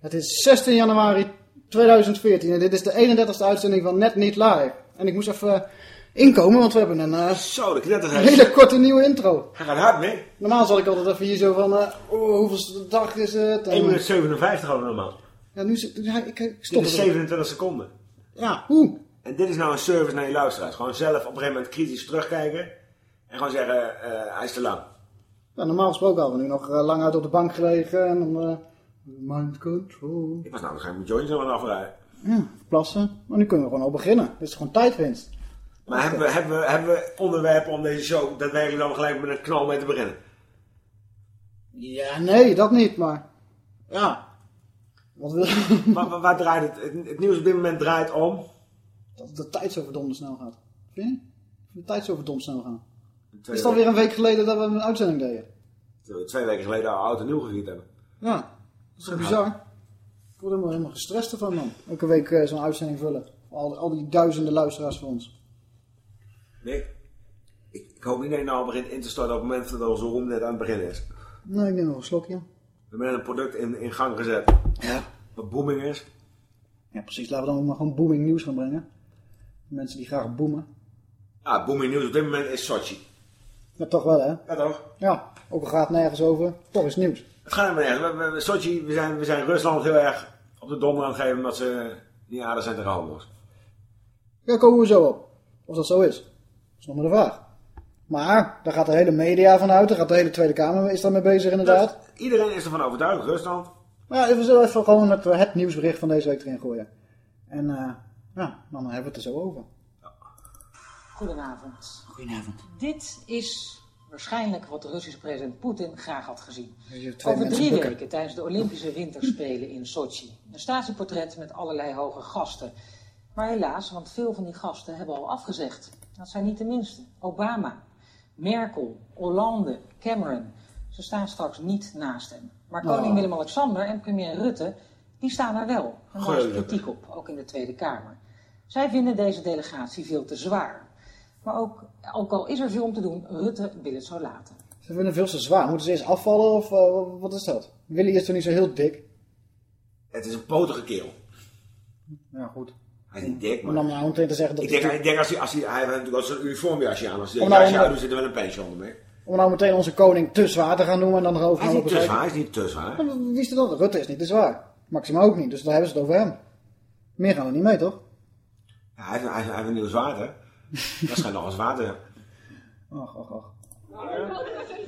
Het is 16 januari 2014 en dit is de 31ste uitzending van Net Niet Live. En ik moest even inkomen, want we hebben een eh, Zo, de hele korte nieuwe intro. Hij gaat hard mee. Normaal zal ik altijd even hier zo van, eh, oh, hoeveel dag is het? En, 1 minuut 57 hadden we normaal. ja, nu zit, ja, ik, ik Dit stop is er. 27 seconden. Ja, hoe? En dit is nou een service naar je luisteraars. Gewoon zelf op een gegeven moment kritisch terugkijken. En gewoon zeggen, eh, hij is te lang. Ja, normaal gesproken hadden we nu nog eh, lang uit op de bank gelegen en dan... mind control. Ik was nou waarschijnlijk met jointjes nog aan afrijden. Ja, plassen. Maar nu kunnen we gewoon al beginnen. Dit is gewoon tijdwinst. Maar hebben, we, hebben, we, hebben we onderwerpen om deze show daadwerkelijk dan gelijk met een knal mee te beginnen? Ja, nee, dat niet, maar... Ja. Wat wil je? waar, waar, draait het? het? Het nieuws op dit moment draait om. Dat de tijd zo verdomd snel gaat. Vind je? De tijd zo verdomd snel gaat. Het is alweer een week geleden dat we een uitzending deden. Twee weken geleden al oud en nieuw gevierd hebben. Ja, dat is toch bizar? Ik word helemaal, helemaal gestrest ervan, man. Elke week eh, zo'n uitzending vullen. Al, al die duizenden luisteraars voor ons. Nick, ik, ik hoop niet dat je nou al begint in te starten op het moment dat onze roem net aan het begin is. Nee, ik neem nog een slokje. We hebben net een product in, in gang gezet. Ja. Wat booming is. Ja, precies. Laten we dan ook maar gewoon booming nieuws gaan brengen. Mensen die graag boomen. Ah, booming nieuws op dit moment is Sochi. Ja, toch wel, hè? Ja toch? Ja, ook al gaat het nergens over. Toch is het nieuws. Het gaat helemaal nergens. We, Sochi, we zijn, we zijn Rusland heel erg op de donder aan het geven omdat ze niet aardig zijn tegen homo's. Daar komen we zo op. Of dat zo is. Dat is nog maar de vraag. Maar, daar gaat de hele media van uit. Daar gaat de hele Tweede Kamer is daarmee bezig inderdaad. Iedereen is ervan overtuigd, Rusland. Maar ja, we zullen even gewoon het, het nieuwsbericht van deze week erin gooien. En eh, ja, dan hebben we het er zo over. Goedenavond. Goedenavond. Dit is waarschijnlijk wat de Russische president Poetin graag had gezien. Over drie weken tijdens de Olympische Winterspelen in Sochi. Een statieportret met allerlei hoge gasten. Maar helaas, want veel van die gasten hebben al afgezegd. Dat zijn niet de minste. Obama, Merkel, Hollande, Cameron. Ze staan straks niet naast hem. Maar koning Oh. Willem-Alexander en premier Rutte, die staan er wel. Daar is kritiek op, ook in de Tweede Kamer. Zij vinden deze delegatie veel te zwaar. Maar ook, ook al is er veel om te doen, Rutte wil het zo laten. Ze vinden veel te zwaar. Moeten ze eerst afvallen of eh, wat is dat? Willy is toch niet zo heel dik? Het is een potige kerel. Ja, goed. Hij is niet dik, Om maar... dan nou meteen te zeggen dat Ik hij- denk, ik denk als hij, als hij, hij heeft natuurlijk wel zo'n uniformjasje aan. Als hij een nou, jasje uitdoet, zit er wel een pensje onder mee. om nou meteen onze koning te zwaar te gaan noemen en dan erover Hij gaan is niet lopen te zwaar, hij is niet te zwaar. Wie is er dan? Rutte is niet te zwaar. Maxima ook niet, dus dan hebben ze het over hem. Meer gaan we niet mee, toch? Ja, hij, heeft, hij, heeft, hij heeft een nieuw zwaard, hè. Dat schijnt nog te hebben. Ach, ach, ach.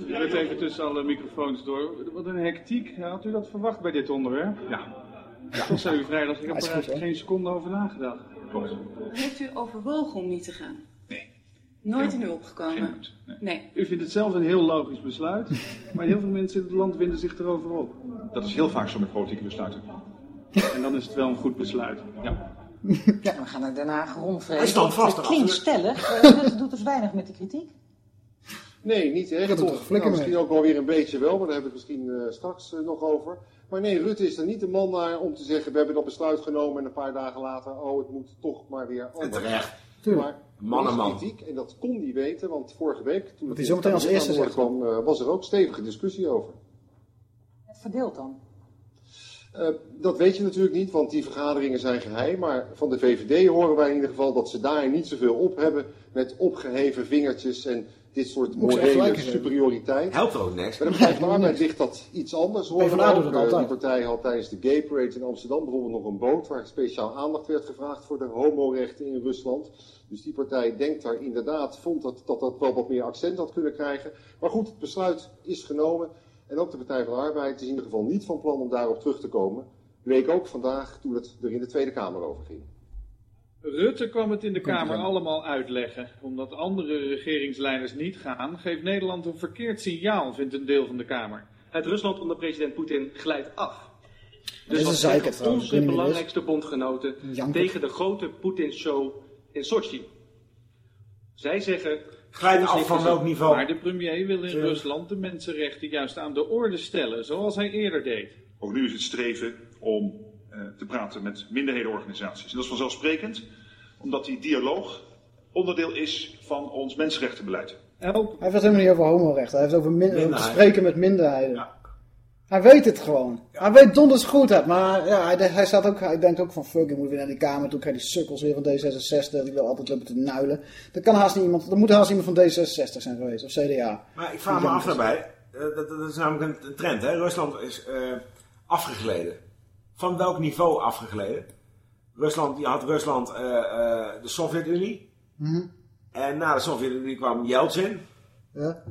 U werd even tussen alle microfoons door. Wat een hectiek. Had u dat verwacht bij dit onderwerp? Ja. Toch zei u vrijdag, ik heb er eigenlijk geen seconde over nagedacht. Klopt. Heeft u overwogen om niet te gaan? Nee. Nooit in u opgekomen? Nee. Nee. U vindt het zelf een heel logisch besluit, maar heel veel mensen in het land winden zich erover op. Dat is heel vaak zo met politieke besluiten. En dan is het wel een goed besluit. Ja. Ja, we gaan er daarna Hij grondvreden. stond vast Het klinkt stellig. Rutte doet dus weinig met de kritiek. Nee, niet echt. Toch, nou, misschien ook wel weer een beetje wel, maar daar hebben we het misschien eh, straks eh, nog over. Maar nee, Rutte is er niet de man naar om te zeggen, we hebben dat besluit genomen en een paar dagen later, oh, het moet toch maar weer En anders. terecht. Tuurlijk. Maar Man en kritiek, en dat kon hij weten, want vorige week, toen het hij in zo meteen als eerste kwam, eh, was er ook stevige discussie over. Het verdeelt dan. Eh, dat weet je natuurlijk niet, want die vergaderingen zijn geheim. Maar van de VVD horen wij in ieder geval dat ze daar niet zoveel op hebben met opgeheven vingertjes en dit soort morele superioriteit. Helpt er ook niks. Bij de Partij van de Arbeid ligt dat iets anders. Hoor. Eh, altijd. Die partij had tijdens de Gay Parade in Amsterdam bijvoorbeeld nog een boot waar speciaal aandacht werd gevraagd voor de homorechten in Rusland. Dus die partij denkt daar inderdaad, vond dat, dat dat wel wat meer accent had kunnen krijgen. Maar goed, het besluit is genomen. En ook de Partij van de Arbeid is in ieder geval niet van plan om daarop terug te komen. Bleek ook vandaag toen het er in de Tweede Kamer over ging. Rutte kwam het in de Kamer allemaal uitleggen. Omdat andere regeringsleiders niet gaan, geeft Nederland een verkeerd signaal, vindt een deel van de Kamer. Het Rusland onder president Poetin glijdt af. wat zeiker zeggen trouwens, onze belangrijkste bondgenoten Janker. tegen de grote Poetin-show in Sochi. Zij zeggen... Glijdt af van welk niveau? Maar de premier wil in Ja. Rusland de mensenrechten juist aan de orde stellen, zoals hij eerder deed. Ook nu is het streven om eh, te praten met minderhedenorganisaties. En dat is vanzelfsprekend, omdat die dialoog onderdeel is van ons mensenrechtenbeleid. Elk Hij heeft het helemaal niet over homorechten. Hij heeft het over min- Minderheid. over spreken met minderheden. Ja. Hij weet het gewoon. Hij weet donders goed het. Maar ja, hij, hij, staat ook, hij denkt ook van fuck, ik moet weer naar die kamer toe. krijg die sukkels weer van D66. Ik wil altijd lopen te nuilen. Dat kan haast niet iemand. Dat moet haast iemand van D66 zijn geweest. Of CDA. Maar ik vraag me af daarbij, eh, dat, dat is namelijk een, trend. Hè? Rusland is eh, afgegleden. Van welk niveau afgegleden? Rusland, je had Rusland, eh, de Sovjet-Unie. Mhm. En na de Sovjet-Unie kwam Yeltsin. Ja.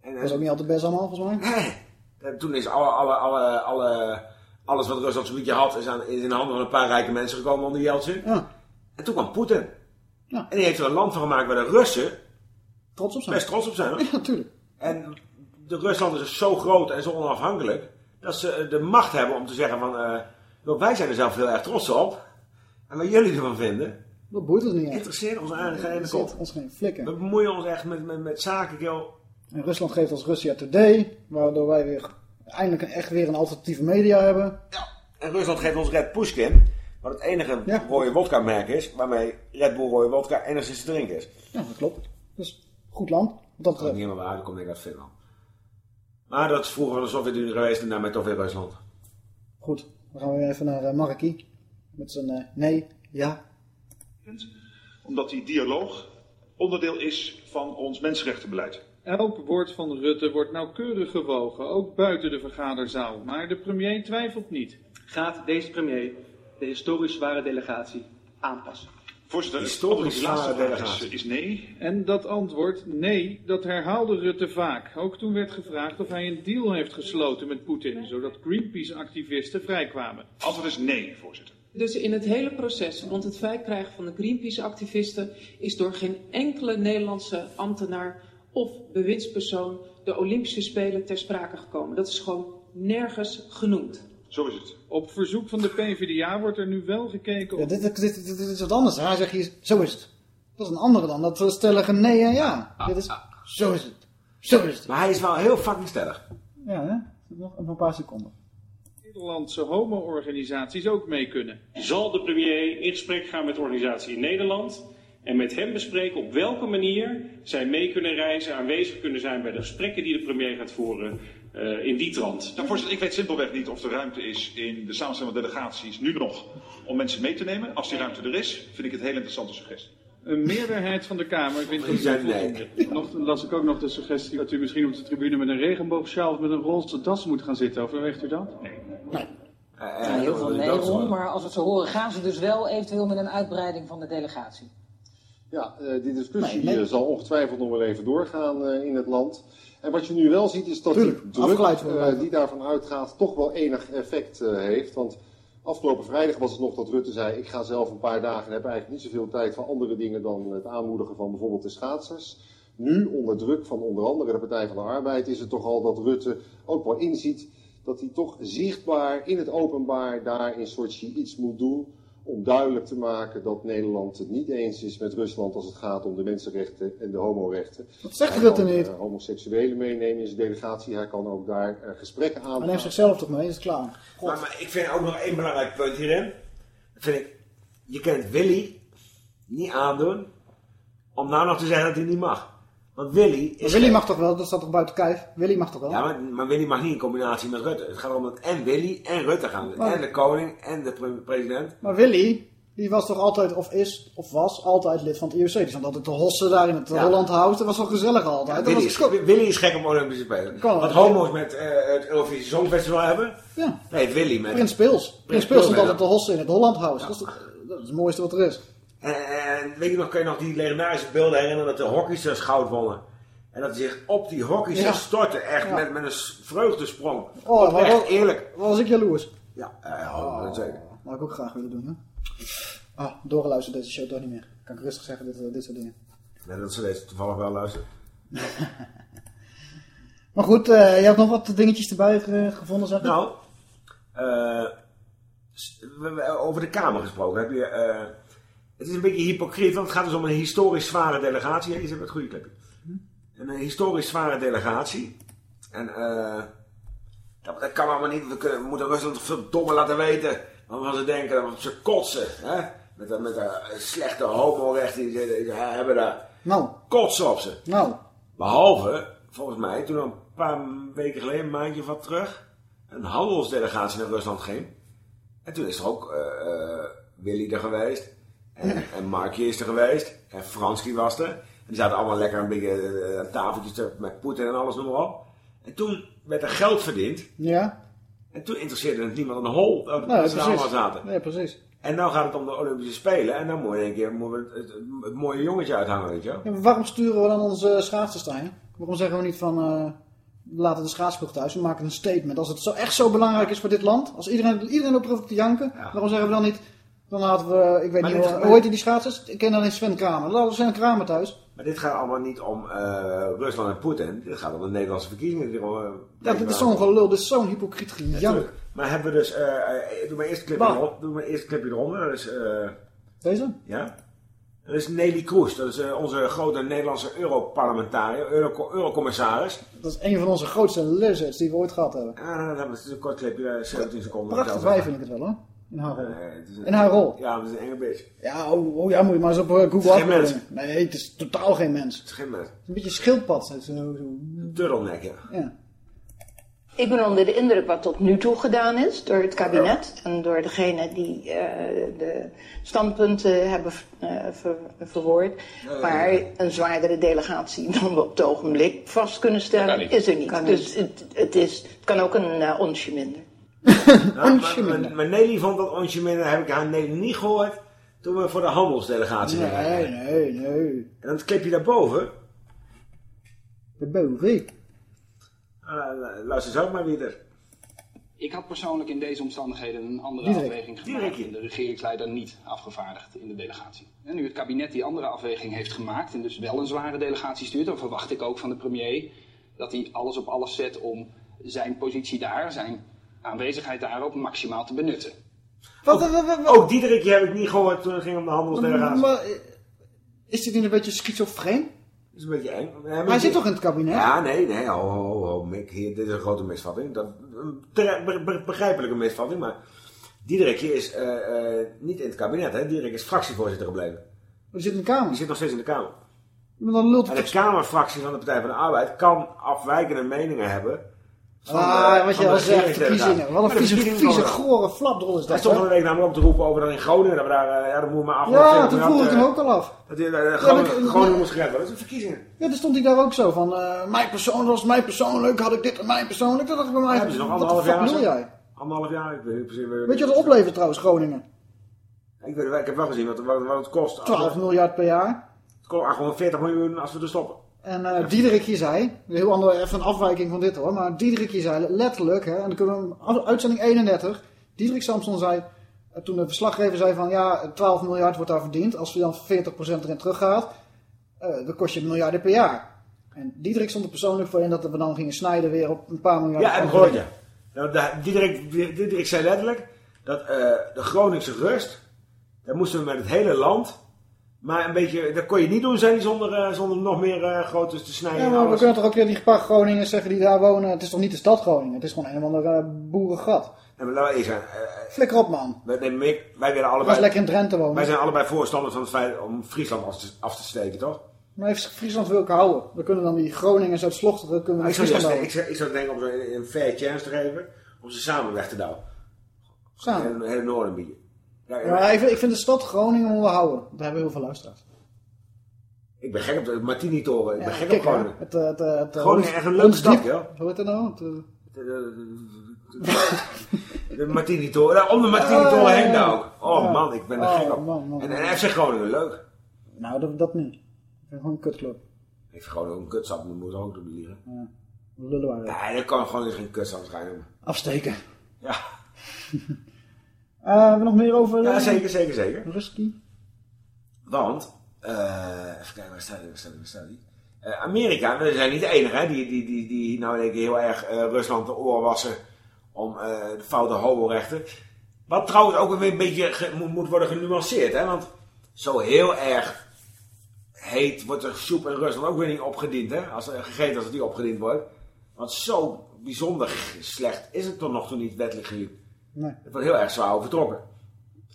En, Dat is ook niet altijd best allemaal volgens mij. En toen is alle, alle, alle, alle, alles wat Rusland zo'n beetje had, is, aan, is in de handen van een paar rijke mensen gekomen onder Yeltsin. Ja. En toen kwam Poetin. Ja. En die heeft er een land van gemaakt waar de Russen Trots op zijn. best trots op zijn. Hoor. Ja, natuurlijk. En de Rusland is zo groot en zo onafhankelijk dat ze de macht hebben om te zeggen van eh, wij zijn er zelf heel erg trots op. En wat jullie ervan vinden, Dat boeit ons niet echt. interesseert ons eigenlijk geen kop. ons geen flikken. We bemoeien ons echt met, met, met zaken, joh. En Rusland geeft ons Russia Today. Waardoor wij weer eindelijk een- echt weer een alternatieve media hebben. En Rusland geeft ons Red Pushkin, wat het enige Ja. rode wodka merk is, waarmee Red Bull rode wodka enigszins te drinken is. Ja, dat klopt. Dus goed land. Dat Dat is niet helemaal waar, dat komt denk ik uit Finland. Maar dat is vroeger de Sovjet-Unie geweest en daarmee toch weer Rusland. Goed. Dan gaan we weer even naar uh. Met zijn eh, nee, ja. Omdat die dialoog onderdeel is van ons mensenrechtenbeleid. Elk woord van Rutte wordt nauwkeurig gewogen, ook buiten de vergaderzaal. Maar de premier twijfelt niet. Gaat deze premier de historisch zware delegatie aanpassen? Voorzitter, Historisch zware delegatie. is, is nee. En dat antwoord, nee, dat herhaalde Rutte vaak. Ook toen werd gevraagd of hij een deal heeft gesloten met Poetin, zodat Greenpeace-activisten vrijkwamen. Antwoord is nee, voorzitter. Dus in het hele proces rond het vrijkrijgen van de Greenpeace-activisten is door geen enkele Nederlandse ambtenaar of bewindspersoon de Olympische Spelen ter sprake gekomen. Dat is gewoon nergens genoemd. Zo is het. Op verzoek van de PvdA wordt er nu wel gekeken ja dit, dit, dit, dit is wat anders. Hij zegt hier, zo is het. Dat is een andere dan. Dat we stellige nee en ja. Dit is, zo is het. Zo is het. Maar hij is wel heel fucking stellig. Ja, hè? Nog een paar seconden. Nederlandse homo-organisaties ook mee kunnen. zal de premier in gesprek gaan met de organisatie in Nederland en met hem bespreken op welke manier zij mee kunnen reizen, aanwezig kunnen zijn bij de gesprekken die de premier gaat voeren eh, in die trant. Nou, voorzitter, ik weet simpelweg niet of er ruimte is in de samenstelling van delegaties nu nog om mensen mee te nemen. Als die ruimte er is, vind ik het een heel interessante suggestie. Een meerderheid van de Kamer vindt Die dat zijn onvoldoende. Nog las ik ook nog de suggestie dat u misschien op de tribune met een regenboogsjaal of met een roze das moet gaan zitten. Overweegt u dat? Eh, Ja, eh, heel veel nee maar als we het zo horen gaan ze dus wel eventueel met een uitbreiding van de delegatie. Ja, eh, die discussie Nee, nee. eh, zal ongetwijfeld nog wel even doorgaan eh, in het land. En wat je nu wel ziet is dat Tuurlijk, die druk die daarvan uitgaat toch wel enig effect heeft. Want afgelopen vrijdag was het nog dat Rutte zei... ik ga zelf een paar dagen en heb eigenlijk niet zoveel tijd voor andere dingen... dan het aanmoedigen van bijvoorbeeld de schaatsers. Nu, onder druk van onder andere de Partij van de Arbeid... is het toch al dat Rutte ook wel inziet dat hij toch zichtbaar in het openbaar daar in Sochi iets moet doen om duidelijk te maken dat Nederland het niet eens is met Rusland als het gaat om de mensenrechten en de homorechten. Dat zegt Hij Rutte kan, niet. eh, homoseksuelen meenemen in zijn delegatie. Hij kan ook daar eh, gesprekken aan. Hij neemt zichzelf toch mee, is het klaar. Maar, maar ik vind ook nog één belangrijk punt hierin. Dat vind ik, je kunt Willy niet aandoen om nou nog te zeggen dat hij niet mag. Want Willy Maar is... Willy mag toch wel, dat staat toch buiten kijf? Willy mag toch wel? Ja, maar, maar Willy mag niet in combinatie met Rutte. Het gaat om dat en Willy en Rutte gaan. Maar- En de koning en de pre- president. Maar Willy, die was toch altijd, of is, of was altijd lid van het IOC. Die stond altijd te hossen daar in het Ja. Holland House. Dat was wel gezellig altijd. Willy was, is, Willy is gek op Olympische Spelen. Kan. Wat homo's met eh, het Eurovisie Songfestival hebben. ja, Nee, Willy met... Prins Pils. Prins Pils stond altijd te hossen in het Holland House. Dat, is, toch- dat is het mooiste wat er is. En, weet je nog, kun je nog die legendarische beelden herinneren dat de hockeysters goud wonnen? En dat ze zich op die hockeysters Ja. stortten, echt Ja. met, met een vreugdesprong. Oh, maar wel- eerlijk. Was ik jaloers. Ja, eh, dat zeker. Dat had ik ook graag willen doen. Hè? Ah, doorgeluisterd deze show toch niet meer. Kan ik rustig zeggen, dit, eh, dit soort dingen. Nee, dat ze deze toevallig wel luisteren. Maar goed, eh, je had nog wat dingetjes erbij eh, gevonden, zeg ik? Nou, eh, we- over de Kamer gesproken. Heb je, eh, het is een beetje hypocriet, want het gaat dus om een historisch zware delegatie. Ja, je zit met het goede clipje. Een eh, historisch zware delegatie. En eh, dat, dat kan allemaal niet. We, kunnen, we moeten Rusland verdomme laten weten. Want ze denken dat ze kotsen. Hè? Met, de- met de slechte homorechten die ze hebben daar. Nou, Kotsen op ze. nou. Behalve, volgens mij, toen een paar weken geleden, een maandje wat terug, een handelsdelegatie naar Rusland ging. En toen is er ook eh, eh, Willy er geweest. En, en Markje is er geweest. En Franski was er. En die zaten allemaal lekker een beetje eh, aan tafeltjes met Poetin en alles noem maar op. En toen werd er geld verdiend. Ja. En toen interesseerde het niemand een hol welke Nou, precies. allemaal zaten. Nee, precies. En nou gaat het om de Olympische Spelen. En dan moet je één keer moeten we het, het, mooie jongetje uithangen, weet je wel. Ja, maar waarom sturen we dan onze schaatsen staan? Waarom zeggen we niet van, eh, we laten de schaatsploeg thuis, we maken een statement. Als het zo, echt zo belangrijk is voor dit land, als iedereen, iedereen op te janken, waarom zeggen we dan niet, dan laten we, ik weet Maar niet, dit- hoe, maar hoe heet die, schaatsers? Ik ken alleen Sven Kramer. Laten we Sven Kramer thuis. Maar dit gaat allemaal niet om eh, Rusland en Poetin. Dit gaat om de Nederlandse verkiezingen. Die eh, Ja, dit is zo'n gelul, dit is zo'n hypocriet. Tuurlijk. Maar hebben we dus... eh, doe mijn eerste clipje, Waar? eronder, doe mijn eerste clipje eronder. Dat is... Deze? ja. Dat is Nelly Kroes. Dat is onze grote Nederlandse Europarlementariër. Euro Eurocommissaris. Dat is een van onze grootste lizards die we ooit gehad hebben. Ah, dat is een kort clipje, eh, 17 seconden. Prachtig wij vind ik het wel hoor. In haar rol. Nee, het is een- In haar rol. Ja, dat is een enge bitch. Het Ja, oh, oh ja, moet je maar eens op eh, Google Het is geen afbeelden. Nee, het is totaal geen mens. Het is geen mens. is een beetje schildpad. Het is Zo, zo. Turtleneck, ja. Ja. Ik ben onder de indruk wat tot nu toe gedaan is door het kabinet en door degene die eh, de standpunten hebben eh, ver- verwoord. Maar een zwaardere delegatie dan we op het ogenblik vast kunnen stellen niet. is er niet. Kan dus het, het, is, het kan ook een onsje minder. Nou, maar, maar, Nelly vond dat onsje minder. Heb ik haar Nelly niet gehoord. Toen we voor de handelsdelegatie gingen. Nee, nee, nee. En dan clipje daarboven. Daarboven? Uh, luister eens ook maar weer. Ik had persoonlijk in deze omstandigheden een andere afweging gemaakt en de regeringsleider niet afgevaardigd in de delegatie. En nu het kabinet die andere afweging heeft gemaakt en dus wel een zware delegatie stuurt, dan verwacht ik ook van de premier dat hij alles op alles zet om zijn positie daar, zijn aanwezigheid daar ook maximaal te benutten. Wat, wat, wat, wat? Ook Diederikje heb ik niet gehoord toen het ging om de handelsdelegatie. Maar, eh, is dit niet een beetje schizofreen? Dat is een beetje eng. Maar Hij zit toch in het kabinet? Ja, nee, nee. Ho, ho, ho, Mick. Hier, dit is een grote misvatting. Dat, een begrijpelijke misvatting, maar... Diederikje is eh, eh, niet in het kabinet, hè. Diederik is fractievoorzitter gebleven. Die zit in de Kamer. Die zit nog steeds in de Kamer. Maar dan lult En het de Kamerfractie van de Partij van de Arbeid kan afwijkende meningen hebben. Van Ah, wat je de al zegt, verkiezingen. Wat een vieze, vieze, gore flapdrol is Hij dat. stond hè? van de week namelijk op te roepen over dat in Groningen, dat we daar, eh, ja, dat we maar af. Ja, toen vroeg ik hem ook al af. Dat eh, Ja, Groningen, moest gered worden. Dat is een verkiezingen. Ja, dan stond hij daar ook zo van, eh mijn persoon was mijn persoonlijk, had ik dit en mijn persoonlijk. Dat dacht ik bij mij, Hebben ze nog wat de anderhalf fuck jaar? jij? Anderhalf jaar, ik weet niet precies. Weet je wat het oplevert trouwens, Groningen? Ik, weet, ik heb wel gezien wat, wat, wat het kost. 12 miljard per jaar. Het kost gewoon 40 miljoen als we er stoppen. En eh Diederik hier zei, een heel andere, even een afwijking van dit hoor, maar Diederik hier zei letterlijk, hè, en dan kunnen we uitzending 31, Diederik Samson zei, eh, toen de verslaggever zei van ja, 12 miljard wordt daar verdiend, als je dan 40% erin teruggaat, eh dan kost je miljarden per jaar. En Diederik stond er persoonlijk voor in dat we dan gingen snijden weer op een paar miljard. Ja, ik gehoord, ja. Nou, Diederik, Diederik zei letterlijk dat eh, de Groningse rust, daar moesten we met het hele land, maar een beetje, dat kon je niet doen, zei hij, zonder, eh, zonder nog meer grote te snijden. Ja, maar we kunnen toch ook weer die paar Groningers zeggen die daar wonen, het is toch niet de stad Groningen, het is gewoon een of ander eh, boerengat. Ja, maar laten we eh, Flikker op man. wij, nee, Mick, wij willen Was allebei, lekker in Drenthe wonen. wij zijn allebei voorstanders van het feit om Friesland af te, af te steken, toch? Maar heeft Friesland wil ik houden. We kunnen dan die Groningers uit Slochteren kunnen we ik, zou, juist- ik, zou, ik zou denken om ze een, een fair chance te geven, om ze samen weg te douwen. Samen. En een hele noorden bieden. Ja, ja. Maar ik vind, ik vind de stad Groningen moeten we houden. Daar hebben we heel veel luisteraars. Ik ben gek op de Martini-toren, ik ben Ja, gek op Groningen. Het, eh, het, eh, het, eh, Groningen Hons- echt een leuke stad, joh. Hoe heet dat nou? De Martini-toren, ja, om de Martini-toren Ah, heen ja. ook. Oh Ja. man, ik ben er Oh, gek op. en, en FC Groningen, leuk. nou, dat, dat niet. Ik vind gewoon een kutclub. Ik vind Groningen een kutzak, dat moet ook doen liegen. Ja. Lullen waren. Nee, dat kan gewoon geen kutzak zijn. Afsteken. Ja. Eh, hebben we nog meer over... Ja, eh, zeker, zeker, zeker. Rusky? Want, eh even kijken, waar staat die, waar staat die, waar staat die? Amerika, we zijn niet de enige hè, die, die, die, die nou één keer heel erg Rusland de oren wassen om de foute homorechten. Wat trouwens ook weer een beetje moet, worden genuanceerd, hè? Want zo heel erg heet wordt er soep in Rusland ook weer niet opgediend, hè? Als gegeten als het niet opgediend wordt. Want zo bijzonder slecht is het toch nog toen niet wettelijk geliefd. Nee. Het wordt heel erg zwaar overtrokken.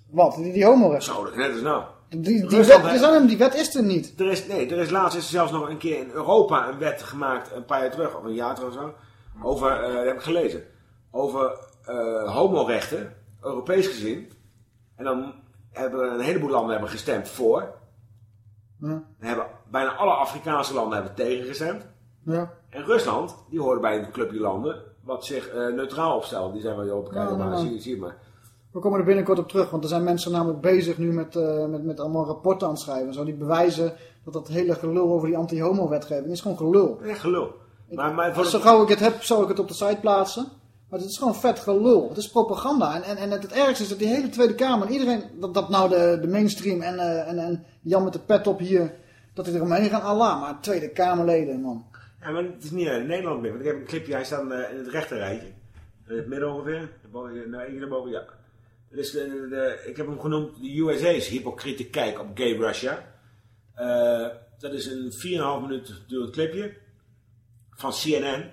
Wat? Die, die homorecht. Zo, dat net als nou. Die, die, Rusland, wet, die, zijn hem- die wet is er niet. Er is, nee, er is laatst is er zelfs nog een keer in Europa een wet gemaakt, een paar jaar terug, of een jaar terug of zo, over, eh, dat heb ik gelezen, over eh, homorechten, Europees gezien. En dan hebben een heleboel landen hebben gestemd voor. Ja. Hebben bijna alle Afrikaanse landen hebben tegen gestemd. Ja. En Rusland, die hoorde bij een clubje landen, wat zich eh, neutraal opstelt. Die zijn wel kijken, Ja, maar zie, maar. We komen er binnenkort op terug, want er zijn mensen namelijk bezig nu met, eh, met, met allemaal rapporten aan het schrijven. en Zo, die bewijzen dat dat hele gelul over die anti-homo-wetgeving is gewoon gelul. Echt gelul. Maar, maar voor Zo gauw ik het heb, zal ik het op de site plaatsen. Maar het is gewoon vet gelul. Het is propaganda. En, en, en het, het ergste is dat die hele Tweede Kamer, en iedereen, dat, dat nou de, de mainstream en, eh, en, en Jan met de pet op hier, dat die eromheen gaan, Allah. Maar Tweede Kamerleden, man. Ja, maar het is niet in Nederland meer. Want ik heb een clipje, hij staat eh, in het rechterrijtje. In het midden ongeveer. Boven, nou, één keer daarboven, ja. Dat is de, de, ik heb hem genoemd de USA's hypocriete kijk op gay Russia. Eh, dat is een 4,5 minuut durend clipje van CNN.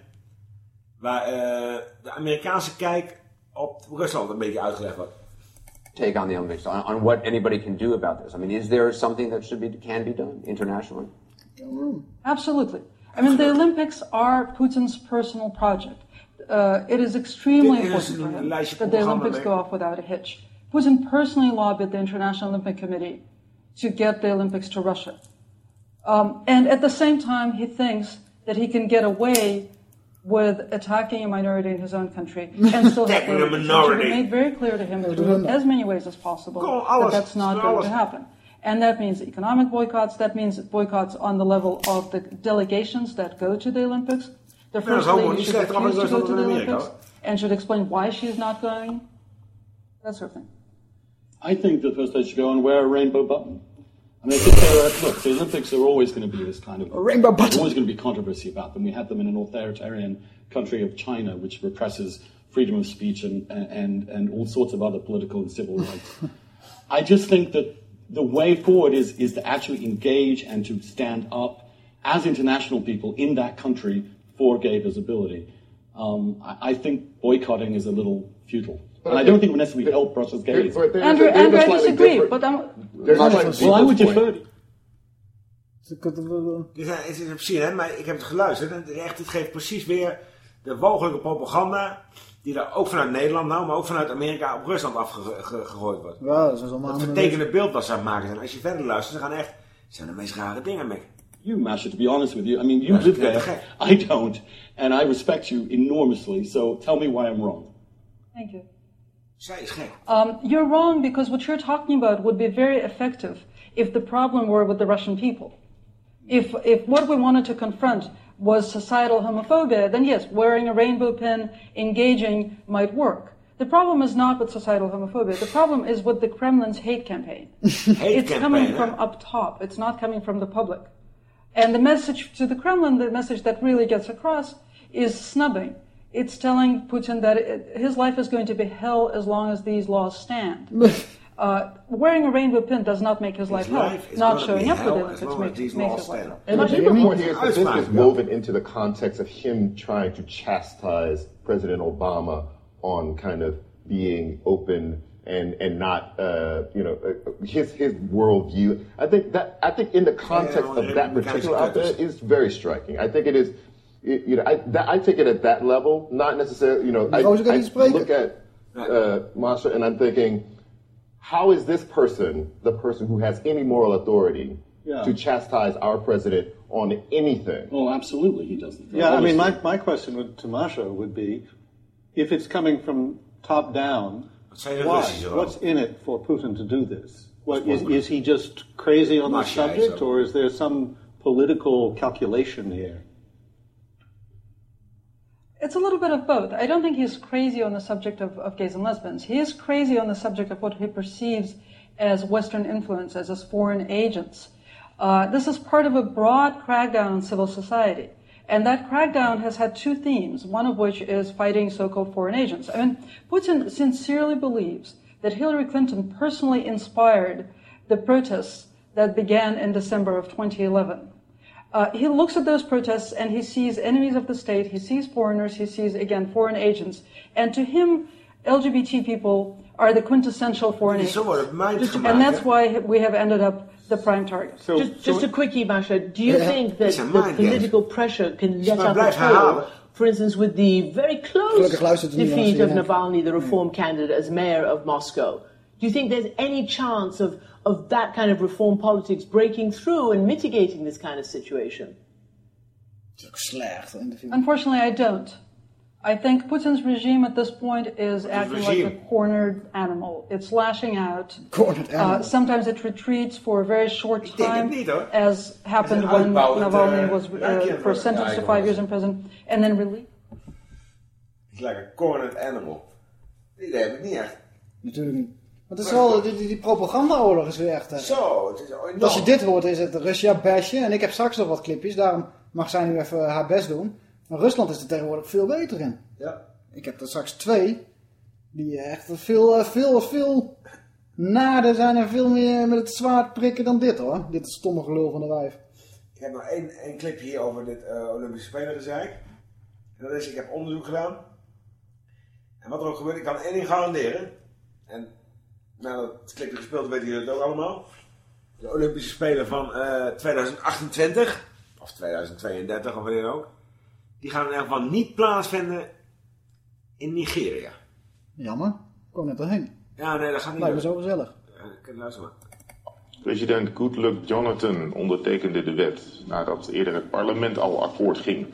Waar eh, de Amerikaanse kijk op Rusland een beetje uitgelegd wordt. take on the Olympics on, on what anybody can do about this. I mean, is there something that should be can be done internationally? Absolutely. I mean, the Olympics are Putin's personal project. Uh, it is extremely important for him that the Olympics go off without a hitch. Putin personally lobbied the International Olympic Committee to get the Olympics to Russia. Um, and at the same time, he thinks that he can get away with attacking a minority in his own country and still have a Olympics. It made very clear to him through as many ways as possible that that's not going to happen. And that means economic boycotts. That means boycotts on the level of the delegations that go to the Olympics. The dat is first allemaal lady should refuse to go to the Olympics and should explain why she is not going. That sort of thing. I think the first lady should go and wear a rainbow button. I mean, I think there are, look, the Olympics are always going to be this kind of A rainbow There's button. always going to be controversy about them. We had them in an authoritarian country of China, which represses freedom of speech and and and all sorts of other political and civil rights. I just think that the way forward is is to actually engage and to stand up as international people in that country for gay visibility. Um, I, I think boycotting is a little futile. But and I I don't think- think Vanessa we help Brussels gays. But there's a- Andrew, there's a Andrew, I disagree, different- but I'm. There's Well, I would different point. defer. Dit is- Het is op CNN, maar ik heb het geluisterd. En het, echt, het geeft precies weer de walgelijke propaganda. Die daar ook vanuit Nederland nou, maar ook vanuit Amerika op Rusland afgegooid wordt. Ja, dat is allemaal Het vertekende beeld wat ze aan het maken zijn. Als je verder luistert, ze gaan echt... Het zijn de meest rare dingen mee. You, Masha, to be honest with you, I mean, you Masha, live there. I don't, and I respect you enormously. So tell me why I'm wrong. Thank you. Zij is gek. Um, you're wrong because what you're talking about would be very effective if the problem were with the Russian people. If, if what we wanted to confront was societal homophobia, then yes, wearing a rainbow pin, engaging might work. The problem is not with societal homophobia. The problem is with the Kremlin's hate campaign. it's campaign, coming from up top. It's not coming from the public. And the message to the Kremlin, the message that really gets across, is snubbing. It's telling Putin that it, his life is going to be hell as long as these laws stand. uh, wearing a rainbow pin does not make his life hell. life is Not showing up for the hell Olympics as long as makes, these makes laws his life stand. hell. And my But point here is that this is woven into the context of him trying to chastise President Obama on kind of being open and and not uh, you know uh, his his worldview. I think that I think in the context well, of that particular op-ed is very striking. I think it is. It, you know, I, that, I take it at that level, not necessarily. You know, I, Roos, ik kan I look at uh, Masha and I'm thinking, how is this person the person who has any moral authority Yeah. to chastise our president on anything? Oh, absolutely, he doesn't. Yeah, I mean, my, my question would, to Masha would be, if it's coming from top down, Wat zijn de why? Russisch? What's in it for Putin to do this? What, is, is he just crazy on the Masha is subject, or is there some political calculation here? It's a little bit of both. I don't think he's crazy on the subject of, of gays and lesbians. He is crazy on the subject of what he perceives as Western influences, as foreign agents. Uh, this is part of a broad crackdown on civil society. And that crackdown has had two themes, one of which is fighting so-called foreign agents. I mean, Putin sincerely believes that Hillary Clinton personally inspired the protests that began in December of 2011. Uh, he looks at those protests and he sees enemies of the state, he sees foreigners, he sees, again, foreign agents. And to him, LGBT people are the quintessential foreign agents. Zo wordt het mind And that's why we have ended up the prime target. just, just a quickie, Masha. Do you Yeah. think that the mind game. political pressure can let maar up blijf at all? For instance, with the very close luistert niemand defeat of Navalny, the reform candidate, as mayor of Moscow. Do you think there's any chance of, of that kind of reform politics breaking through and mitigating this kind of situation? Het is ook interview. Unfortunately, I don't. I think Putin's regime at this point is acting like a cornered animal. It's lashing out. Cornered animal. Uh, sometimes it retreats for a very short time, niet, as happened Het when Navalny eh, was lijkje uh, first van- sentenced to five years in prison and then released. It's like a cornered animal. Die idee heb ik niet echt. Natuurlijk niet. Maar het is wel, die, die, propagandaoorlog is weer echt... eh, Zo, het is enorm. Als je dit hoort is het Russia bashen. En ik heb straks nog wat clipjes, daarom mag zij nu even haar best doen. Maar Rusland is er tegenwoordig veel beter in. Ja. Ik heb er straks twee. Die echt veel, eh, veel, veel nader zijn en veel meer met het zwaard prikken dan dit hoor. Dit is stomme gelul van de wijf. Ik heb nog één, één clip hier over dit eh, Olympische Spelen gezeik. En dat is, ik heb onderzoek gedaan. En wat er ook gebeurt, ik kan één ding garanderen. En nadat het clipje gespeeld weten jullie het ook allemaal. De Olympische Spelen van eh, 2028, of 2032 of wanneer ook. Die gaan in ieder geval niet plaatsvinden in Nigeria. Jammer. Ik kwam net erheen. Ja, nee, dat gaat niet Lijkt me zo gezellig. Ja, luister maar. President Goodluck Jonathan ondertekende de wet nadat eerder het parlement al akkoord ging.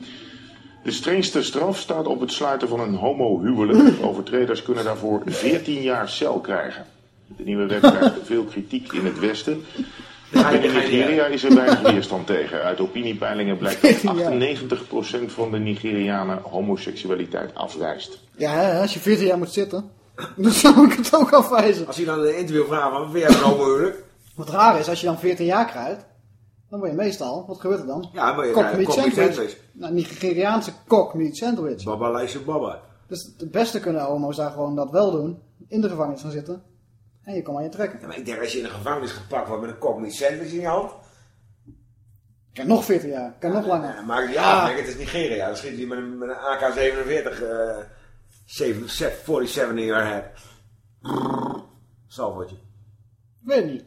De strengste straf staat op het sluiten van een homohuwelijk. Overtreders kunnen daarvoor 14 jaar cel krijgen. De nieuwe wet krijgt veel kritiek in het Westen. In Nigeria is er weinig weerstand tegen. Uit opiniepeilingen blijkt dat 98% van de Nigerianen homoseksualiteit afwijst. Ja, hè, als je 14 jaar moet zitten, dan zou ik het ook afwijzen. Als je dan in een interview vraagt van, vind jij een homohuwelijk? Wat raar is, als je dan 14 jaar krijgt, dan word je meestal, wat gebeurt er dan? Ja, maar je meat sandwich. sandwich. Nou, Nigeriaanse cock meat sandwich. Baba lijstje baba. Dus het beste kunnen homo's daar gewoon dat wel doen, in de gevangenis gaan zitten. En je kan aan je trekken. Ja, maar ik denk als je in een gevangenis gepakt wordt met een meat sandwich in je hand. Kan nog 14 jaar, kan nog langer. Ja, niet Ja. Kijk, het is Nigeria. Dan schiet hij met een, met een AK-47 eh 47 47 in your head. Salvootje. Ik weet het niet.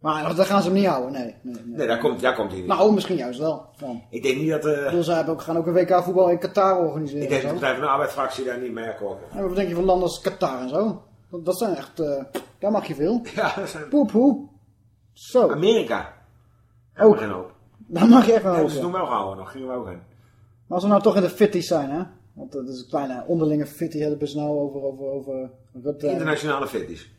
Maar daar gaan ze hem niet houden, nee. nee, nee. Nee, daar komt, daar komt hij niet. Nou, misschien juist wel. Dan. ik denk niet dat... Ik bedoel, zij hebben ook, gaan ook een WK voetbal in Qatar organiseren. ik denk dat de. Partij van de Arbeid-fractie daar niet mee akkoord gaat. En wat denk je van landen als Qatar en zo? Dat, dat zijn echt, eh, daar mag je veel. Ja, dat zijn... Poep, hoe. Zo. Amerika. Ook. Geen hoop. Daar mag je echt wel Ja, hopen. ze doen wel gehouden nog. Gingen we ook heen. Maar als we nou toch in de fitties zijn, hè? Want dat is een kleine onderlinge fitty hebben ze nou over, over, over Rutte. Internationale fitties.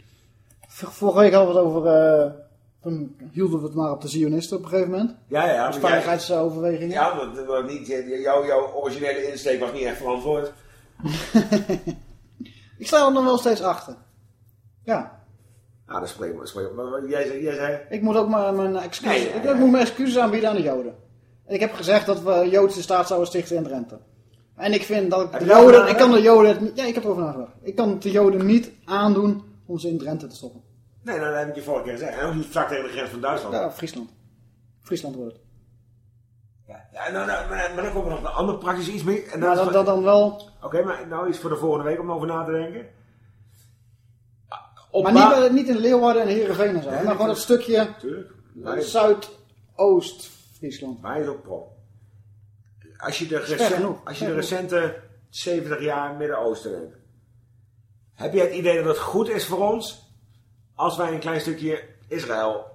Vorige week hadden we het over, toen hielden we het maar op de Zionisten op een gegeven moment. Ja, ja. Veiligheidsoverwegingen. Ja, dat was niet, jouw, jouw originele insteek was niet echt verantwoord. Ik sta er nog wel steeds achter. Ja. Ah, dat spreek maar. Spreek, maar. wat- jij, zei- jij zei... Ik moet ook maar mijn excuses, Nee, ik, ik moet mijn excuses aanbieden aan de Joden. En ik heb gezegd dat we Joodse staat zouden stichten in Drenthe. En ik vind dat ik de Joden, ik kan de? Joden, ja ik heb erover nagedacht. Ik kan de Joden niet aandoen om ze in Drenthe te stoppen. Nee, dat heb ik je vorige keer gezegd. En ook niet vlak tegen de grens van Duitsland. Ja, Friesland. Friesland wordt het. Ja, nou, nou, maar, dan komt er nog een ander praktisch iets mee. En Maar is dat, dan wel... Oké, maar nou iets voor de volgende week om over na te denken. Op maar niet, niet in Leeuwarden en Heerenveen en zo. maar gewoon dat stukje eh, Wij- is ook pro. Als je de, Sterk recent- genoeg, als je de recente 70 jaar Midden-Oosten neemt. Heb je het idee dat het goed is voor ons als wij een klein stukje Israël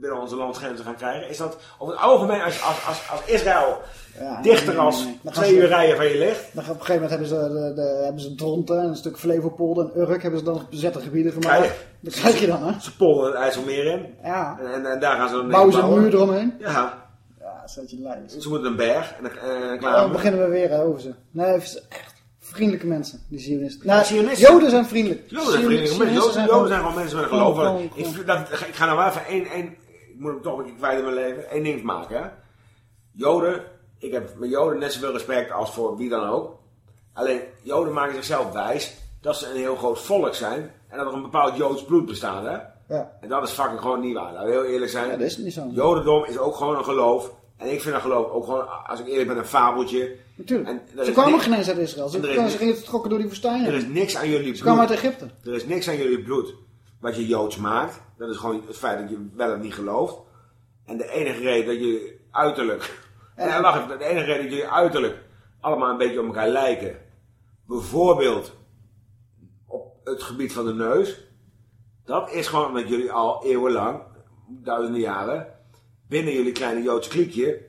binnen onze landsgrenzen gaan krijgen? Is dat over het algemeen als, als, als, als Israël Ja, dichter nee, als nee. Twee uur rijden van je ligt? Dan, op een gegeven moment hebben ze, de, de, hebben ze Dronten en een stuk Flevopolder en Urk hebben ze dan bezette gebieden gemaakt. Dat krijg je dan, hè? Ze polderen het IJsselmeer in. Ja. En, en, en daar gaan ze dan Bouwen ze een muur eromheen? Ja. Ja, zet je lijst. Ze moeten een berg en dan. Oh, dan beginnen we weer hè, over ze. Nee, echt vriendelijke mensen, die Zionisten. Nou, Zionisten- Joden zijn vriendelijk. Joden zijn vriendelijke mensen. Joden, zijn gewoon mensen met een geloof. gewoon- Ik, ik ga nou even één, één, ik moet hem toch een keer kwijt in mijn leven, één ding maken. Hè? Joden, ik heb met Joden net zoveel respect als voor wie dan ook. Alleen, Joden maken zichzelf wijs dat ze een heel groot volk zijn. En dat er een bepaald Joods bloed bestaat, hè? Ja. En dat is fucking gewoon niet waar. Laten we heel eerlijk zijn. Ja, dat is niet zo. Jodendom is ook gewoon een geloof. En ik vind een geloof ook gewoon, als ik eerlijk ben, een fabeltje. Natuurlijk. En Ze kwamen geen eens uit Israël. Ze, er is kwamen- ze gingen getrokken door die woestijn. Er is niks aan jullie bloed. Ze kwamen uit Egypte. Er is niks aan jullie bloed wat je Joods maakt. Dat is gewoon het feit dat je wel of niet gelooft. En de enige reden dat je uiterlijk... En, wacht even, de enige reden dat jullie uiterlijk allemaal een beetje op elkaar lijken. Bijvoorbeeld op het gebied van de neus. Dat is gewoon omdat jullie al eeuwenlang, duizenden jaren, binnen jullie kleine Joods kliekje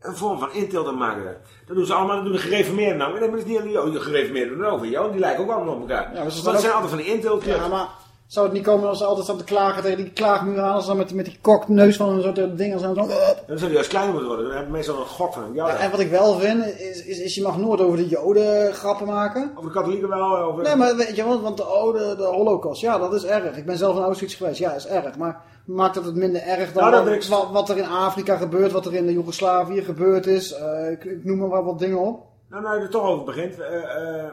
een vorm van inteelten maken. Dat doen ze allemaal, dat doen de gereformeerden nou. Maar dat is niet alleen de Joden, de gereformeerden doen je wel. Die lijken ook allemaal op elkaar. Ja, maar dat zijn altijd van die inteeltjes. Ja, maar zou het niet komen als ze altijd staan te klagen tegen die klaagmuur aan, als ze dan met, die- met die kokneus van een soort eh, ding en zo. zo- Dan zou die juist kleiner moeten worden. Dan hebben meestal een gok van. Ja, en wat ik wel vind, is, is, is je mag nooit over de joden grappen maken. Over de katholieken wel. Over... Nee, maar weet je wel, want de, oh, de, de holocaust, ja, dat is erg. Ik ben zelf in Auschwitz geweest, ja, is erg. Maar maakt het het minder erg dan Nou, dat wat, ik- wat, wat er in Afrika gebeurt, wat er in de Joegoslavië gebeurd is. Eh, ik, ik noem maar wat, wat dingen op. Nou, nou, je er toch over begint. eh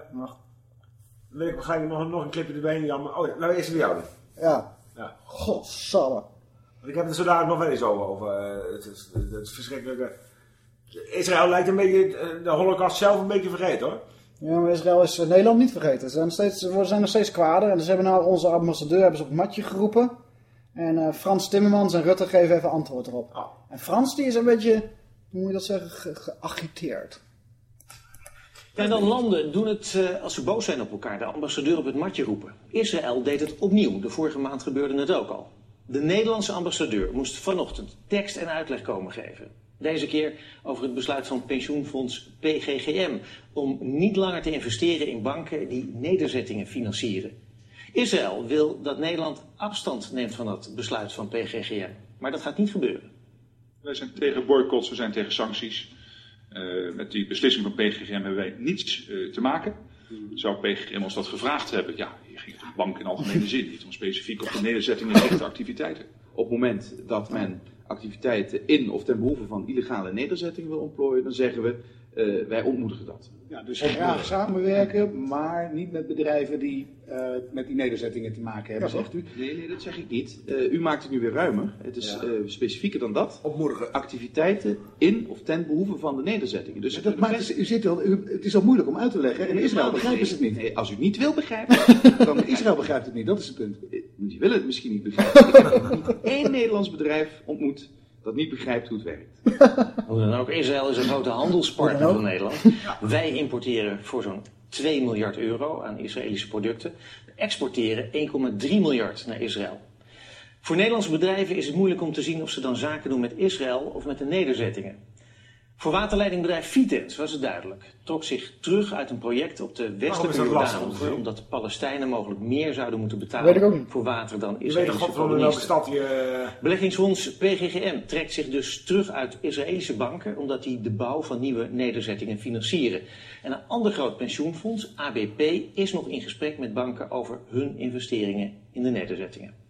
wil ik gelijk nog, nog een clipje erbij. Jammer. Oh ja, nou eerst voor jou. dan. Ja. Ja. Godsamme. Want ik heb het zo dadelijk nog wel eens over. over eh, het, het, het, verschrikkelijke... Israël lijkt een beetje eh, de holocaust zelf een beetje vergeten hoor. Ja, maar Israël is eh, Nederland niet vergeten. Ze zijn, nog steeds, ze zijn nog steeds kwader. En ze hebben nou onze ambassadeur hebben ze op het matje geroepen. En Frans Timmermans en Rutte geven even antwoord erop. En Frans die is een beetje, hoe moet je dat zeggen, ge- geagiteerd. En dan landen doen het eh, als ze boos zijn op elkaar, de ambassadeur op het matje roepen. Israël deed het opnieuw, de vorige maand gebeurde het ook al. De Nederlandse ambassadeur moest vanochtend tekst en uitleg komen geven. Deze keer over het besluit van pensioenfonds PGGM om niet langer te investeren in banken die nederzettingen financieren. Israël wil dat Nederland afstand neemt van dat besluit van PGGM, maar dat gaat niet gebeuren. Wij zijn tegen boycotts, we zijn tegen sancties. Eh, met die beslissing van PGGM hebben wij niets eh, te maken. Zou PGGM ons dat gevraagd hebben? Ja, hier ging het om bank in algemene zin, niet om specifiek op de nederzettingen gerichte activiteiten. Op het moment dat men activiteiten in of ten behoeve van illegale nederzettingen wil ontplooien, dan zeggen we, eh, wij ontmoedigen dat. Ja, dus graag samenwerken, maar niet met bedrijven die eh, met die nederzettingen te maken hebben, Ja, zegt u. Nee, nee, dat zeg ik niet. Eh, u maakt het nu weer ruimer. Het is eh, specifieker dan dat. Opmoedigen. Activiteiten in of ten behoeve van de nederzettingen. Dus Dat maakt, het- u zit al, u, het is al moeilijk om uit te leggen. En in Israël begrijpen ze het niet. Nee, als u niet wil begrijpen, dan Israël begrijpt het niet, dat is het punt. Je wil het misschien niet begrijpen. Ik heb nog niet één Nederlands bedrijf ontmoet dat niet begrijpt hoe het werkt. Hoe dan ook, Israël is een grote handelspartner van Nederland. Wij importeren voor zo'n 2 miljard euro aan Israëlische producten. We exporteren 1,3 miljard naar Israël. Voor Nederlandse bedrijven is het moeilijk om te zien of ze dan zaken doen met Israël of met de nederzettingen. Voor waterleidingbedrijf Vitens was het duidelijk. Trok zich terug uit een project op de westelijke Jordaanoever... omdat de Palestijnen mogelijk meer zouden moeten Weet ik ook betalen niet. voor water dan Je weet Israëlische kolonisten. stad je... eh, Beleggingsfonds PGGM trekt zich dus terug uit Israëlische banken omdat die de bouw van nieuwe nederzettingen financieren. En een ander groot pensioenfonds, ABP, is nog in gesprek met banken over hun investeringen in de nederzettingen.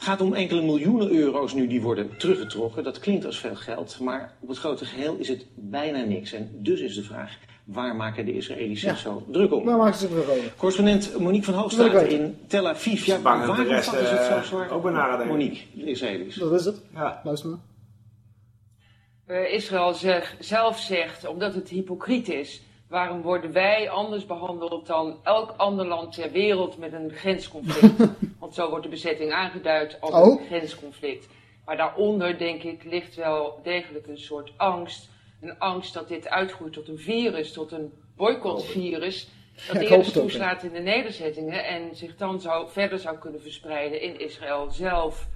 Het gaat om enkele miljoenen euro's nu die worden teruggetrokken. Dat klinkt als veel geld, maar op het grote geheel is het bijna niks. En dus is de vraag, waar maken de Israëli's zich Ja. zo druk om? Waar maken ze zich druk over? Correspondent Monique van Hoogstraat in Tel Aviv. Ja, bang dat de waarom rest, vatten ze het zo eh, zwaar? ook bij nadenken. Monique, de Israëli's. Dat is het. Ja. Luister maar. Eh, Israël zeg- zelf zegt, omdat het hypocriet is, waarom worden wij anders behandeld dan elk ander land ter wereld met een grensconflict? Want zo wordt de bezetting aangeduid als Oh. een grensconflict. Maar daaronder, denk ik, ligt wel degelijk een soort angst. Een angst dat dit uitgroeit tot een virus, tot een boycottvirus. Dat Ja, eerst toeslaat in de nederzettingen en zich dan zou, verder zou kunnen verspreiden in Israël zelf.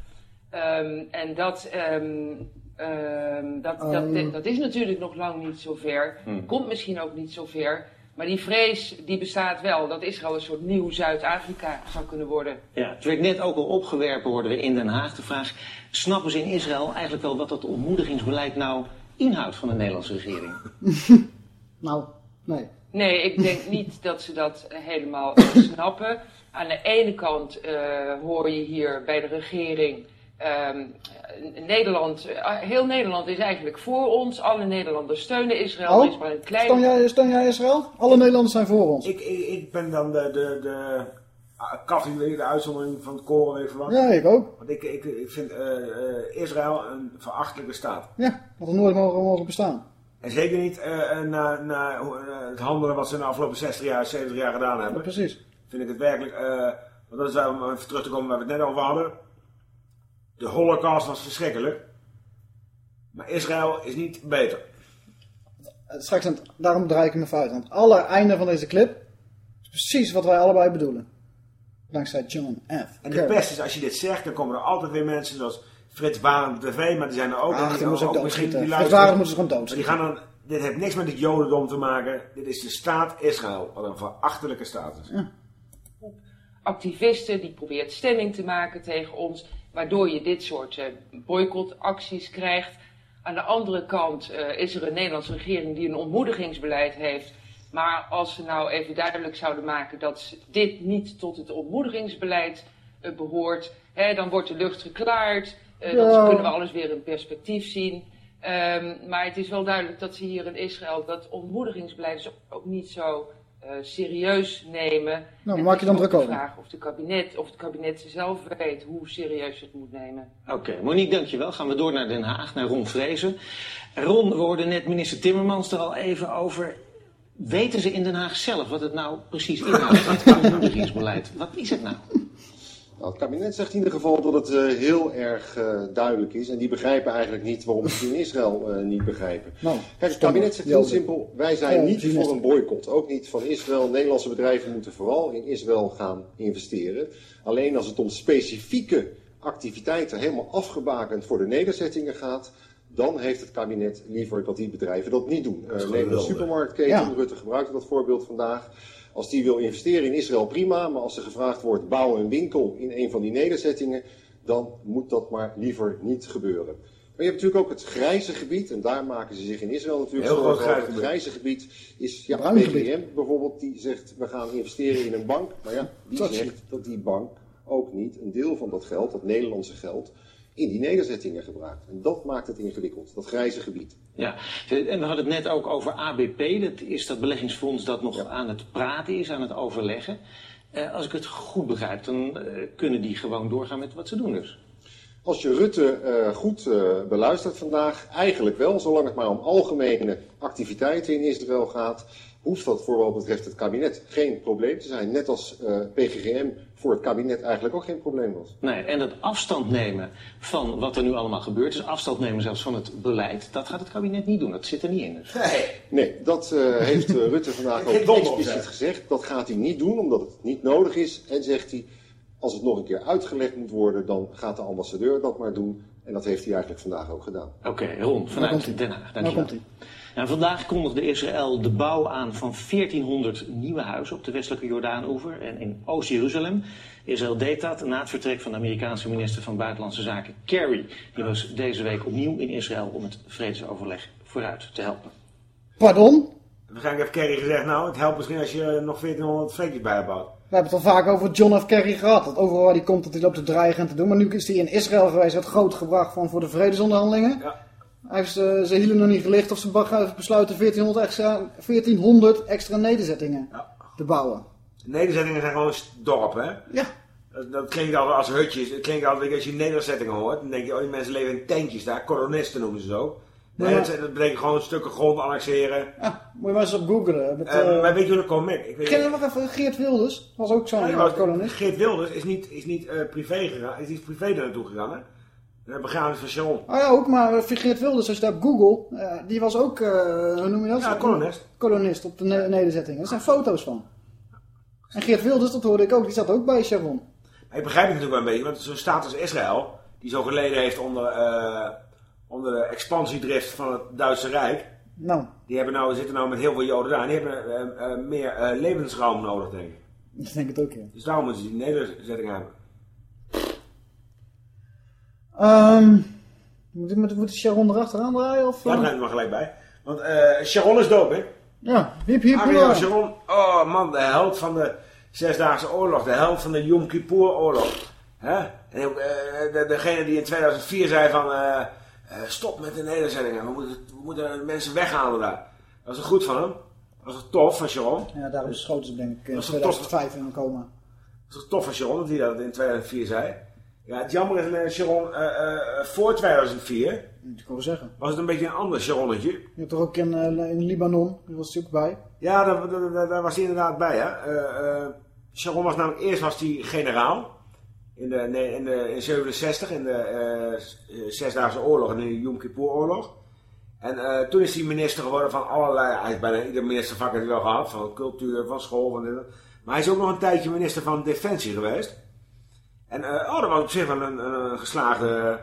Ehm, en dat, ehm, ehm, dat, dat, Ehm. dat is natuurlijk nog lang niet zover. Hmm. Komt misschien ook niet zover. Maar die vrees die bestaat wel. Dat Israël een soort nieuw Zuid-Afrika zou kunnen worden. Ja, het werd net ook al opgewerpen worden we in Den Haag. De vraag, snappen ze in Israël eigenlijk wel wat dat ontmoedigingsbeleid nou inhoudt van de Nederlandse regering? Nou, nee. Nee, ik denk niet dat ze dat helemaal snappen. Aan de ene kant eh, hoor je hier bij de regering. Ehm, eh, Nederland, eh, heel Nederland is eigenlijk voor ons. Alle Nederlanders steunen Israël. Er is maar een Oh, steun jij, steun jij Israël? Alle Nederlanders zijn voor ons. Ik, ik, ik ben dan de, de, de ah, de uitzondering van het koren, wat. Ja, ik ook. Want ik, ik, ik vind eh, eh, Israël een verachtelijke staat. Ja, dat er nooit mogen, mogen bestaan. En zeker niet eh, eh, na, na het handelen wat ze in de afgelopen 60 jaar, 70 jaar gedaan hebben. precies. Vind ik het werkelijk, eh, want dat is waar, om even terug te komen waar we het net over hadden. De holocaust was verschrikkelijk. Maar Israël is niet beter. Eh, Straks, aan het- daarom draai ik me uit. Want het allereinde van deze clip is precies wat wij allebei bedoelen. Dankzij John F. En de Kerry. pest is, als je dit zegt, dan komen er altijd weer mensen zoals Frits Barend TV, maar die zijn er ook. Ach, die moeten ook misschien die Frits luisteren. Barend moeten ze gewoon Maar die gaan dan, dit heeft niks met het jodendom te maken. Dit is de staat Israël, wat een verachtelijke staat is. activisten die probeert stemming te maken tegen ons, waardoor je dit soort eh, boycottacties krijgt. Aan de andere kant eh, is er een Nederlandse regering die een ontmoedigingsbeleid heeft. Maar als ze nou even duidelijk zouden maken dat dit niet tot het ontmoedigingsbeleid eh, behoort, hè, dan wordt de lucht geklaard. Ja. Dan kunnen we alles weer in perspectief zien. Ehm, maar het is wel duidelijk dat ze hier in Israël dat ontmoedigingsbeleid dus ook niet zo serieus nemen. Nou, maak je dan druk over. vraag of, de kabinet, of het kabinet zelf weet hoe serieus het moet nemen. Oké, Monique, dankjewel. Gaan we door naar Den Haag, naar Ron Vrezen. Ron, we hoorden net minister Timmermans er al even over. Weten ze in Den Haag zelf wat het nou precies inhoudt, het ontmoedigingsbeleid? Wat is het nou? Nou, het kabinet zegt in ieder geval dat het eh, heel erg eh, duidelijk is. En die begrijpen eigenlijk niet waarom ze het in Israël eh, niet begrijpen. Nou, Kijk, het kabinet zegt heel simpel, wij zijn Ja, niet voor een boycott. Ook niet van Israël. Nederlandse bedrijven moeten vooral in Israël gaan investeren. Alleen als het om specifieke activiteiten helemaal afgebakend voor de nederzettingen gaat... dan heeft het kabinet liever dat die bedrijven dat niet doen. Uh, neem geweldig. supermarktketen, Ja. Rutte gebruikte dat voorbeeld vandaag. Als die wil investeren in Israël, prima. Maar als er gevraagd wordt, bouw een winkel in een van die nederzettingen... dan moet dat maar liever niet gebeuren. Maar je hebt natuurlijk ook het grijze gebied. En daar maken ze zich in Israël natuurlijk Heel zorgen groot Het grijze gebied is ja, gebied. bijvoorbeeld. Die zegt, we gaan investeren in een bank. Maar ja, die Tot zegt dat die bank ook niet een deel van dat geld, dat Nederlandse geld... in die nederzettingen gebruikt. En dat maakt het ingewikkeld, dat grijze gebied. Ja, en we hadden het net ook over ABP. Dat is dat beleggingsfonds dat nog aan het praten is, aan het overleggen. Eh, als ik het goed begrijp, dan eh, kunnen die gewoon doorgaan met wat ze doen dus. Als je Rutte eh, goed beluistert vandaag, eigenlijk wel, zolang het maar om algemene activiteiten in Israël gaat, hoeft dat voor wat betreft het kabinet geen probleem te zijn. Net als eh, PGGM voor het kabinet eigenlijk ook geen probleem was. Nee, en dat afstand nemen van wat er nu allemaal gebeurt, dus afstand nemen zelfs van het beleid, dat gaat het kabinet niet doen. Dat zit er niet in. Dus. Nee. Nee, dat eh, heeft eh, Rutte vandaag ook expliciet gezegd. Dat gaat hij niet doen, omdat het niet nodig is. En zegt hij, als het nog een keer uitgelegd moet worden, dan gaat de ambassadeur dat maar doen. En dat heeft hij eigenlijk vandaag ook gedaan. Oké, Ron, komt vanuit. Den Haag. Dankjewel. Nou, vandaag kondigde Israël de bouw aan van 1400 nieuwe huizen op de westelijke Jordaanoever en in Oost-Jeruzalem. Israël deed dat na het vertrek van de Amerikaanse minister van Buitenlandse Zaken Kerry. Die was deze week opnieuw in Israël om het vredesoverleg vooruit te helpen. Pardon? Waarschijnlijk heeft Kerry gezegd, nou, het helpt misschien als je nog 1400 fleetjes bijbouwt. We hebben het al vaak over John F. Kerry gehad. Dat overal waar hij komt, dat hij loopt te dreigen en te doen. Maar nu is hij in Israël geweest, had groot gebracht van voor de vredesonderhandelingen. Ja. Hij heeft eh, zijn hielen nog niet gelicht of heeft besluiten 1400 extra, 1400 extra nederzettingen te bouwen. De nederzettingen zijn gewoon dorpen, hè? Ja. Dat, dat klinkt altijd als hutjes. Het klinkt altijd, als je nederzettingen hoort, dan denk je, oh, die mensen leven in tentjes daar. Kolonisten noemen ze zo. Nee, Ja. dat, dat betekent gewoon stukken grond annexeren. Ja, moet je maar eens op googlen. Met, Eh, eh, maar weet je hoe dat komt? Ik weet, nog even Geert Wilders? Was ook zo'n Ja, kolonist. Geert Wilders is niet, is niet privé gegaan, is niet privé daar naartoe gegaan, hè? De begrafenis van Sharon. Ah ja, ook, maar eh, Geert Wilders, als je daar op Google, eh, die was ook, eh, hoe noem je dat? Ja, kolonist. Kolonist op de ne- nederzettingen. Er zijn foto's van. En Geert Wilders, dat hoorde ik ook, die zat ook bij Sharon. Maar ik begrijp het natuurlijk wel een beetje, want zo'n staat als Israël, die zo geleden heeft onder, onder de expansiedrift van het Duitse Rijk, Nou, die hebben nou, zitten nou met heel veel Joden daar, en die hebben meer levensruim nodig, denk ik. ik denk het ook, ja. Dus daarom moeten ze die nederzetting hebben. Ehm moet, moet, moet Sharon erachteraan draaien? Of, Ja, daar zijn we maar gelijk bij. Want eh, Sharon is dood, hè? Ja, hiep hiep Ariel hoera. Sharon, oh man, de held van de Zesdaagse Oorlog, de held van de Yom Kippur Oorlog. Hè? En ook, eh, de, degene die in 2004 zei van, eh, stop met de nederzettingen, we moeten, we moeten de mensen weghalen daar. Dat was goed van hem. Dat was tof van Sharon. Ja, daarom schoten ze denk ik in Dat is toch 2005 in een coma. is toch tof van Sharon dat hij dat in 2004 zei. Ja, het jammer is, eh, Sharon, eh, eh, voor 2004 Ik zeggen. was het een beetje een ander Sharonnetje. Je hebt toch ook in, in Libanon, daar was hij ook bij. Ja, daar, daar, daar- daar was hij inderdaad bij. Hè. Sharon was namelijk, eerst was hij generaal. In de, nee, in de in 67, in de Zesdaagse Oorlog en in de Yom Kippur Oorlog. En toen is hij minister geworden van allerlei, hij heeft bijna ieder ministervak heeft hij wel gehad, van cultuur, van school, van dit. Maar hij is ook nog een tijdje minister van Defensie geweest. En eh, oh, dat was op zich wel een, een geslaagde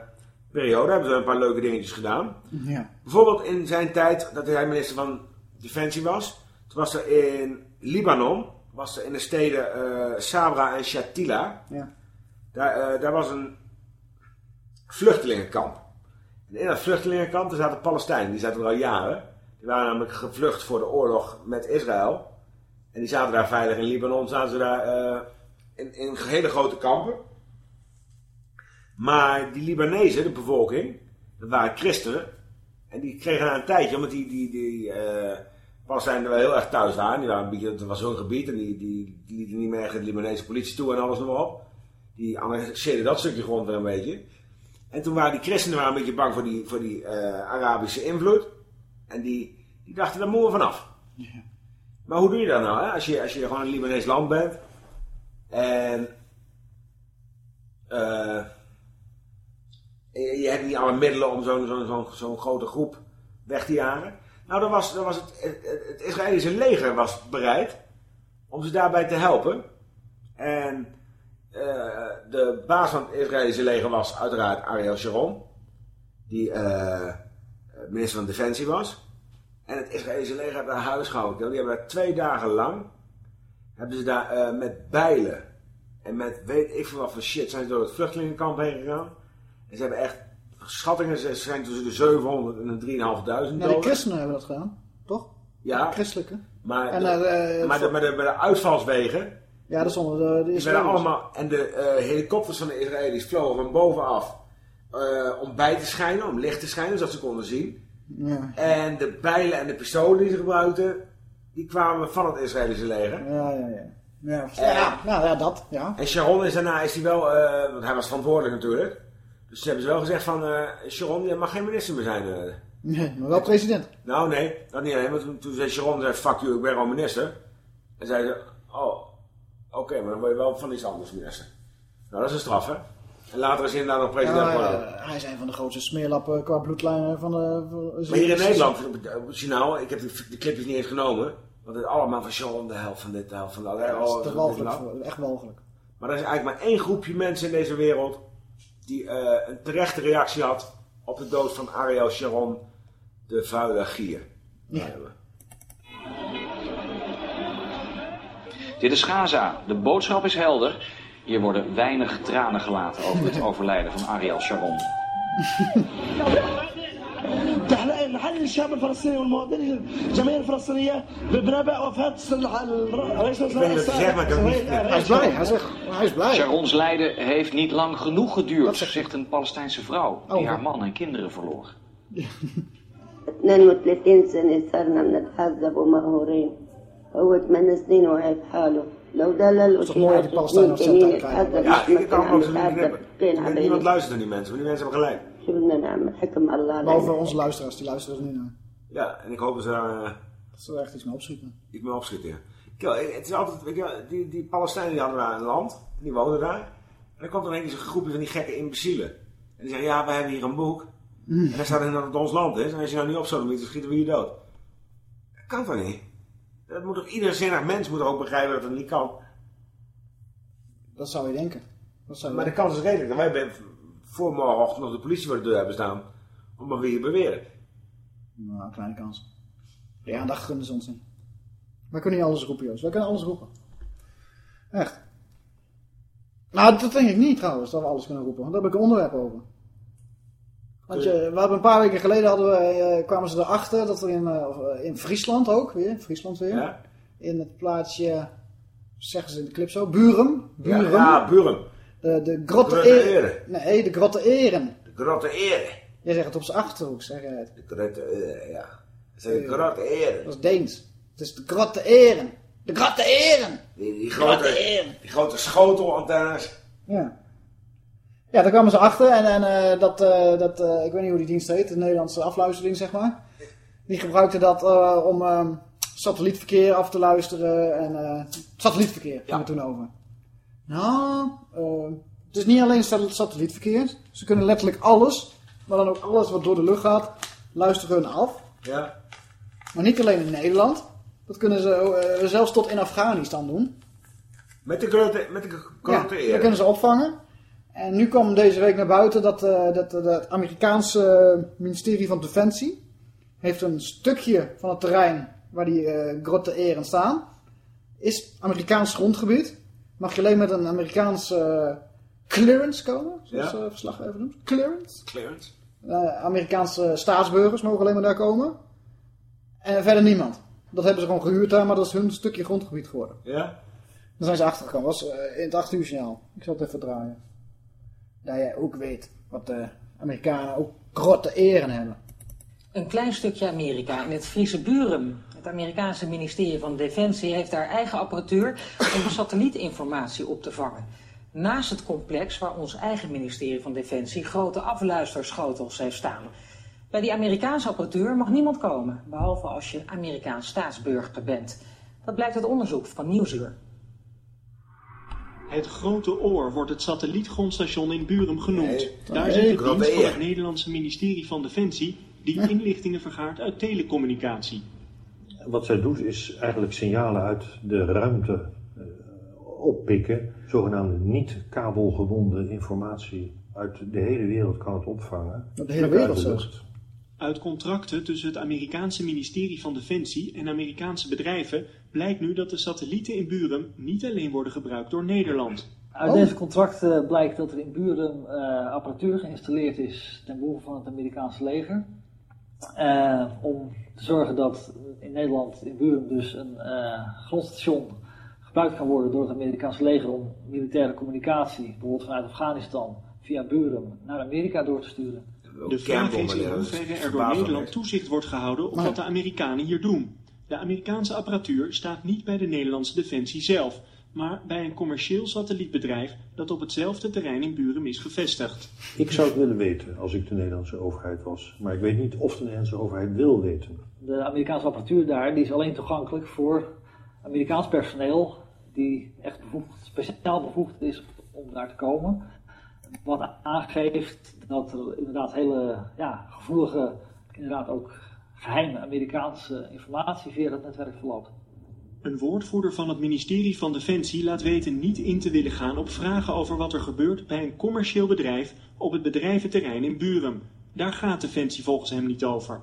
periode, hebben ze een paar leuke dingetjes gedaan. Ja. Bijvoorbeeld in zijn tijd dat hij minister van Defensie was. Toen was er in Libanon, was er in de steden eh, Sabra en Shatila. Ja. Daar, eh, daar was een vluchtelingenkamp. En in dat vluchtelingenkamp zaten Palestijnen, die zaten er al jaren. Die waren namelijk gevlucht voor de oorlog met Israël. En die zaten daar veilig in Libanon, zaten ze daar eh, in, in hele grote kampen. Maar die Libanezen, de bevolking, dat waren christenen. En die kregen na een tijdje, omdat die, die, die eh Palestijnen er wel heel erg thuis waren. Die waren een beetje, het was hun gebied en die, die, die lieten niet meer echt de Libanese politie toe en alles nog op. Die annexeerden dat stukje grond weer een beetje. En toen waren die christenen waren een beetje bang voor die, voor die eh, Arabische invloed. En die, die dachten, daar moeten we vanaf. Maar hoe doe je dat nou? Hè? Als, je, als je gewoon een Libanees land bent. En eh, je, je hebt niet alle middelen om zo'n zo'n grote groep weg te jagen. Nou, dan was, dan was het, het, Israëlische leger was bereid om ze daarbij te helpen. En eh, de baas van het Israëlische leger was uiteraard Ariel Sharon. Die eh, minister van Defensie was. En het Israëlische leger heeft daar huis gehouden. Die hebben daar twee dagen lang... hebben ze daar eh, met bijlen... en met weet ik veel wat voor shit... zijn ze door het vluchtelingenkamp heen gegaan. En ze hebben echt... schattingen ze zijn tussen de 700 en de 3.500 Nou, de christenen hebben dat gedaan, toch? Ja. De christelijke. Maar, En, de, eh, maar, de, maar, de, maar de uitvalswegen... Ja, dat stonden de, de Israëli's. allemaal, en de eh, helikopters van de Israëli's vlogen van bovenaf eh, om bij te schijnen, om licht te schijnen, zodat ze konden zien. Ja. En de bijlen en de pistolen die ze gebruikten, die kwamen van het Israëlische leger. Ja, ja, ja. Ja, En- ja, nou ja, dat, ja. En Sharon is daarna, is hij wel, want hij was verantwoordelijk natuurlijk. Dus ze hebben ze wel gezegd van, eh, Sharon, je mag geen minister meer zijn. eh. Nee, maar wel president. Nou nee, dat niet alleen, want toen, toen zei Sharon, zei, fuck you, ik ben gewoon minister. En zei ze, oh, oké, maar dan word je wel van iets anders minister. Nou, dat is een straf, hè? En later is hij inderdaad nog president geworden. eh, hij is een van de grootste smeerlappen qua bloedlijnen van de... van- Maar hier in Nederland, op het- op het journaal, ik heb de, clipjes niet eens genomen. Want het allemaal van Sharon, de helft van dit, de helft van dat. Ja, dat oh, is te dit, walgelijk, echt walgelijk. Maar er is eigenlijk maar één groepje mensen in deze wereld die eh, een terechte reactie had op de dood van Ariel Sharon, de vuile gier. Ja. Dit is Gaza. De boodschap is helder. Hier worden weinig tranen gelaten over het overlijden van Ariel Sharon. تحقيق نحل الشعب الفلسطيني والمواطنين الجماهير الفلسطينيه بنبأ وفاة رئيس Ik weet niet wat hij zegt, maar ik heb het niet Hij is blij, hij zegt, hij is blij. Sharons lijden heeft niet lang genoeg geduurd, zegt een Palestijnse vrouw die Oh. haar man en kinderen verloor. 32 سنة صرنا بنتعذب ومقهورين هو 8 سنين وعي في حاله لو دلل is toch mooi dat die Palestijnen سنين nog كمان steeds يتعذب Ja, مش ik kan مثل hem عم ook zo niet يتعذب knippen. كين Niemand علينا luistert naar die mensen, maar die mensen hebben gelijk. zullen naam, onze luisteraars, die luisteren er nu naar. Ja, en ik hoop dat ze daar... Eh, dat echt iets mee opschieten. Iets mee opschieten, ja. Kijk, eh, het is altijd, weet je, die, die Palestijnen die hadden daar een land, die woonden daar. En dan komt er ineens een groepje van die gekke imbecielen. En die zeggen, ja, wij hebben hier een boek. En dan staat in dat het ons land is. En als je nou niet op zou doen, dan schieten we je dood. Dat kan toch niet? Dat moet toch, ieder zinnig mens moet ook begrijpen dat het niet kan. Dat zou je denken. Dat zou je maar de kans is redelijk. Wij, ben, voor morgenochtend nog de politie voor de deur hebben staan. Om wat we hier beweren. Nou, kleine kans. De aandacht gunnen ze ons niet. Wij kunnen niet alles roepen, Joost. Wij kunnen alles roepen. Echt. Nou, dat denk ik niet trouwens, dat we alles kunnen roepen. Want daar heb ik een onderwerp over. Want je, we hebben een paar weken geleden hadden we, eh, kwamen ze erachter dat er in, eh, eh, in Friesland ook weer, Friesland weer, Ja. in het plaatsje, zeggen ze in de clip zo, Buren. Buren. Ja, ja, Buren. De, de Grotte Grotte Eren. Eren. Nee, de Grotte Eren. De grote ere. Jij zegt het op zijn achterhoek, zeg jij het. De grote ere, ja. Dat zijn de grote ere. Dat is Deens. Het is de Grotte Eren. De grote eren! Die, die, Grote eren. die grote schotelantennes. Ja. Ja, daar kwamen ze achter en, en eh, dat, eh, dat eh, ik weet niet hoe die dienst heet, de Nederlandse afluisterdienst zeg maar. Die gebruikte dat om ehm, satellietverkeer af te luisteren en eh, satellietverkeer ging het toen over. Nou, eh, het is niet alleen sat- satellietverkeer. Ze kunnen letterlijk alles, maar dan ook alles wat door de lucht gaat, luisteren hun af. Ja. Maar niet alleen in Nederland. Dat kunnen ze eh, zelfs tot in Afghanistan doen. Met de grote, met de grote Ja, dat kunnen ze opvangen. En nu kwam deze week naar buiten dat, eh, dat, het Amerikaanse ministerie van Defensie heeft een stukje van het terrein waar die grote eren staan, is Amerikaans grondgebied. Mag je alleen met een Amerikaanse eh, clearance komen, zoals Ja. de verslaggever noemt. Clearance. Clearance. Eh, Amerikaanse staatsburgers mogen alleen maar daar komen. En verder niemand. Dat hebben ze gewoon gehuurd daar, maar dat is hun stukje grondgebied geworden. Ja. Dan zijn ze achtergekomen. Dat was eh, in het 8 uur signaal. Ik zal het even draaien. Dat jij ook weet wat de Amerikanen ook grote eren hebben. Een klein stukje Amerika in het Friese Buren. Het Amerikaanse ministerie van Defensie heeft daar eigen apparatuur om satellietinformatie op te vangen. Naast het complex waar ons eigen ministerie van Defensie grote afluisterschotels heeft staan. Bij die Amerikaanse apparatuur mag niemand komen, behalve als je Amerikaans staatsburger bent. Dat blijkt uit onderzoek van Nieuwsuur. Het Grote Oor wordt het satellietgrondstation in Burum genoemd. Nee, Daar zit de dienst van het Nederlandse ministerie van Defensie die inlichtingen vergaart uit telecommunicatie. Wat zij doet is eigenlijk signalen uit de ruimte eh, oppikken. Zogenaamde niet kabelgebonden informatie uit de hele wereld kan het opvangen. De hele wereld zelfs. Uit contracten tussen het Amerikaanse ministerie van Defensie en Amerikaanse bedrijven blijkt nu dat de satellieten in Burum niet alleen worden gebruikt door Nederland. Uit deze contracten blijkt dat er in Buren eh, apparatuur geïnstalleerd is ten behoeve van het Amerikaanse leger. Eh, om te zorgen dat in Nederland, in Buren dus, een eh, grondstation gebruikt kan worden door het Amerikaanse leger om militaire communicatie, bijvoorbeeld vanuit Afghanistan, via Buren naar Amerika door te sturen. De vraag is in hoeverre er door Nederland toezicht wordt gehouden op wat de Amerikanen hier doen. De Amerikaanse apparatuur staat niet bij de Nederlandse defensie zelf, maar bij een commercieel satellietbedrijf dat op hetzelfde terrein in Burum is gevestigd. Ik zou het willen weten als ik de Nederlandse overheid was. Maar ik weet niet of de Nederlandse overheid wil weten. De Amerikaanse apparatuur daar die is alleen toegankelijk voor Amerikaans personeel die echt bevoegd, speciaal bevoegd is om daar te komen. Wat aangeeft dat er inderdaad hele ja, gevoelige, inderdaad ook geheime Amerikaanse informatie via dat netwerk verloopt. Een woordvoerder van het ministerie van Defensie laat weten niet in te willen gaan op vragen over wat er gebeurt bij een commercieel bedrijf op het bedrijventerrein in Burum. Daar gaat Defensie volgens hem niet over.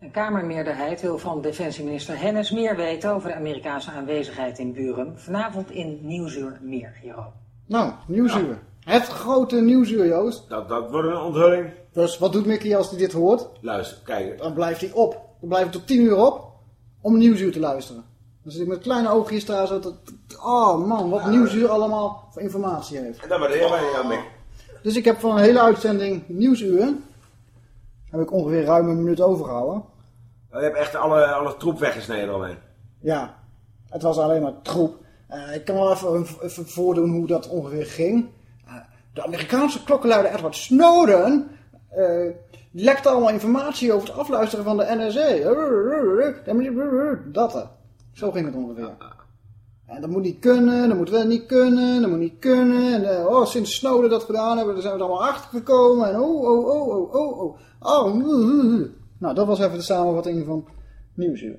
Een Kamermeerderheid wil van defensieminister Hennis meer weten over de Amerikaanse aanwezigheid in Burum. Vanavond in Nieuwsuur meer hierover. Nou, nieuwsuur. Het grote nieuwsuur, Joost. Dat, dat wordt een onthulling. Dus wat doet Mickey als hij dit hoort? Luister, kijk. Dan blijft hij op. Dan blijft hij tot tien uur op om nieuwsuur te luisteren. Dan zit ik met kleine oogjes daar zo te... Oh man, wat nieuwsuur allemaal voor informatie heeft. En dat waardeer wij jou, Mick. Dus ik heb van een hele uitzending nieuwsuur... heb ik ongeveer ruim een minuut overgehouden. Je hebt echt alle, alle troep weggesneden eromheen. Ja, het was alleen maar troep. Eh, ik kan wel even, even voordoen hoe dat ongeveer ging. Eh, de Amerikaanse klokkenluider Edward Snowden eh, lekte allemaal informatie over het afluisteren van de NSA. Dat. Zo ging het ongeveer. En dat moet niet kunnen, dat moet wel niet kunnen, dat moet niet kunnen. En eh, oh, sinds Snowden dat gedaan hebben, zijn we er allemaal achter gekomen. En oh, oh, oh, oh, oh, oh. oh uh, uh, uh. Nou, dat was even de samenvatting van Nieuwsuur.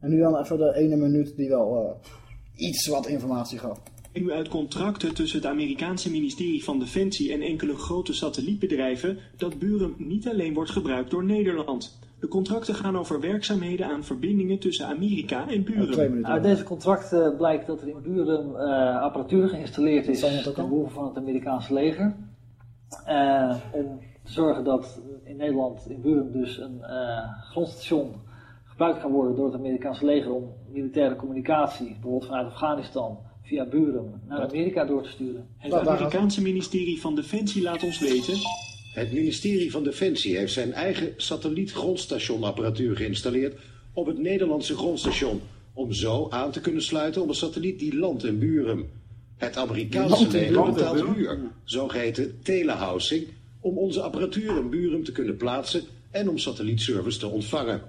En nu dan even de ene minuut die wel eh, iets wat informatie gaf. Nu uit contracten tussen het Amerikaanse ministerie van Defensie en enkele grote satellietbedrijven dat Burum niet alleen wordt gebruikt door Nederland. De contracten gaan over werkzaamheden aan verbindingen tussen Amerika en Burum. Uit deze contracten blijkt dat er in Buren eh, apparatuur geïnstalleerd is ten behoeve van het Amerikaanse leger. Eh, om te zorgen dat in Nederland, in Buren dus, een eh, grondstation gebruikt kan worden door het Amerikaanse leger om militaire communicatie, bijvoorbeeld vanuit Afghanistan, via Buren naar Amerika door te sturen. Het Amerikaanse ministerie van Defensie laat ons weten Het ministerie van Defensie heeft zijn eigen satellietgrondstationapparatuur geïnstalleerd op het Nederlandse grondstation om zo aan te kunnen sluiten op een satelliet die landt in Buren. Het Amerikaanse leger betaalt huur, zogeheten telehousing, om onze apparatuur in Buren te kunnen plaatsen en om satellietservice te ontvangen.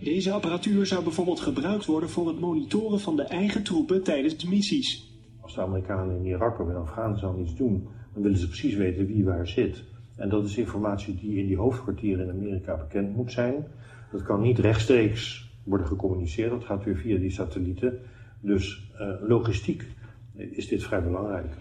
Deze apparatuur zou bijvoorbeeld gebruikt worden voor het monitoren van de eigen troepen tijdens de missies. Als de Amerikanen in Irak of in Afghanistan iets doen, dan willen ze precies weten wie waar zit. En dat is informatie die in die hoofdkwartieren in Amerika bekend moet zijn. Dat kan niet rechtstreeks worden gecommuniceerd, dat gaat weer via die satellieten. Dus eh, logistiek is dit vrij belangrijk.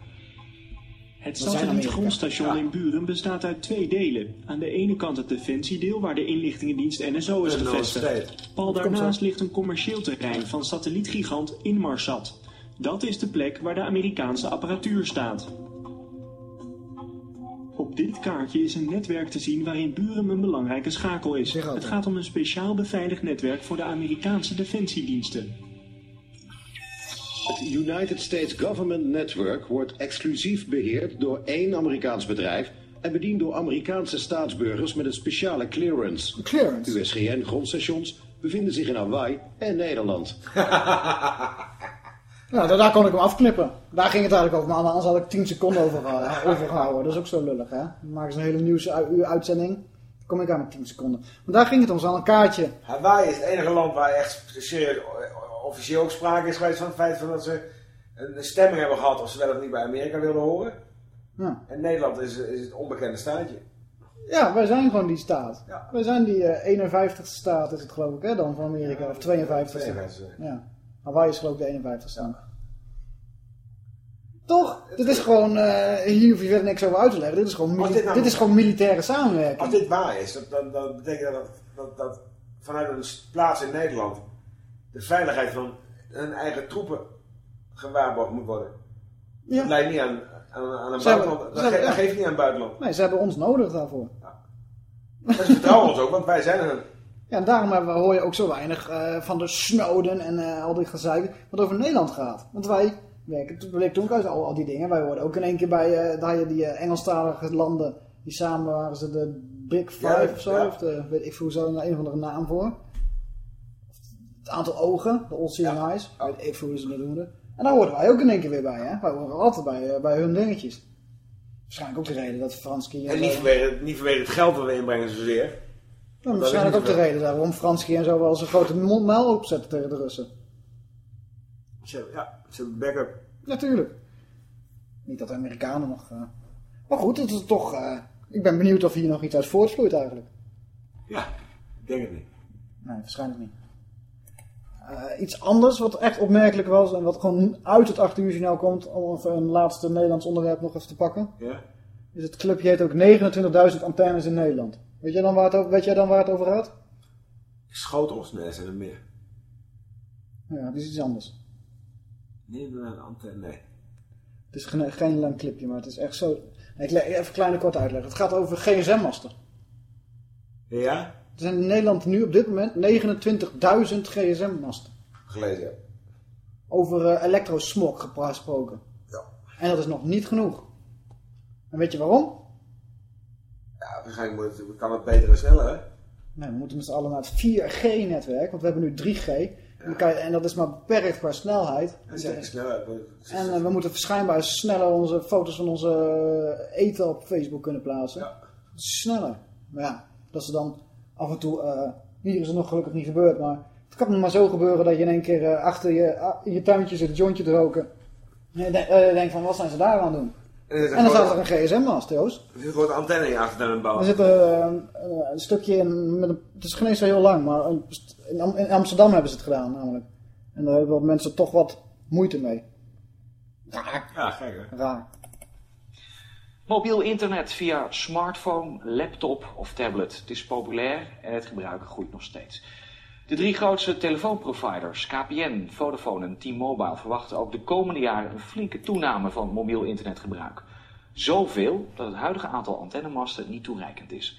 Het satellietgrondstation in Buren bestaat uit twee delen. Aan de ene kant het defensiedeel waar de inlichtingendienst NSO is gevestigd. Pal daarnaast ligt een commercieel terrein van satellietgigant Inmarsat. Dat is de plek waar de Amerikaanse apparatuur staat. Op dit kaartje is een netwerk te zien waarin Buren een belangrijke schakel is. Het gaat om een speciaal beveiligd netwerk voor de Amerikaanse defensiediensten. Het United States Government Network wordt exclusief beheerd door één Amerikaans bedrijf en bediend door Amerikaanse staatsburgers met een speciale clearance. Clearance? USGN-grondstations bevinden zich in Hawaii en Nederland. Nou, daar, daar kon ik hem afknippen. Daar ging het eigenlijk over, maar anders had ik 10 seconden over, geha- over gehouden. Dat is ook zo lullig, hè? Dan maken ze een hele nieuwsuur-uitzending. Dan kom ik aan met 10 seconden. Maar daar ging het om, zo'n kaartje. Hawaii is het enige land waar echt serieus eh, officieel ook sprake is geweest van het feit van dat ze een stemming hebben gehad of ze wel of niet bij Amerika wilden horen. Ja. En Nederland is, is het onbekende staatje. Ja, wij zijn gewoon die staat. Wij zijn die eh 51ste staat, is het geloof ik, hè, dan van Amerika. Of 52ste. 52e. Ja. Hawaii is geloof ik de 51ste. Toch? Dit is gewoon, eh, hier hoef je verder niks over uit te leggen. Dit is gewoon, dit nou- dit is gewoon militaire samenwerking. Als dit waar is, dan, dan betekent dat, dat dat vanuit een plaats in Nederland de veiligheid van hun eigen troepen gewaarborgd moet worden. Ja. Dat leidt niet aan, aan, aan een Ze hebben- buitenland. ze Dat, ja. geeft niet aan het buitenland. Nee, ze hebben ons nodig daarvoor. Dat is vertrouwen ons ook, want wij zijn er. Ja, en daarom hebben we- hoor je ook zo weinig eh, van de Snowden en eh, al die gezeik wat over Nederland gaat. Want wij werken, toen bleek toen al, al die dingen. Wij hoorden ook in één keer bij, eh je die eh, Engelstalige landen, die samen waren ze de Big Five Ja, of zo, ja. of de, weet ik veel, zo een of andere naam voor. Het aantal ogen, de Old Seeing Eyes, weet ik veel hoe ze dat noemden. En daar hoorden wij ook in één keer weer bij, hè. Wij horen altijd bij, eh, bij hun dingetjes. Waarschijnlijk ook de reden dat Franski... En niet vanwege, niet vanwege het geld dat we inbrengen zozeer. Waarschijnlijk ook de reden waarom Franski en zo wel zijn grote muil opzetten tegen de Russen. Ze Ja, ze hebben backup. Natuurlijk. Niet dat de Amerikanen nog... eh, Maar goed, het is toch... eh, Ik ben benieuwd of hier nog iets uit voortvloeit eigenlijk. Ja, ik denk het niet. Nee, waarschijnlijk niet. Eh, iets anders wat echt opmerkelijk was en wat gewoon uit het 8 uur journaal komt, om even een laatste Nederlands onderwerp nog even te pakken, Ja? is het clubje heet ook 29.000 antennes in Nederland. Weet jij, dan waar het over, weet jij dan waar het over gaat? Schotels? Nee, zijn er meer. Ja, dit is iets anders. Nee, een antenne, nee. Het is geen, geen lang clipje, maar het is echt zo... Nee, ik le- even een kleine kort uitleggen. Het gaat over gsm-masten. Ja? Er zijn in Nederland nu op dit moment 29.000 gsm-masten. Gelezen, ja. Over eh, elektrosmog gesproken. Ja. En dat is nog niet genoeg. En weet je waarom? Waarschijnlijk moet kan het beter en sneller, hè? Nee, we moeten met z'n allen naar het 4G-netwerk, want we hebben nu 3G. En, kan je- en dat is maar beperkt qua snelheid. En zeker sneller. En eh, we moeten schijnbaar sneller onze foto's van onze eh, eten op Facebook kunnen plaatsen. Sneller. Maar ja, dat ze dan af en toe... eh, hier is het nog gelukkig niet gebeurd, maar... Het kan maar zo gebeuren dat je in één keer achter je, ah, in je tuintje zit een jointje te roken. En je de- denkt van, wat zijn ze daar aan het doen? En er dan staat er een gsm-mast, Joost. Er zit een grote antenne in je achtertuin bouwen. Er zit eh, een, een stukje in, met een, het is geen eens zo heel lang, maar een- in Am- in Amsterdam hebben ze het gedaan namelijk. En daar hebben mensen toch wat moeite mee. Raar. Ja, gek hè? Raar. Mobiel internet via smartphone, laptop of tablet. Het is populair en het gebruik groeit nog steeds. De drie grootste telefoonproviders, KPN, Vodafone en T-Mobile, verwachten ook de komende jaren een flinke toename van mobiel internetgebruik. Zoveel dat het huidige aantal antennemasten niet toereikend is.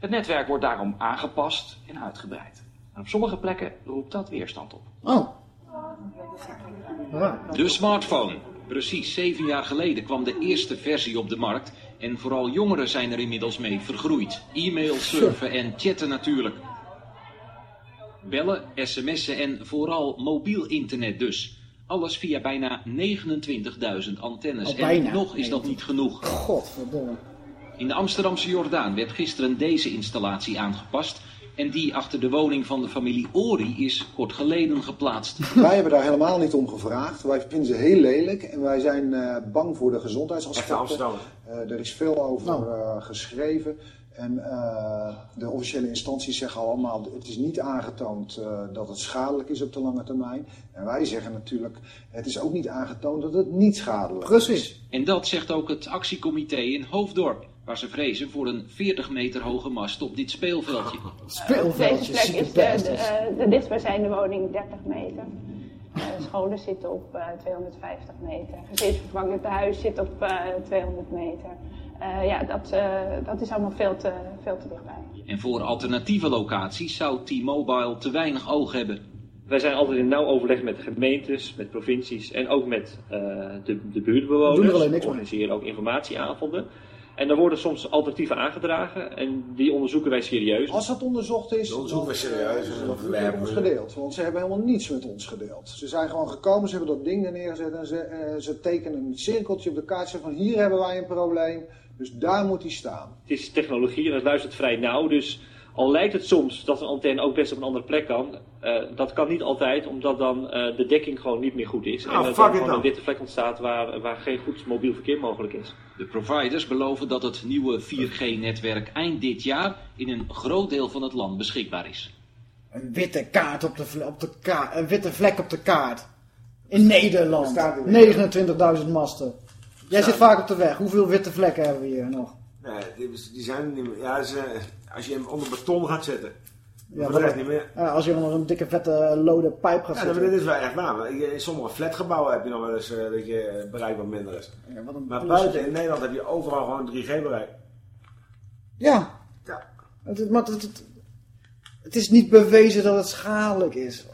Het netwerk wordt daarom aangepast en uitgebreid. En op sommige plekken roept dat weerstand op. Oh. De smartphone. Precies zeven jaar geleden kwam de eerste versie op de markt. En vooral jongeren zijn er inmiddels mee vergroeid. E-mail, surfen en chatten natuurlijk. Bellen, sms'en en vooral mobiel internet dus. Alles via bijna 29.000 antennes. Oh, bijna. En nog is dat niet genoeg. Godverdomme. In de Amsterdamse Jordaan werd gisteren deze installatie aangepast. En die achter de woning van de familie Ori is kort geleden geplaatst. Wij hebben daar helemaal niet om gevraagd. Wij vinden ze heel lelijk en wij zijn eh, bang voor de gezondheidsaspecten. Amsterdam. Eh, er is veel over eh, geschreven. En eh, de officiële instanties zeggen allemaal, het is niet aangetoond eh, dat het schadelijk is op de lange termijn. En wij zeggen natuurlijk, het is ook niet aangetoond dat het niet schadelijk is. En dat zegt ook het actiecomité in Hoofddorp. Waar ze vrezen voor een 40 meter hoge mast op dit speelveldje. Speelveldje, Deze plek is de, de, eh, de dichtstbijzijnde woning 30 meter. Eh, scholen zitten op eh, 250 meter. Gezinsvervangend tehuis zit op eh, 200 meter. Eh, ja, dat, eh, dat is allemaal veel te, veel te dichtbij. En voor alternatieve locaties zou T-Mobile te weinig oog hebben. Wij zijn altijd in nauw overleg met de gemeentes, met provincies en ook met eh, de, de buurtbewoners. Doen er alleen niks We organiseren ook informatieavonden. En er worden soms alternatieven aangedragen en die onderzoeken wij serieus. Als dat onderzocht is, De onderzoek is serieus. het met ons gedeeld. Want ze hebben helemaal niets met ons gedeeld. Ze zijn gewoon gekomen, ze hebben dat ding er neergezet en ze, eh, ze tekenen een cirkeltje op de kaart. Zeggen van hier hebben wij een probleem, dus daar moet hij staan. Het is technologie en het luistert vrij nauw. Dus al lijkt het soms dat een antenne ook best op een andere plek kan, eh, dat kan niet altijd, omdat dan eh, de dekking gewoon niet meer goed is. Ah, en er fuck dan it gewoon een witte vlek ontstaat waar, waar geen goed mobiel verkeer mogelijk is. De providers beloven dat het nieuwe 4G-netwerk eind dit jaar in een groot deel van het land beschikbaar is. Een witte kaart op de, op de kaart. Een witte vlek op de kaart. In Nederland. 29.000 masten. Jij zit vaak op de weg. Hoeveel witte vlekken hebben we hier nog? Nee, die, die zijn er niet meer. Ja, ze, als je hem onder beton gaat zetten. Ja, Ja, maar- niet meer. Ja, als je onder een dikke vette lode pijp gaat Ja, maar zitten. dit is wel echt waar. maar In sommige flatgebouwen heb je nog wel eens eh, dat je bereik wat minder is. wat een maar buiten in Nederland heb je overal gewoon 3G bereik. Ja. Ja. Het, is- maar het, het, het is niet bewezen dat het schadelijk is.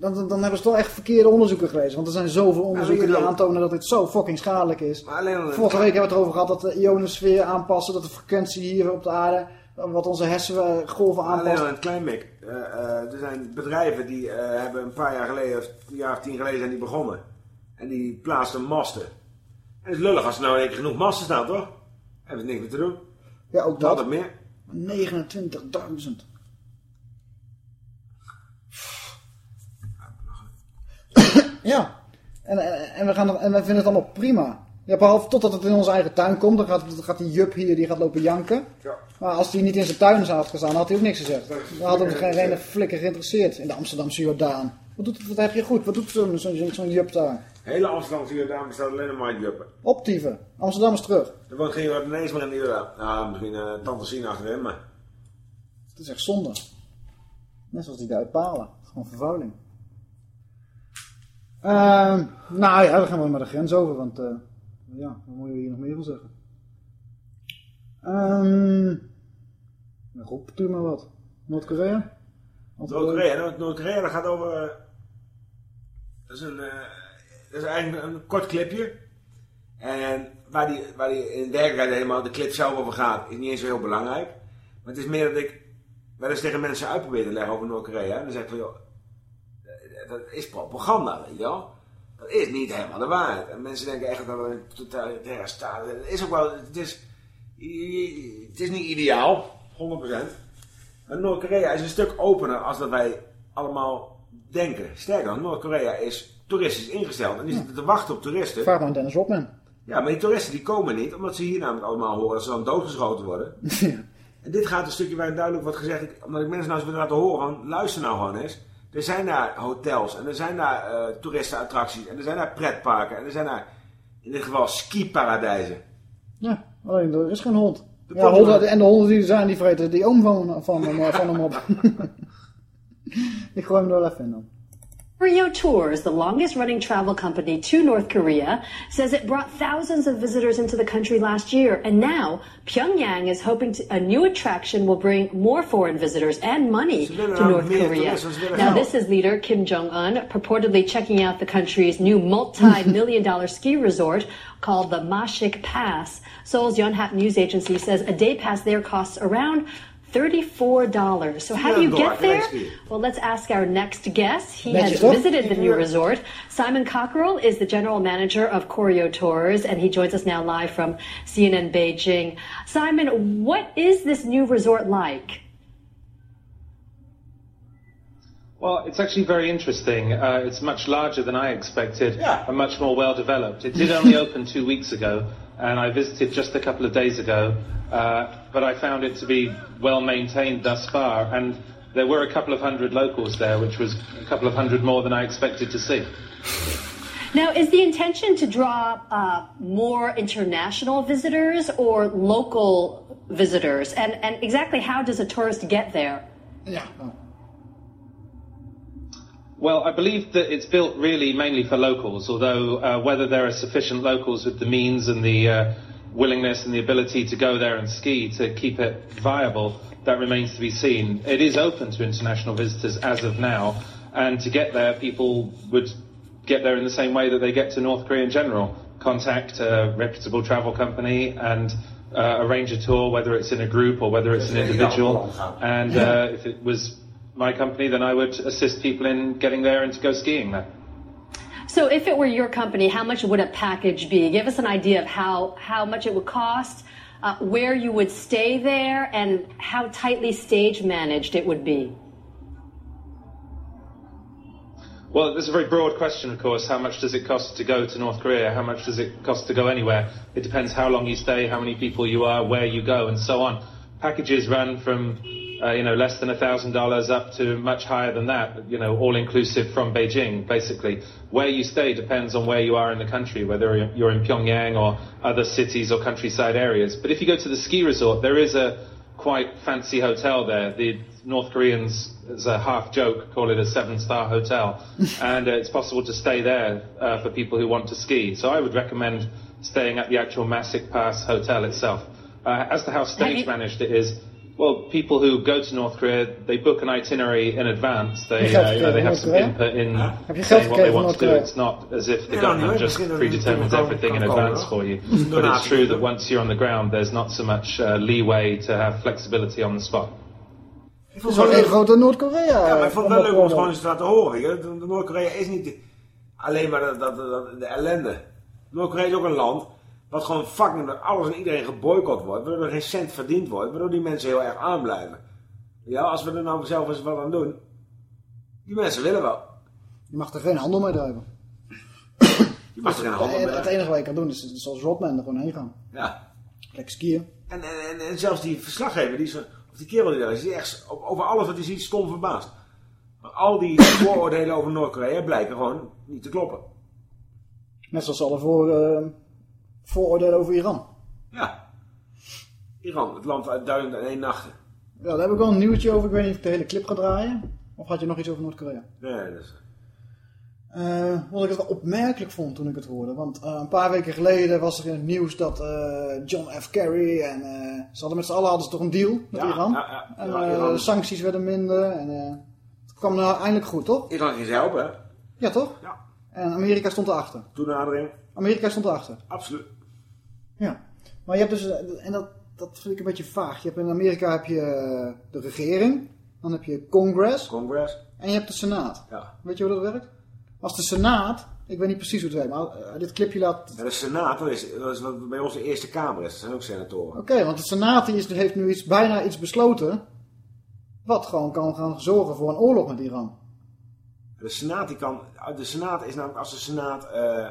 Dan, dan, dan hebben ze toch echt verkeerde onderzoeken gelezen. Want er zijn zoveel onderzoeken je die aantonen dat dit zo fucking schadelijk is. Alleen Vorige week hebben we het erover gehad dat de ionosfeer aanpassen. Dat de frequentie hier op de aarde, wat onze hersengolven Alleen aanpast. al een klein mik. Eh, eh, er zijn bedrijven die eh, hebben een paar jaar geleden, of een jaar of tien geleden zijn die begonnen. En die plaatsten masten. En het is lullig als er nou in één keer genoeg masten staan, toch? Hebben ze niks meer te doen. Ja, ook dat. Altijd meer. 29.000. ja. En, en, en we gaan, er- en we vinden het allemaal prima. Ja, behalve totdat het in onze eigen tuin komt. Dan gaat, dan gaat die jup hier die gaat lopen janken. Ja. Maar als die niet in zijn tuin had gestaan, had hij ook niks gezegd. Dan had hem geen rene flikker geïnteresseerd in de Amsterdamse Jordaan. Wat, doet wat heb je goed? Wat doet zo'n zo'n zo'n jup daar? Hele Amsterdamse Jordaan bestaat alleen maar uit juppen. Optieven. Amsterdam is terug. Er woont geen Jordanees meer in de Jordaan. Nou, misschien uh, Tante Sien achterin, maar... Het is echt zonde. Net zoals die daar uit Palen. Gewoon vervuiling. Ehm, nou ja, dan gaan we maar de grens over, want eh, ja, wat moet je hier nog meer van zeggen? Ehm nou goed, doe maar wat. Noord-Korea? Noord-Korea, Noord- Noord-Korea, dat gaat over... eh, dat is een... eh, dat is eigenlijk een, kort clipje. En waar die, waar die in werkelijkheid helemaal de clip zelf over gaat, is niet eens zo heel belangrijk. Maar het is meer dat ik wel eens tegen mensen uit probeer te leggen over Noord-Korea. En dan zeg ik van, joh, eh, dat is propaganda, weet je wel. Dat is niet helemaal de waarheid. En mensen denken echt dat we een totalitaire staat... Het is ook wel... Het is, het is niet ideaal, 100%. Maar Noord-Korea is een stuk opener als dat wij allemaal denken. Sterker nog, Noord-Korea is toeristisch ingesteld. En die zitten te wachten op toeristen. Vraag maar Dennis Rodman. Ja, maar die toeristen die komen niet, omdat ze hier namelijk allemaal horen dat ze dan doodgeschoten worden. En dit gaat een stukje waarin duidelijk wordt gezegd, omdat ik mensen nou eens wil laten horen van, luister nou gewoon eens. Er zijn daar hotels en er zijn daar eh, toeristenattracties en er zijn daar pretparken en er zijn daar in dit geval skiparadijzen. Ja, alleen er is geen hond. Er Ja, honden, en de honden die er zijn, die vreten die oom van, van, hem, van hem op. Ik gooi hem er wel even in dan. Rio Tours, the longest running travel company to North Korea, says it brought thousands of visitors into the country last year. And now, Pyongyang is hoping to, a new attraction will bring more foreign visitors and money to North Korea. toeristen, ze willen Now, this is leader Kim Jong un purportedly checking out the country's new multi million dollar ski resort called the Mashik Pass. Seoul's Yonhap news agency says a day pass there costs around $34. So how do you get there? Well, let's ask our next guest. He has visited the new resort. Simon Cockerell is the general manager of Choreo Tours, and he joins us now live from CNN Beijing. Simon, what is this new resort like? Well, it's actually very interesting. Uh, it's much larger than I expected yeah. and much more well developed. It did only open two weeks ago, and I visited just a couple of days ago, uh, but I found it to be well maintained thus far, and there were a couple of hundred locals there, which was a couple of hundred more than I expected to see. Now, is the intention to draw uh, more international visitors or local visitors? And, and exactly how does a tourist get there? Yeah. Well, I believe that it's built really mainly for locals, although uh, whether there are sufficient locals with the means and the uh, willingness and the ability to go there and ski to keep it viable, that remains to be seen. It is open to international visitors as of now, and to get there, people would get there in the same way that they get to North Korea in general. Contact a reputable travel company and uh, arrange a tour, whether it's in a group or whether it's an individual. And uh, if it was my company, then I would assist people in getting there and to go skiing there. So, if it were your company, how much would a package be? Give us an idea of how, how much it would cost, uh, where you would stay there, and how tightly stage managed it would be. Well, it's a very broad question, of course. How much does it cost to go to North Korea? How much does it cost to go anywhere? It depends how long you stay, how many people you are, where you go, and so on. Packages run from uh, you know, less than $1,000 up to much higher than that, you know, all inclusive from Beijing, basically. Where you stay depends on where you are in the country, whether you're in Pyongyang or other cities or countryside areas. But if you go to the ski resort, there is a quite fancy hotel there. The North Koreans, as a half joke, call it a seven star hotel. and uh, it's possible to stay there uh, for people who want to ski. So I would recommend staying at the actual Masik Pass hotel itself. Uh, as to how stage managed it is, well, people who go to North Korea, they book an itinerary in advance. They, uh, you know, they have some input in saying what they want to do. It's not as if the government just predetermines everything in advance for you. But it's true that once you're on the ground, there's not so much uh, leeway to have flexibility on the spot. Het is wel een grote Noord-Korea. Ja, maar ik vond het wel leuk om het gewoon eens te laten horen. Noord-Korea is niet alleen maar dat, dat, dat, de ellende. Noord-Korea is ook een land wat gewoon fucking door alles en iedereen geboycott wordt. Waardoor er geen cent verdiend wordt. Waardoor die mensen heel erg aanblijven. Ja, als we er nou zelf eens wat aan doen. Die mensen willen wel. Je mag er geen handel mee drijven. Je mag er geen handel mee Het enige wat je kan doen is, zoals Rodman er gewoon heen gaan. Ja. Lekker skiën. En, en, en, zelfs die verslaggever, die, zo, of die kerel die daar is, die echt over alles wat hij ziet stom verbaasd. Maar al die vooroordelen over Noord-Korea blijken gewoon niet te kloppen. Net zoals alle voor... Uh vooroordelen over Iran. Ja. Iran, het land uit duizend en één nachten. Ja, daar heb ik wel een nieuwtje over. Ik weet niet of ik de hele clip ga draaien. Of had je nog iets over Noord-Korea? Nee, dat is... Uh, wat ik het wel opmerkelijk vond toen ik het hoorde. Want uh, een paar weken geleden was er in het nieuws dat uh, John F. Kerry en ze hadden met z'n allen hadden ze toch een deal met ja, Iran. Ja, ja, en Iran. de sancties werden minder. En het kwam nou eindelijk goed, toch? Iran ging ze helpen, hè? Ja, toch? Ja. En Amerika stond erachter. Toenadering. Amerika stond erachter. Absoluut. Maar je hebt dus, en dat, dat vind ik een beetje vaag. Je hebt in Amerika heb je eh, de regering, dan heb je Congress. Congress. En je hebt de Senaat. Ja. Weet je hoe dat werkt? Als de Senaat, ik weet niet precies hoe het werkt, maar uh, dit clipje laat... Ja, de Senaat, dat is, dat is wat bij ons de Eerste Kamer is. Dat zijn ook senatoren. Oké, want de Senaat die is, heeft nu iets, bijna iets besloten... wat gewoon kan gaan zorgen voor een oorlog met Iran. De Senaat, die kan, de Senaat is namelijk als de Senaat uh,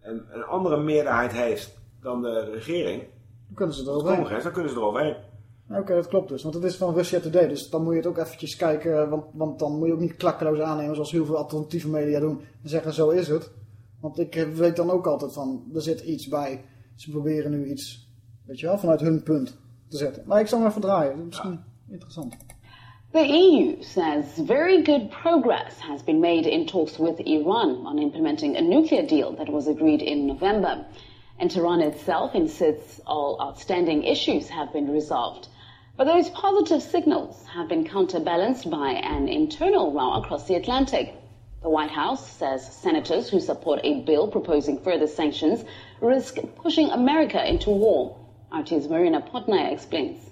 een, een andere meerderheid heeft dan de regering. Dan kunnen ze eroverheen. Congres, dan kunnen ze eroverheen. Oké, dat klopt dus. Want het is van Russia Today. Dus dan moet je het ook eventjes kijken. Want, want dan moet je ook niet klakkeloos aannemen zoals heel veel alternatieve media doen. En zeggen zo is het. Want ik weet dan ook altijd van, er zit iets bij. Ze proberen nu iets, weet je wel, vanuit hun punt te zetten. Maar ik zal hem even draaien. Dat is misschien ja. interessant. The EU says very good progress has been made in talks with Iran on implementing a nuclear deal that was agreed in November. And Tehran itself insists all outstanding issues have been resolved. But those positive signals have been counterbalanced by an internal row across the Atlantic. The White House says senators who support a bill proposing further sanctions risk pushing America into war. RT's Marina Potnaya explains.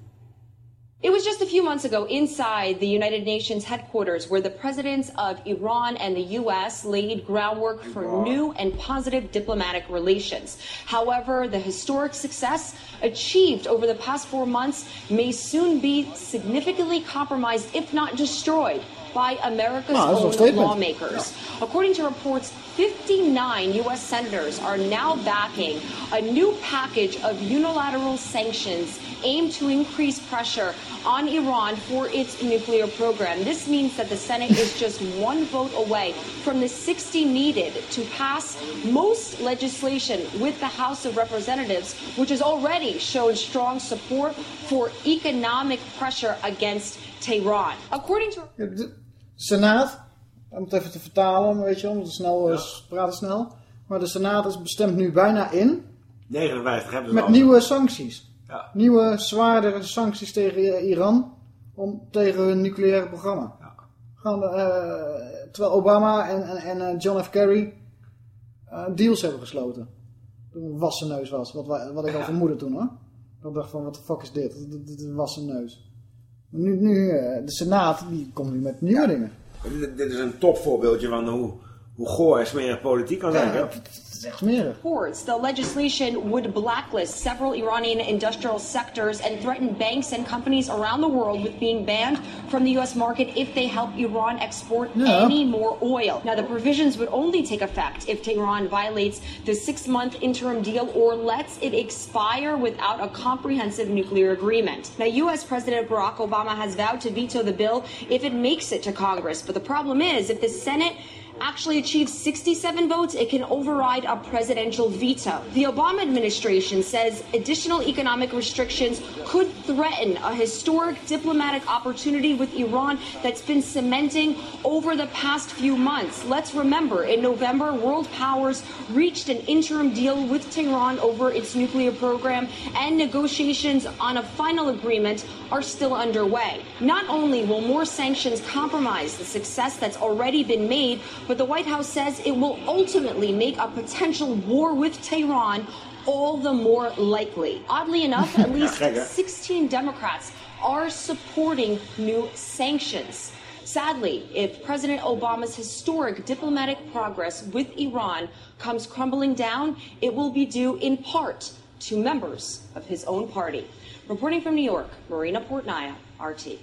It was just a few months ago inside the United Nations headquarters where the presidents of Iran and the U.S. laid groundwork for new and positive diplomatic relations. However, the historic success achieved over the past four months may soon be significantly compromised, if not destroyed, by America's Nou, dat is een own lawmakers. According to reports, 59 U.S. senators are now backing a new package of unilateral sanctions aimed to increase pressure on Iran for its nuclear program. This means that the Senate is just one vote away from the 60 needed to pass most legislation with the House of Representatives, which has already shown strong support for economic pressure against Tehran. According to Senaat, om het even te vertalen, weet je want we snel, eh, praten snel. Maar de Senaat is bestemd nu bijna in 59 hebben ze met al. nieuwe sancties. Ja. Nieuwe, zwaardere sancties tegen I- Iran om, tegen hun nucleaire programma. Gewoon, eh, terwijl Obama en, en, en eh, John F. Kerry eh, deals hebben gesloten. Toen een wassen neus was, wat, wat ik al vermoedde toen hoor. Ik dacht van, wat de fuck is dit? Dit, dit, dit is een wassen neus. Nu, nu eh, de Senaat, die komt nu met nieuwe dingen. Dit, is een topvoorbeeldje van hoe, hoe goor en smerig politiek kan zijn. Het is echt smerig. reports, the legislation would blacklist several Iranian industrial sectors and threaten banks and companies around the world with being banned from the U.S. market if they help Iran export Yeah. any more oil. Now, the provisions would only take effect if Tehran violates the six month interim deal or lets it expire without a comprehensive nuclear agreement. Now, U.S. President Barack Obama has vowed to veto the bill if it makes it to Congress. But the problem is, if the Senate actually achieves 67 votes, it can override a presidential veto. The Obama administration says additional economic restrictions could threaten a historic diplomatic opportunity with Iran that's been cementing over the past few months. Let's remember, in November, world powers reached an interim deal with Tehran over its nuclear program, and negotiations on a final agreement are still underway. Not only will more sanctions compromise the success that's already been made, but the White House says it will ultimately make a potential war with Tehran all the more likely. Oddly enough, at least 16 Democrats are supporting new sanctions. Sadly, if President Obama's historic diplomatic progress with Iran comes crumbling down, it will be due in part to members of his own party. Reporting from New York, Marina Portnaya, RT.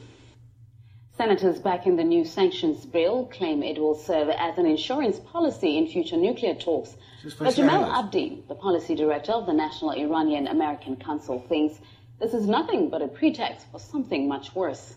Senators backing the new sanctions bill claim it will serve as an insurance policy in future nuclear talks. But Jamal Abdi, the policy director of the National Iranian American Council, thinks this is nothing but a pretext for something much worse.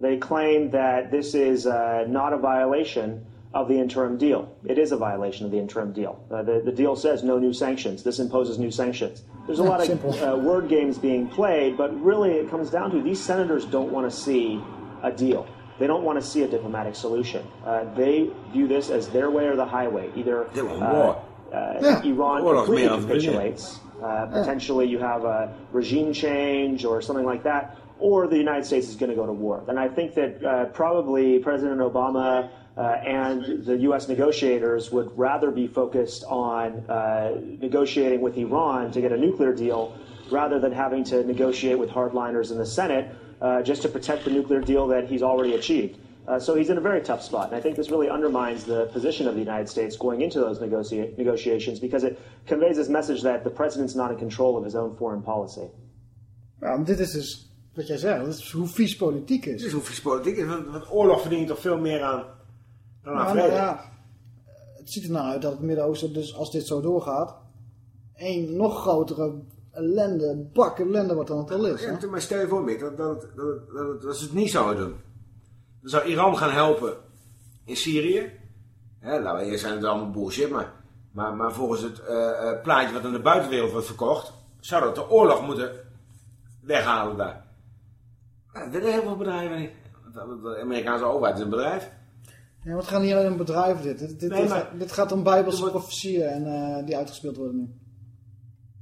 They claim that this is uh, not a violation of the interim deal. It is a violation of the interim deal. Uh, the, the deal says no new sanctions. This imposes new sanctions. There's a Yeah, lot simple. of uh, word games being played, but really it comes down to these senators don't want to see a deal. They don't want to see a diplomatic solution. Uh, they view this as their way or the highway. Either uh, war. uh, Yeah. Iran Oorlog completely meer dan verdienen. capitulates. Uh, potentially, you have a regime change or something like that, or the United States is going to go to war. And I think that uh, probably President Obama and the U.S. negotiators would rather be focused on uh, negotiating with Iran to get a nuclear deal rather than having to negotiate with hardliners in the Senate uh, just to protect the nuclear deal that he's already achieved. Uh, so he's in a very tough spot, and I think this really undermines the position of the United States going into those negotia- negotiations because it conveys this message that the president's not in control of his own foreign policy. Ja, maar dit is dus, wat jij zegt, dat is hoe vies politiek is. Dit is hoe vies politiek is. Want, want oorlog verdient toch veel meer aan Maar, nou ja, het ziet er nou uit dat het Midden-Oosten, dus als dit zo doorgaat, een nog grotere ellende, bak ellende wat dan het al is. hè? Ja, maar stel je voor, Mick, dat, dat, dat, dat, dat ze het niet zouden doen. Dan zou Iran gaan helpen in Syrië. Hè, we eerst zijn, het is allemaal bullshit, maar, maar, maar volgens het eh, eh, plaatje wat aan de buitenwereld wordt verkocht, zou dat de oorlog moeten weghalen daar. Dat willen heel veel bedrijven niet. De Amerikaanse overheid is een bedrijf. Ja, maar het gaat niet alleen om bedrijven dit. Dit, dit, Nee, dit- maar- dit gaat om bijbelse profetieën en, eh, die uitgespeeld worden nu.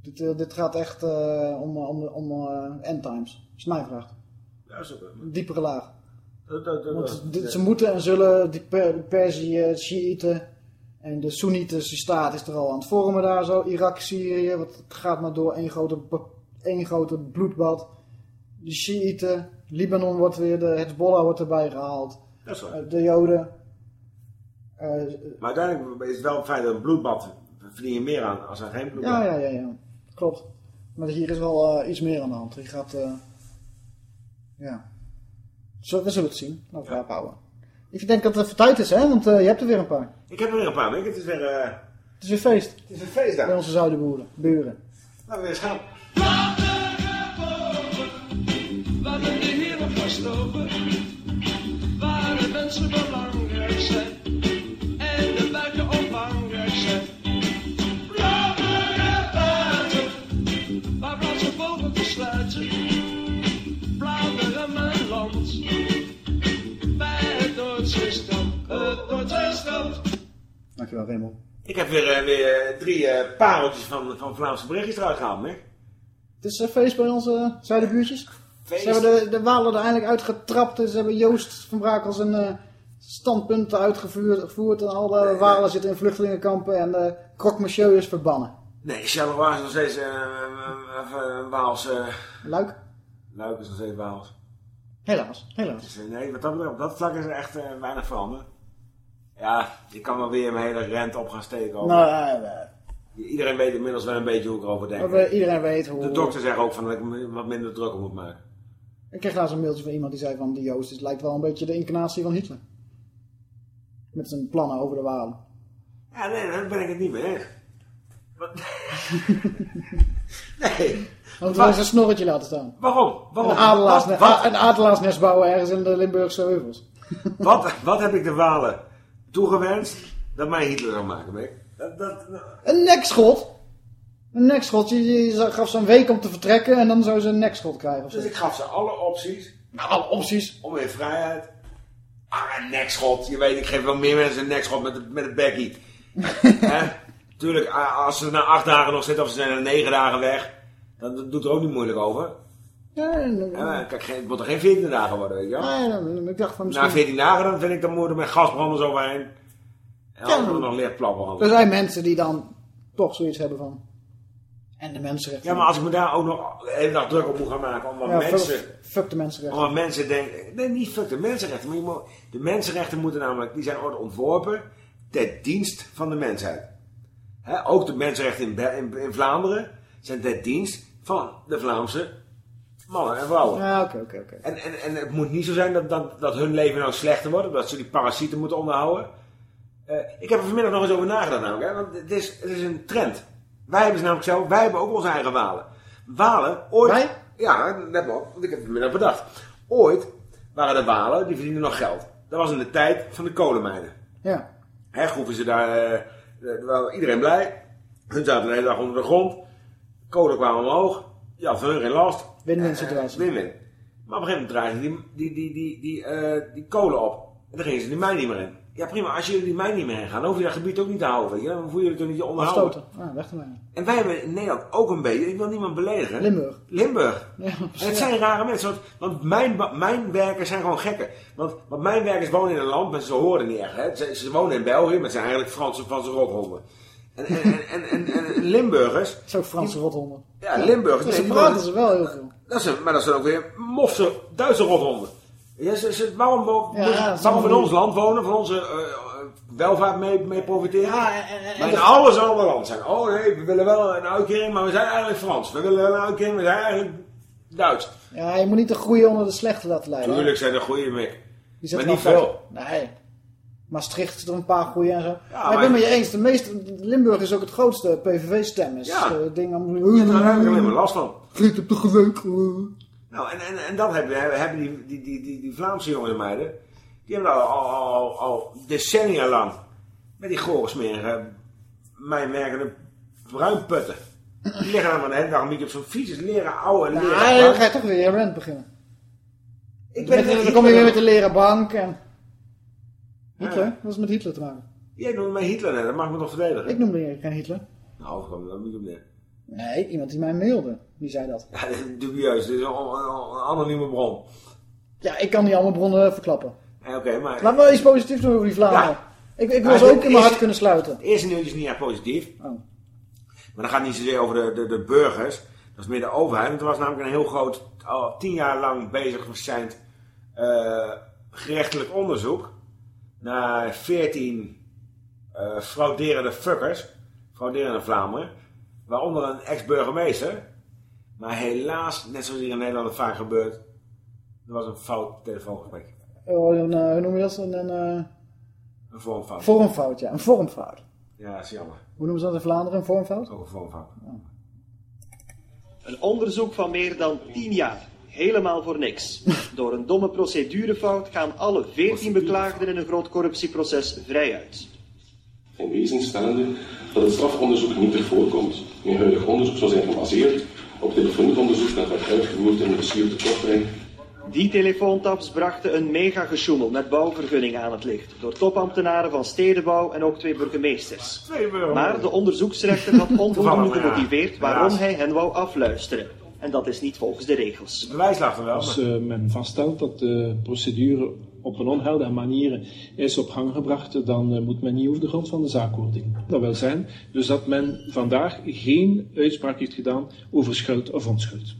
Dit, eh, dit gaat echt eh, om, om, om end times, vraagt. Ja, zo. Diepere laag. Dat, dat, dat, Want dat- dit- ze moeten en zullen, die per, Perzië, Shiiten en de Soenitische staat is er al aan het vormen daar zo. Irak, Syrië, wat gaat maar door één grote, één grote bloedbad. de Shiiten, Libanon wordt weer, de Hezbollah wordt erbij gehaald. Eh, de Joden. Eh, Maar uiteindelijk is het wel fijn dat een bloedbad verdien je meer aan als er geen bloedbad. ja, ja, ja, ja. Klopt. Maar hier is wel eh, iets meer aan de hand. Je gaat, eh, ja. Zo, we zullen het zien. Laten we houden. Ik denk dat het even tijd is, hè? Want eh, je hebt er weer een paar. Ik heb er weer een paar weken. Het is weer, eh, Het is weer feest. het is een feestdag. Bij onze zuidenboeren. Buren. Laten we eens gaan. Waar de heren gestoven, waar de mensen belangrijk zijn Dankjewel, Raymond. Ik heb weer, eh, weer eh, drie eh, pareltjes van, van Vlaamse berichtjes eruit gehaald, hè? Het is een feest bij onze zuidenbuurtjes. Feest. Ze hebben de, de Walen er eindelijk uitgetrapt. En ze hebben Joost van Brakel zijn eh, standpunten uitgevoerd. gevoerd, En al de Walen zitten in vluchtelingenkampen. En de croque monsieur is verbannen. Nee, Charleroi is nog steeds eh, Waals. Luik? Luik is nog steeds Waals. Helaas, helaas. Dus, nee, wat dat betreft, op dat vlak is er echt weinig veranderd. Ja, je kan wel weer mijn hele rent op gaan steken. over- Nou, eh, eh, Iedereen weet inmiddels wel een beetje hoe ik erover denk. we- iedereen weet hoe... De dokter zegt ook van dat ik wat minder druk op moet maken. Ik kreeg laatst een mailtje van iemand die zei van... Die Joost het lijkt wel een beetje de incarnatie van Hitler. Met zijn plannen over de Walen. Ja, nee, daar ben ik het niet mee eens. Wat? nee. Want we zijn een snorretje laten staan. Waarom? Waarom? Een, adelaarsne- Wat- wat? een adelaarsnest bouwen ergens in de Limburgse heuvels. Wat, wat heb ik de Walen toegewenst dat mij Hitler zou maken, Mick? Dat, dat, Een nekschot. Een nekschot. Je, je gaf ze een week om te vertrekken en dan zou ze een nekschot krijgen. Of zo. dus ik gaf ze alle opties. Nou, alle opties. Om in vrijheid. Ah, een nekschot. Je weet, ik geef wel meer mensen een nekschot met, de- met het bekkie. Hè? Tuurlijk, als ze na acht dagen nog zitten of ze zijn na negen dagen weg. Dan dan doet er ook niet moeilijk over. Ja, en, Ja, kijk, het moet er geen 14 dagen worden, weet je wel. nee, dan- ik dacht van misschien... Na 14 dagen dan vind ik dan moet er met gasbranders overheen. En Ja, dan nog licht platbranden. Er zijn mensen die dan toch zoiets hebben van... En de mensenrechten. Ja, maar als ik me daar ook nog de hele dag druk op moet gaan maken. Omdat Ja, mensen... fuck, de mensenrechten. Omdat mensen denken... Nee, niet fuck de mensenrechten. Maar moet, de mensenrechten moeten namelijk... Die zijn ooit ontworpen ter dienst van de mensheid. Ook de mensenrechten in, in Vlaanderen zijn ter dienst van de Vlaamse mannen en vrouwen. Ja, oké, oké, oké. En, en, en het moet niet zo zijn dat, dat, dat hun leven nou slechter wordt. Dat ze die parasieten moeten onderhouden. Eh, ik heb er vanmiddag nog eens over nagedacht namelijk. Hè, want het is, het is een trend. Wij hebben ze namelijk zelf, wij hebben ook onze eigen walen. Walen, ooit... Wij? Ja, net nog. Want ik heb het vanmiddag bedacht. Ooit waren de walen, die verdienden nog geld. Dat was in de tijd van de kolenmijnen. Ja. Hè, groeven ze daar, wel iedereen blij. Hun zaten de hele dag onder de grond. Kolen kwamen omhoog. Ja, van hun geen last. Win-win Eh, situatie. Win-win. Maar op een gegeven moment draaiden die, die, die, die, die, eh, die kolen op. En dan gingen ze die mijn niet meer in. Ja prima, als jullie die mijn niet meer in gaan, dan hoef je dat gebied ook niet te houden. Weet je? Dan hoeven jullie het toch niet te onderhouden. Afstoten. Ah, weg ermee. En wij hebben in Nederland ook een beetje, ik wil niemand beledigen. Limburg. Limburg. Ja, En het zijn rare mensen, want, want mijn, werkers zijn gewoon gekken. Want, want mijn werkers wonen in een land, maar ze horen niet echt. Hè. Ze, ze wonen in België, maar het zijn eigenlijk Franse, Franse rothonden. En, en, en, en, en, Limburgers... Dat is ook Franse rothonden. Ja, Limburgers. Ze praten ze wel heel veel. Dat zijn, maar dat zijn ook weer mofse Duitse rothonden. Ja, ze, ze, waarom Ja, waarom van allemaal ons land wonen, van onze eh, eh, welvaart mee, mee profiteren? Ja, en, en, maar in alles een ander land zijn. Oh nee, we willen wel een uitkering, maar we zijn eigenlijk Frans. We willen wel een uitkering, maar we zijn eigenlijk Duits. Ja, je moet niet de goede onder de slechte laten leiden. Tuurlijk zijn er goede. Die Maar niet veel. Nee. Maastricht zit er een paar goede en zo. maar ik ben met je eens. De meeste, Limburg is ook het grootste PVV-stem. Ja. ding om... Ja, daar heb ik alleen maar last van. Vliegt op de geweek. Nou, en, en, en dat hebben, hebben die, die, die, die, die Vlaamse jongens en meiden, die hebben al, al, al, al decennia lang met die gore smerige, mijnwerkende bruinputten. Die liggen dan maar de hele dag een beetje op zo'n fiets, leren oude Nou, leren. dan ga je toch weer rent beginnen. Ik Met- dan kom je weer met de leren bank en... Hitler? Ja. Wat is met Hitler te maken? Jij noemt mij Hitler net, dat mag ik me nog verdedigen. Ik noemde je geen Hitler. Nou, ik kwam er niet op neer. Nee, iemand die mij mailde. Die zei dat. Ja, dit is dubieus, dit is een, anonieme bron. Ja, ik kan niet allemaal bronnen verklappen. Ja, Oké, maar... Laat me iets positiefs doen over die Vlaanderen. Ja. Ik, ik Maar wil ze ook in mijn hart kunnen sluiten. Het eerste nieuwtje is niet echt positief. Oh. Maar dan gaat niet zozeer over de, de, de burgers. Dat is meer de overheid. Want er was namelijk een heel groot, al tien jaar lang bezig verschijnd eh, gerechtelijk onderzoek naar 14 eh, frauderende fuckers, frauderende Vlameren, waaronder een ex-burgemeester. Maar helaas, net zoals hier in Nederland het vaak gebeurt, er was een fout telefoongesprek. Oh, een, eh, hoe noem je dat? Een, een, eh, Een vormfout. vormfout, ja. Een vormfout. Ja, dat is jammer. Hoe noemen ze dat in Vlaanderen, een vormfout? Ook een vormfout. Een onderzoek van meer dan 10 jaar. Helemaal voor niks. Door een domme procedurefout gaan alle 14 beklaagden in een groot corruptieproces vrijuit. In wezen dat het strafonderzoek niet ervoor komt. Mijn huidig onderzoek zou zijn gebaseerd op telefooononderzoek dat werd uitgevoerd in de bestuurde Kortrijk Die telefoontaps brachten een mega gesjoemel met bouwvergunningen aan het licht. Door topambtenaren van stedenbouw en ook twee burgemeesters. Maar de onderzoeksrechter had onvoldoende gemotiveerd waarom hij hen wou afluisteren. En dat is niet volgens de regels. Bewijs lag er wel. Als eh, men vaststelt dat de procedure op een onheildige manier is op gang gebracht, dan eh, moet men niet over de grond van de zaak oordelen. Dat wil zijn dus dat men vandaag geen uitspraak heeft gedaan over schuld of onschuld.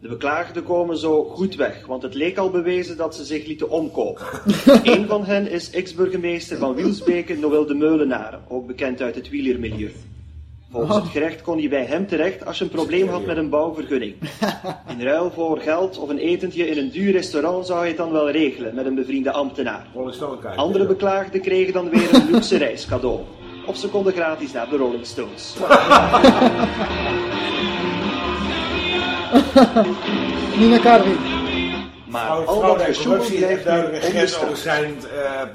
De beklaagden komen zo goed weg, want het leek al bewezen dat ze zich lieten omkopen. Eén van hen is ex-burgemeester van Wielsbeke, Noël de Meulenaar, ook bekend uit het wielermilieu. Volgens het gerecht kon je bij hem terecht als je een probleem had met een bouwvergunning. In ruil voor geld of een etentje in een duur restaurant zou hij het dan wel regelen met een bevriende ambtenaar. Andere beklaagden kregen dan weer een luxe reis cadeau. Of ze konden gratis naar de Rolling Stones. Nina Kadri. Maar al dat gesjoemel heeft duidelijk een eh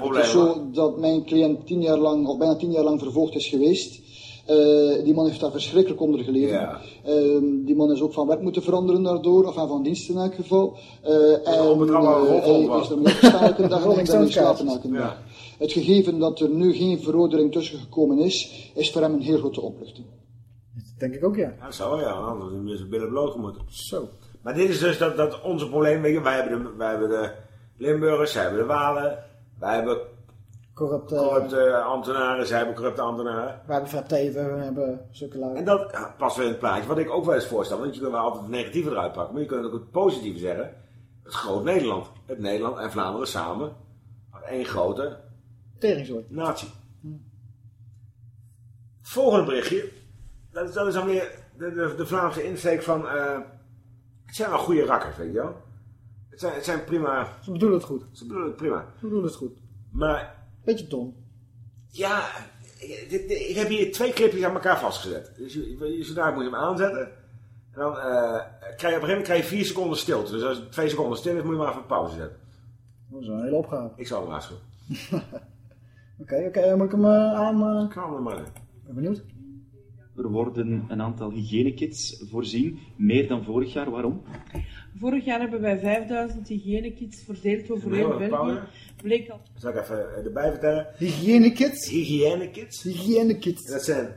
Het is zo dat mijn cliënt tien jaar lang, of bijna tien jaar lang vervolgd is geweest. Eh, die man heeft daar verschrikkelijk onder geleden. Ehm, die man is ook van werk moeten veranderen daardoor, of van dienst in elk geval. Eh, en onbetrouwbare eh, roddel hij is ermee elke dag en daarmee slapen Ja. dag. Het gegeven dat er nu geen verodering tussen gekomen is, is voor hem een heel grote opluchting. Denk ik ook, ja. Ja, zo ja, anders we zijn billen bloot moeten. Zo. Maar dit is dus dat, dat onze probleem, weet je, wij hebben, de, wij hebben de Limburgers, zij hebben de Walen, wij hebben Corrupte, corrupte ambtenaren, zij hebben corrupte ambtenaren. we hebben Fred Teven, we hebben zulke lui. En dat ja, past wel in het plaatje, wat ik ook wel eens voorstel, want je kunt wel altijd het negatieve eruit pakken, maar je kunt ook het positieve zeggen. Het groot Nederland. Het Nederland en Vlaanderen samen. één grote Teringsoort. natie. Volgende berichtje, dat is, dat is dan weer de, de, de Vlaamse insteek van, eh, het zijn wel goede rakkers, weet je wel. Het zijn, het zijn prima, Ze bedoelen het goed. ze bedoelen het prima. Ze bedoelen het goed. Maar Beetje dom. ja, ik, dit- dit- ik heb hier twee clipjes aan elkaar vastgezet. Dus je, je, zodanig moet je hem aanzetten. En dan eh, krijg je op een gegeven moment krijg je vier seconden stilte. Dus als het twee seconden stil is, moet je maar even op pauze zetten. Dat is een hele opgave. Ik zal hem waarschuwen. Oké, oké, moet ik hem eh, aan... eh, Knal hem maar in. ben benieuwd. Er worden een aantal hygiënekits voorzien, meer dan vorig jaar. Waarom? Vorig jaar hebben wij 5000 hygiënekits verdeeld over Heel België. Bleek Zal ik even eh, erbij vertellen? Hygiënekits? Hygiënekits. Hygiënekits. Dat zijn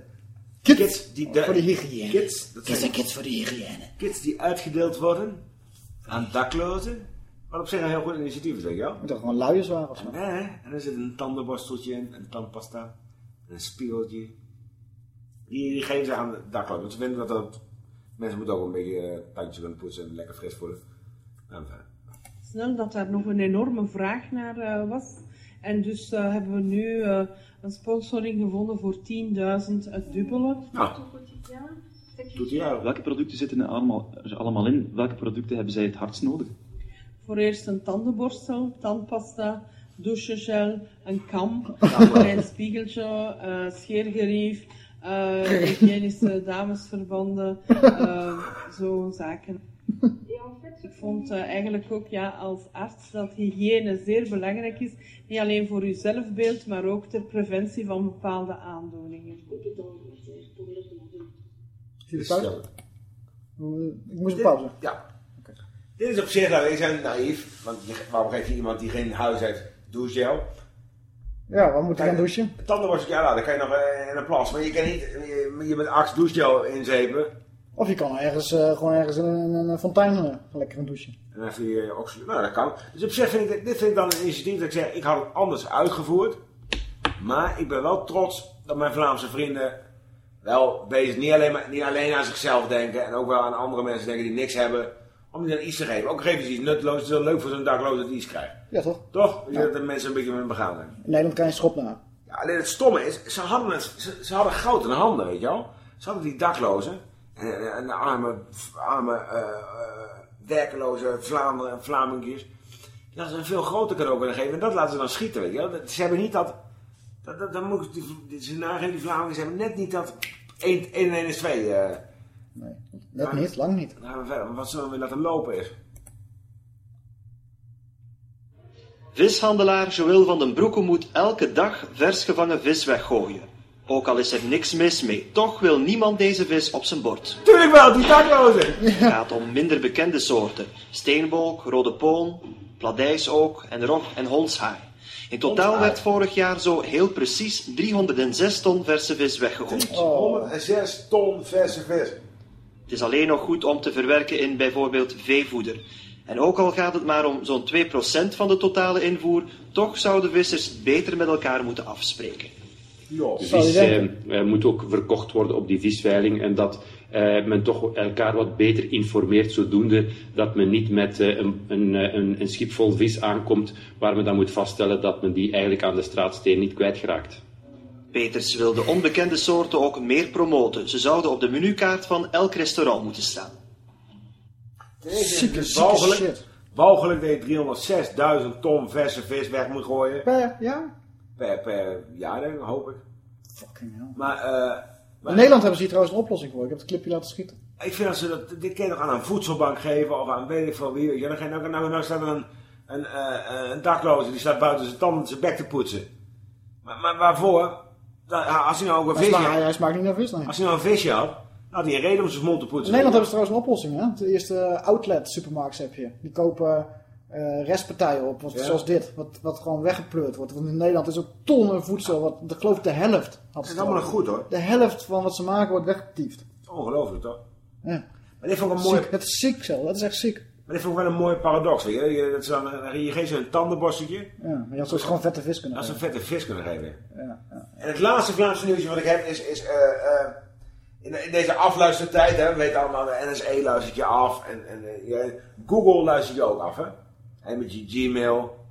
Kids die voor de hygiëne. Kids, dat Kids zijn en kids voor de hygiëne. Kids die uitgedeeld worden aan daklozen. Wat op zich een heel goed initiatief is, weet je wel. Moet toch gewoon luiers waren of zo? Nee, hè? en er zit een tandenborsteltje in, een tandpasta, een spiegeltje. Die, die geven ze aan de daklozen. Want ze vinden dat, dat mensen moeten ook een beetje eh, tandjes kunnen poetsen en lekker fris voelen. Fijn. Snel dat daar nog een enorme vraag naar eh, was. En dus eh, hebben we nu eh, een sponsoring gevonden voor 10.000 het dubbele. Doet hij jou. Welke producten zitten er allemaal, er allemaal in? Welke producten hebben zij het hardst nodig? Voor eerst een tandenborstel, tandpasta, douchegel, een kam, een klein spiegeltje, eh, scheergerief, eh, hygiënische damesverbanden, eh, zo zaken. Ik vond eh, eigenlijk ook ja, als arts dat hygiëne zeer belangrijk is. Niet alleen voor uw zelfbeeld, maar ook ter preventie van bepaalde aandoeningen. Zie je de pauze? Ik moest een pauze. Ja. Dit is op zich, nou, ik zijn naïef. Want je, waarom geef je iemand die geen huis heeft douchegel? Ja, we moeten gaan douchen. Tandenborstel, ja, nou, dan kan je nog eh, in een plas. Maar je kan niet je, je met douchegel inzepen. Of je kan ergens, eh, gewoon ergens in een, een fontein eh, lekker gaan douchen. En even je oxy... Nou, dat kan. Dus op zich vind ik, dit- vind ik dan een initiatief dat ik zeg, ik had het anders uitgevoerd. Maar ik ben wel trots dat mijn Vlaamse vrienden wel bezig, niet alleen, maar, niet alleen aan zichzelf denken en ook wel aan andere mensen denken die niks hebben, om die dan iets te geven. Ook geven ze iets nutteloos, het is wel leuk voor zo'n dakloos dat hij iets krijgt. Ja, toch? Toch? Dat de mensen een beetje met hem begaan zijn. In Nederland kan je schop naar. Ja, alleen het stomme is, ze hadden, het, ze, ze hadden goud in de handen, weet je wel. Ze hadden die daklozen en, arme, arme eh, eh, werkeloze Vlaanderen en Vlamingjes. Die hadden ze een veel groter cadeau kunnen geven en dat laten ze dan schieten, weet je wel. Dat- Ze hebben niet dat, dat, dat, dat moet die, die, ze nageven, die Vlamingen, ze hebben net niet dat 1 en 1 is 2. eh Net niet, lang niet. dan gaan we verder, maar wat zullen we laten lopen is. Vishandelaar Joël van den Broeke moet elke dag vers gevangen vis weggooien. Ook al is er niks mis mee, toch wil niemand deze vis op zijn bord. Tuurlijk wel, die daklozen! Het gaat om minder bekende soorten. Steenbok, rode poon, pladijsook en rog- en hondshaai. In totaal werd vorig jaar zo heel precies 306 ton verse vis weggegooid. 106 ton verse vis. Het is alleen nog goed om te verwerken in bijvoorbeeld veevoeder. En ook al gaat het maar om zo'n 2% van de totale invoer, toch zouden vissers beter met elkaar moeten afspreken. Ja, De vis eh, moet ook verkocht worden op die visveiling en dat eh, men toch elkaar wat beter informeert, zodoende dat men niet met eh, een, een, eh, een, een schip vol vis aankomt waar men dan moet vaststellen dat men die eigenlijk aan de straatsteen niet kwijtgeraakt. Peters wil de onbekende soorten ook meer promoten. Ze zouden op de menukaart van elk restaurant moeten staan. Zieke, walgelijk, shit. walgelijk dat je 306.000 ton verse vis weg moet gooien. Per jaar? Per, per jaar, denk ik, hoop ik. Fucking hell. Maar, eh, maar In Nederland hebben ze hier trouwens een oplossing voor. Ik heb het clipje laten schieten. ik vind dat ze dat, dit kan je nog aan een voedselbank geven of aan weet ik veel wie. Ja, dan, ga je- nou, nou, nou staat er een, een, eh, een dakloze die staat buiten zijn tanden zijn bek te poetsen. Maar, maar waarvoor? Dat- als hij nou ook een visje had, hij smaakt niet naar vis, nee. als hij nou een visje had, dan had hij een reden om zijn mond te In poetsen. Nederland hebben ze trouwens een oplossing, hè? De eerste outlet supermarkts heb je. Die kopen eh, restpartijen op, wat, Ja. zoals dit, wat, wat gewoon weggepleurd wordt. Want in Nederland is ook tonnen voedsel, wat, ik geloof de helft. Dat is allemaal goed hoor. De helft van wat ze maken wordt weggetiefd. Ongelooflijk toch? Ja. Maar dit vond ik een mooi. Dat is ziek zo, dat is echt ziek. maar dit vond ik wel een mooie paradox. Weet je? Dat ze dan, dan- je geeft ze een tandenborsteltje. Ja, maar je had dus gewoon vette vis kunnen Als ze hebben. een vette vis kunnen geven. Ja, ja. En het laatste Vlaamse nieuwtje wat ik heb is, is eh, eh, in, in deze afluistertijd, hè, we weten allemaal, de NSE luistert je af en, en eh, Google luistert je ook af, hè? En met je Gmail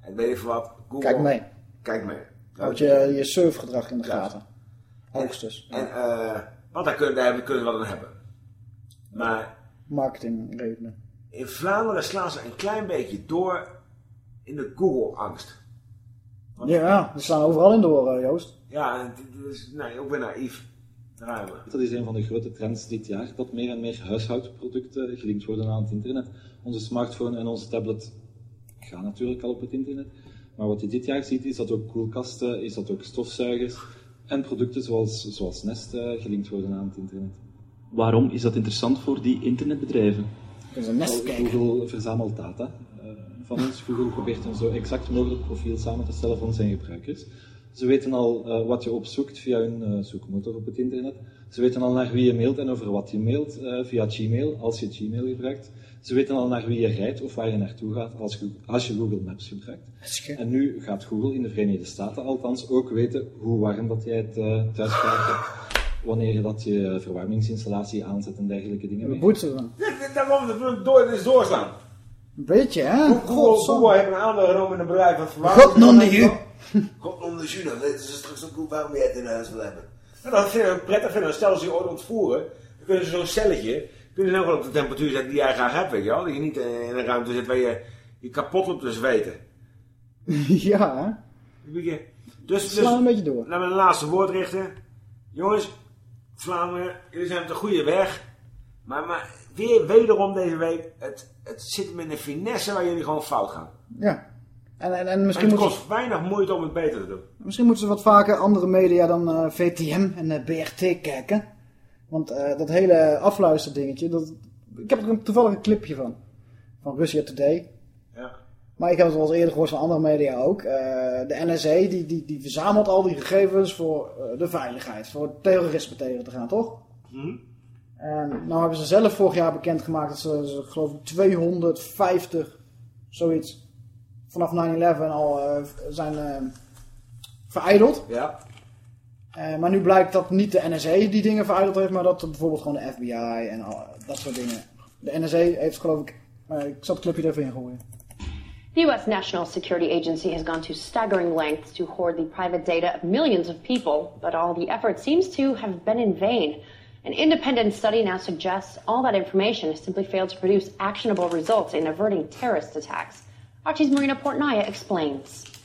en weet veel wat. Google, Kijk mee. Kijk mee. Houd je, je surfgedrag in de Ja. gaten. Hoogstens. En eh, wat daar kunnen, daar hebben- kunnen we wat aan hebben. Maar Marketingredenen. in Vlaanderen slaan ze een klein beetje door in de Google-angst. Ja, die slaan overal in door, eh, Joost. Ja, en dit is nee, ook weer naïef. Ruimen. Dat is een van de grote trends dit jaar, dat meer en meer huishoudproducten gelinkt worden aan het internet. Onze smartphone en onze tablet gaan natuurlijk al op het internet. Maar wat je dit jaar ziet, is dat ook koelkasten, is dat ook stofzuigers en producten zoals, zoals Nest eh, gelinkt worden aan het internet. Waarom is dat interessant voor die internetbedrijven? Dat is een nest kijken. Google verzamelt data eh, van ons. Google probeert een zo exact mogelijk profiel samen te stellen van zijn gebruikers. Ze weten al eh, wat je opzoekt via hun eh, zoekmotor op het internet. Ze weten al naar wie je mailt en over wat je mailt eh, via Gmail, als je Gmail gebruikt. Ze weten al naar wie je rijdt of waar je naartoe gaat als je, als je Google Maps gebruikt. En nu gaat Google in de Verenigde Staten althans ook weten hoe warm dat jij het eh, thuis krijgt hebt, wanneer je dat je verwarmingsinstallatie aanzet en dergelijke dingen. Boeit ze dan? Dit- Daarom dat we door, dit is doorslaan. Een beetje, hè? Google. Google heeft een aandeel genomen in een bedrijf dat verwacht. God non de u. God non de dan weten ze straks ook goed waarom jij het in huis wil hebben. Nou, dat vinden we prettig vinden. Stel ze je ooit ontvoeren, dan kunnen ze zo'n celletje, kunnen ze nou wel op de temperatuur zetten die jij graag hebt, weet je wel. Dat je niet eh, in een ruimte zit waar je, je kapot loopt te zweten. ja, je? Dus, dus Slaan een beetje door. laten we een laatste woord richten. Jongens, Vlaanderen, jullie zijn op de goede weg. Maar, maar weer, wederom deze week, het, het zit met een finesse waar jullie gewoon fout gaan. Ja. En, en, en En misschien, het kost weinig moeite om het beter te doen. misschien moeten ze wat vaker andere media dan eh, VTM en eh, BRT kijken. Want eh, dat hele afluisterdingetje, dat, ik heb er een- toevallig een clipje van. Van Russia Today. Ja. Maar ik heb het wel eens eerder gehoord van andere media ook. Eh, de NSA die, die, die verzamelt al die gegevens voor eh, de veiligheid. Voor terrorisme tegen te gaan, toch? Hm? En nou hebben ze zelf vorig jaar bekendgemaakt dat ze, ze geloof ik 250, zoiets, vanaf 9-11 al zijn verijdeld. Ja. Eh, maar nu blijkt dat niet de NSA die dingen verijdeld heeft, maar dat bijvoorbeeld gewoon de FBI en dat soort dingen. De NSA heeft geloof ik, eh, ik zal het clipje er even in gooien. The U.S. National Security Agency has gone to staggering lengths to hoard the private data of millions of people, but all the effort seems to have been in vain. An independent study now suggests all that information has simply failed to produce actionable results in averting terrorist attacks. Archie's Marina Portnaya explains.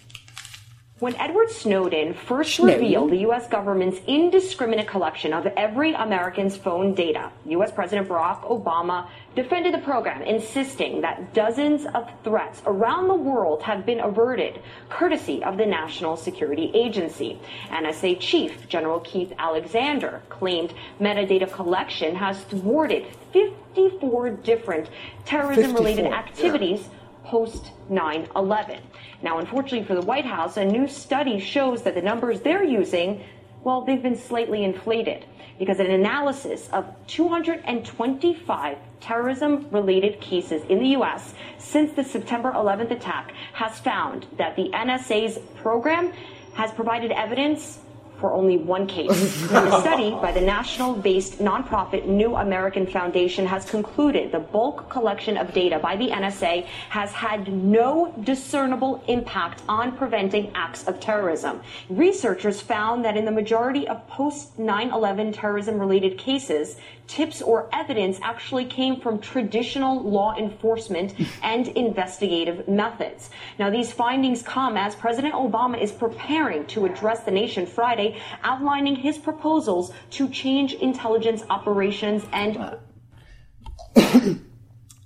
When Edward Snowden first revealed the U.S. government's indiscriminate collection of every American's phone data, U.S. President Barack Obama defended the program, insisting that dozens of threats around the world have been averted, courtesy of the National Security Agency. NSA Chief General Keith Alexander claimed metadata collection has thwarted 54 different terrorism-related 54, activities post 9 11. Now, unfortunately for the White House, a new study shows that the numbers they're using, well, they've been slightly inflated because an analysis of 225 terrorism related cases in the U.S. since the September 11th attack has found that the NSA's program has provided evidence for only one case. the study by the national based nonprofit New American Foundation has concluded the bulk collection of data by the NSA has had no discernible impact on preventing acts of terrorism. Researchers found that in the majority of post 9 11 terrorism related cases, tips or evidence actually came from traditional law enforcement and investigative methods. Now, these findings come as President Obama is preparing to address the nation Friday, outlining his proposals to change intelligence operations and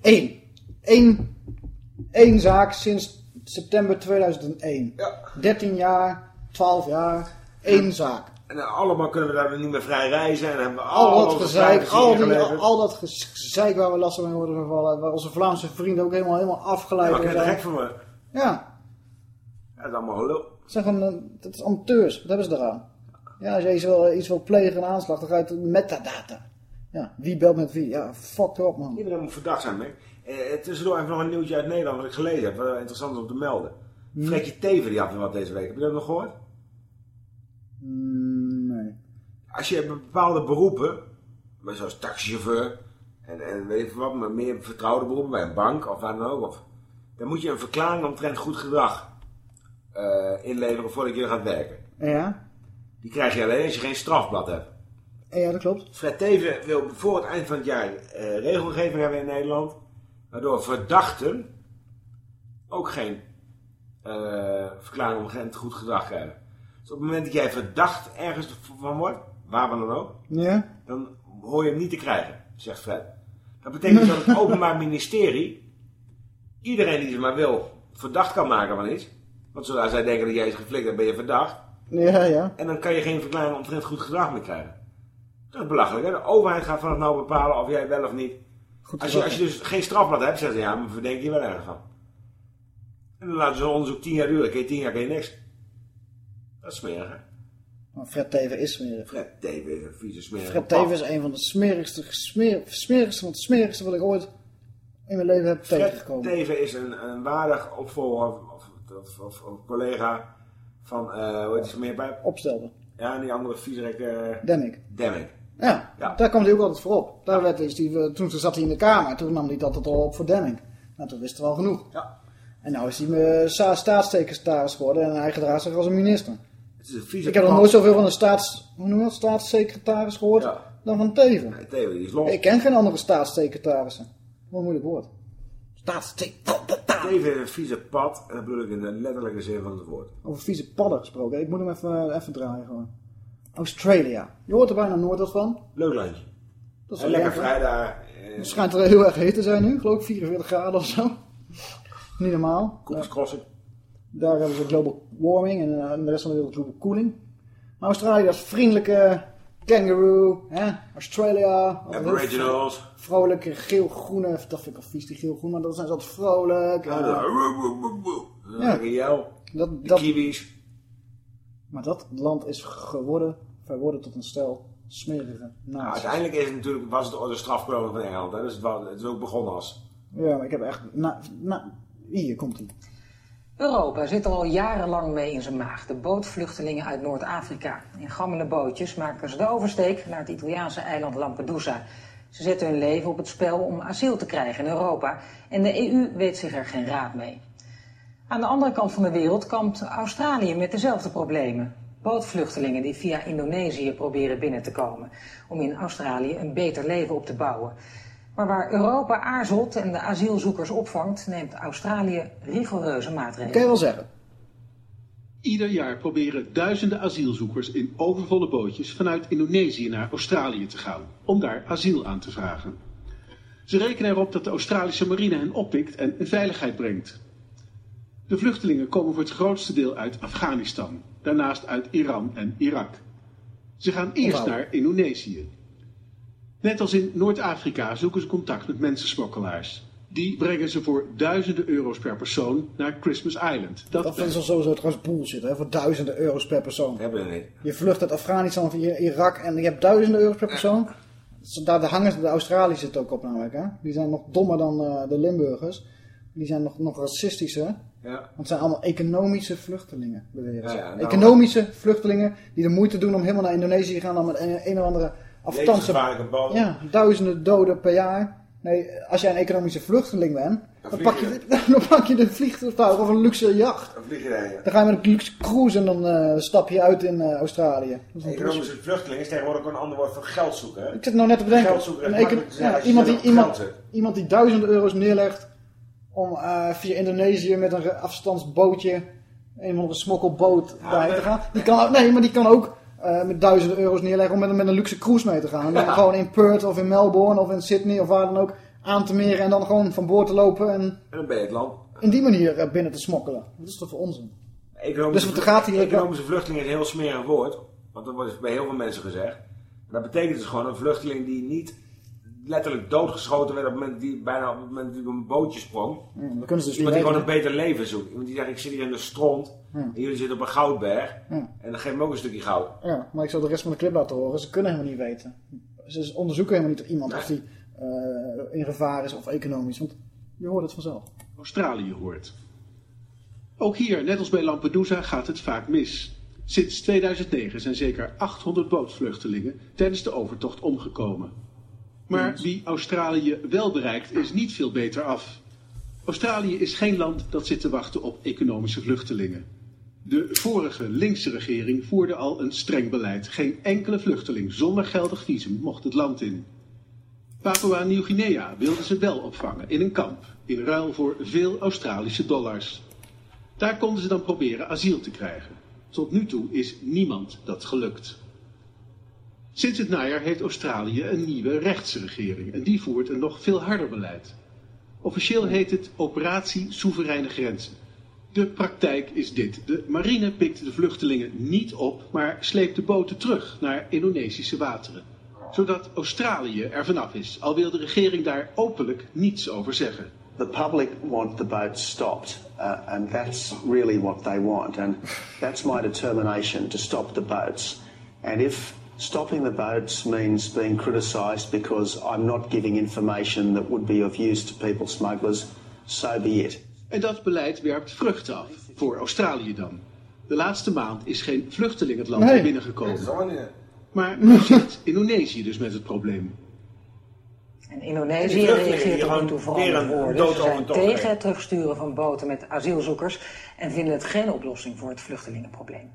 Eén. Eén. Eén zaak sinds september 2001. 13 jaar, 12 jaar, één zaak. En allemaal kunnen we daar niet meer vrij reizen. En hebben we Al al dat gezeik, al, die, al dat gezeik waar we lastig mee worden gevallen, waar onze Vlaamse vrienden ook helemaal, helemaal afgeleid Ja, ik er zijn. gek van me. Ja, Ja, dat is allemaal zijn gewoon, eh, dat is amateurs, wat hebben ze eraan? Ja, als je iets wil, iets wil plegen, een aanslag, dan ga je het metadata. Ja, wie belt met wie? Ja, fuck erop man. Iedereen moet verdacht zijn, Mick. Eh, tussendoor even nog een nieuwtje uit Nederland wat ik gelezen heb. Wat interessant is om te melden. Hm. Frekje Teven die had weer wat deze week. Heb je dat nog gehoord? Als je bepaalde beroepen, maar zoals taxichauffeur en, en weet je wat, maar meer vertrouwde beroepen bij een bank of waar dan ook, of, dan moet je een verklaring omtrent goed gedrag eh, inleveren voordat je er gaat werken. Ja, Die krijg je alleen als je geen strafblad hebt. ja dat klopt. Fred Teven wil voor het eind van het jaar eh, regelgeving hebben in Nederland. Waardoor verdachten ook geen eh, verklaring omtrent goed gedrag krijgen. Dus op het moment dat jij verdacht ergens van wordt, waar dan ook, Ja, dan hoor je hem niet te krijgen, zegt Fred. Dat betekent dat het Openbaar Ministerie iedereen die ze maar wil verdacht kan maken van iets. Want zodra zij denken dat jij is geflikt, dan ben je verdacht. ja, ja. En dan kan je geen verklaring omtrent goed gedrag meer krijgen. Dat is belachelijk. Hè? De overheid gaat vanaf nou bepalen of jij wel of niet. Als je, als je dus geen strafblad hebt, zeggen ze ja, maar verdenk je wel ergens van. En dan laten ze onderzoek tien jaar duren. Je tien jaar je niks. Dat is smerig? Maar Fred Teven is smerig. Fred Teven is een vieze smerig. Fred Teven is een van de smerigste, smer, smerigste van het smerigste wat ik ooit in mijn leven heb Fred tegengekomen. Teven is een, een waardig opvolger of, of, of, of collega van, eh hoe heet die smeerpijp? Opstelden. Ja, en die andere viezerik... eh Demming. Demming. Ja, Ja. daar kwam hij ook altijd voor op. Daar werd, is die, eh, toen zat hij in de kamer, toen nam hij dat al op voor Demming. Nou, toen wist hij wel genoeg. Ja. En nou is hij uh, staatssecretaris geworden en hij gedraagt zich als een minister. Ik heb nog nooit zoveel van een staats, dat, staatssecretaris gehoord Ja. dan van Teven. Nee, Teven die is los. Ik ken geen andere staatssecretarissen. Wat een moeilijk woord. Staatssecretaris. Teven vieze pad. En dat bedoel ik in de letterlijke zin van het woord. Over vieze padden gesproken. Ik moet hem even, even draaien gewoon. Australia. Je hoort er bijna nooit wat van. Leuk landje. Dat is En lekker vrij daar. eh, Het schijnt er heel erg heet te zijn nu. Geloof ik 44 graden of zo. Niet normaal. Cooper's Crossing. Daar hebben ze global warming en eh, in de rest van de wereld global cooling. Maar Australië dat is vriendelijke kangaroo, hè? Australia. Aboriginals. Vrolijke geel-groene, dat vind ik al vies, die geel-groen, maar dat zijn ze altijd vrolijk. Ja, en, eh, Ja. Jou. dat, dat, kiwis. maar dat land is geworden, verworden tot een stel smerige Nou, uiteindelijk is het natuurlijk, was het de strafkolonie van Engeland. Hè? Dus het, was, het is ook begonnen als... Ja, maar ik heb echt... Na, na, hier komt hij. Europa zit er al jarenlang mee in zijn maag. De bootvluchtelingen uit Noord-Afrika. In gammele bootjes maken ze de oversteek naar het Italiaanse eiland Lampedusa. Ze zetten hun leven op het spel om asiel te krijgen in Europa. En de EU weet zich er geen raad mee. Aan de andere kant van de wereld kampt Australië met dezelfde problemen. Bootvluchtelingen die via Indonesië proberen binnen te komen. Om in Australië een beter leven op te bouwen. Maar waar Europa aarzelt en de asielzoekers opvangt, neemt Australië rigoureuze maatregelen. Kan je wel zeggen. Ieder jaar proberen duizenden asielzoekers in overvolle bootjes vanuit Indonesië naar Australië te gaan, om daar asiel aan te vragen. Ze rekenen erop dat de Australische marine hen oppikt en in veiligheid brengt. De vluchtelingen komen voor het grootste deel uit Afghanistan, daarnaast uit Iran en Irak. Ze gaan eerst naar Indonesië. Net als in Noord-Afrika zoeken ze contact met mensensmokkelaars. Die brengen ze voor duizenden euro's per persoon naar Christmas Island. Dat, vinden ze sowieso trouwens bullshit, hè, voor duizenden euro's per persoon. Hebben we niet. Je vlucht uit Afghanistan of Irak en je hebt duizenden euro's per persoon. Daar de hangen de Australiërs het ook op namelijk, hè. Die zijn nog dommer dan eh, de Limburgers. Die zijn nog, nog racistischer. Ja. Want het zijn allemaal economische vluchtelingen, beweren Ja, ze. ja, nou- economische vluchtelingen die de moeite doen om helemaal naar Indonesië te gaan dan met een, een of andere Ja, duizenden doden per jaar. Nee, als jij een economische vluchteling bent, dan pak, je, dan pak je de vliegtuig of een luxe jacht. Dan vlieg je erheen. Dan ga je met een luxe cruise en dan eh, stap je uit in eh, Australië. Een Economische vluchteling is tegenwoordig ook een ander woord voor geldzoeker. hè? Ik zit nou net te bedenken. Een ja, iemand, die, iemand, geld iemand die duizenden euro's neerlegt om eh, via Indonesië met een afstandsbootje, een of andere smokkelboot daarheen te gaan. Die kan, nee, maar die kan ook eh, met duizenden euro's neerleggen om met, een- met een luxe cruise mee te gaan. Ja. gewoon in Perth of in Melbourne of in Sydney of waar dan ook aan te meren en dan gewoon van boord te lopen en En dan ben je het land. in die manier eh, binnen te smokkelen. Dat is toch voor onzin? Economische, Dus wat gaat hier- economische vluchteling is een heel smerig woord. Want dat wordt bij heel veel mensen gezegd. Maar dat betekent dus gewoon een vluchteling die niet letterlijk doodgeschoten werd op het moment die bijna op het moment die op een bootje sprong. Ja, dan kunnen ze dus die gewoon een beter leven zoekt. Iemand die zegt ik zit hier in de stront. En jullie zitten op een goudberg. Ja. En dan geef me ook een stukje goud. Ja, maar ik zal de rest van de clip laten horen. Ze kunnen helemaal niet weten. Ze onderzoeken helemaal niet iemand of die eh, in gevaar is of economisch. Want je hoort het vanzelf. Australië hoort. Ook hier, net als bij Lampedusa, gaat het vaak mis. Sinds 2009 zijn zeker 800 bootvluchtelingen tijdens de overtocht omgekomen. Maar wie Australië wel bereikt, is niet veel beter af. Australië is geen land dat zit te wachten op economische vluchtelingen. De vorige linkse regering voerde al een streng beleid. Geen enkele vluchteling zonder geldig visum mocht het land in. Papua Nieuw-Guinea wilden ze wel opvangen in een kamp, in ruil voor veel Australische dollars. Daar konden ze dan proberen asiel te krijgen. Tot nu toe is niemand dat gelukt. Sinds het najaar heeft Australië een nieuwe rechtsregering en die voert een nog veel harder beleid. Officieel heet het Operatie Soevereine Grenzen. De praktijk is dit. De marine pikt de vluchtelingen niet op, maar sleept de boten terug naar Indonesische wateren. Zodat Australië er vanaf is, al wil de regering daar openlijk niets over zeggen. The public want the boats stopped, uh, and that's really what they want. And that's my determination to stop the boats. And if stopping the boats means being criticised because I'm not giving information that would be of use to people smugglers, so be it. En dat beleid werpt vruchten af, voor Australië dan. De laatste maand is geen vluchteling het land Nee. binnengekomen. Maar nu zit Indonesië dus met het probleem. En Indonesië reageert nu gewoon toe vooral met woorden. Ze zijn tegen het terugsturen van boten met asielzoekers en vinden het geen oplossing voor het vluchtelingenprobleem.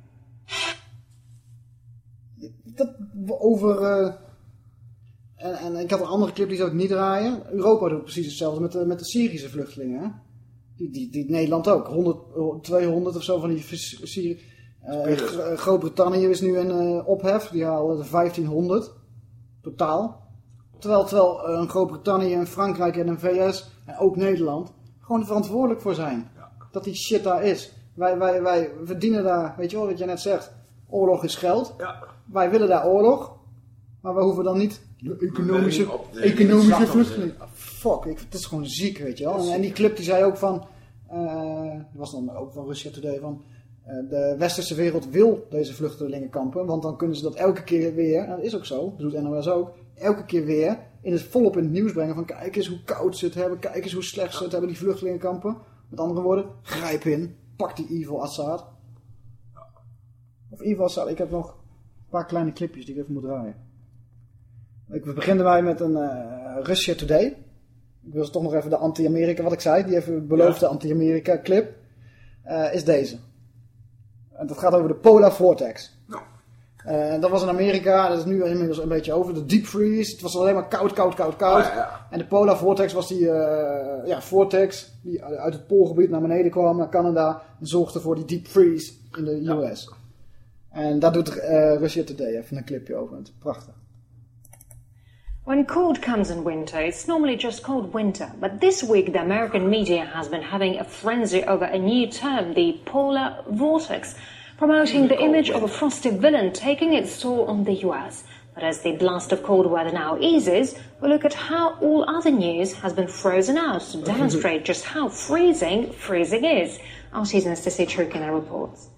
Dat over... eh, en, en ik had een andere clip die zou ik niet draaien. Europa doet precies hetzelfde met de, met de Syrische vluchtelingen. Die, die, die Nederland ook. 100, 200 of zo van die Syrië. Eh, Gro- Groot-Brittannië is nu een eh, ophef. Die halen er 1500 totaal. Terwijl, terwijl eh, een Groot-Brittannië, een Frankrijk en een VS en ook Nederland gewoon er verantwoordelijk voor zijn. Dat die shit daar is. Wij, wij, wij verdienen daar, weet je wel wat je net zegt, oorlog is geld. Wij willen daar oorlog, maar we hoeven dan niet de economische, op economische fuck, ik, het is gewoon ziek, weet je wel. En, en die clip die zei ook van, eh dat was dan ook van Russia Today, van eh, de westerse wereld wil deze vluchtelingenkampen, want dan kunnen ze dat elke keer weer, dat is ook zo, dat doet NOS ook, elke keer weer in het, volop in het nieuws brengen van kijk eens hoe koud ze het hebben, kijk eens hoe slecht ze het hebben, die vluchtelingenkampen. Met andere woorden, grijp in, Pak die Evil Assad. Of Evil Assad, ik heb nog een paar kleine clipjes die ik even moet draaien. We beginnen wij met een eh Russia Today. Ik wil toch nog even de anti-Amerika, wat ik zei, die even beloofde anti-Amerika clip, eh, is deze. En dat gaat over de Polar Vortex. Eh, dat was in Amerika, dat is nu inmiddels een beetje over. De deep freeze, het was alleen maar koud, koud, koud, koud. Oh, ja. En de Polar Vortex was die eh, ja, vortex die uit het poolgebied naar beneden kwam, naar Canada. En zorgde voor die deep freeze in de US. En daar doet eh Russia Today even een clipje over. Het is prachtig. When cold comes in winter, it's normally just cold winter. But this week, the American media has been having a frenzy over a new term, the polar vortex, promoting the image of a frosty villain taking its toll on the US. But as the blast of cold weather now eases, we'll look at how all other news has been frozen out to demonstrate just how freezing freezing is. Our season's Stacey Trukina reports.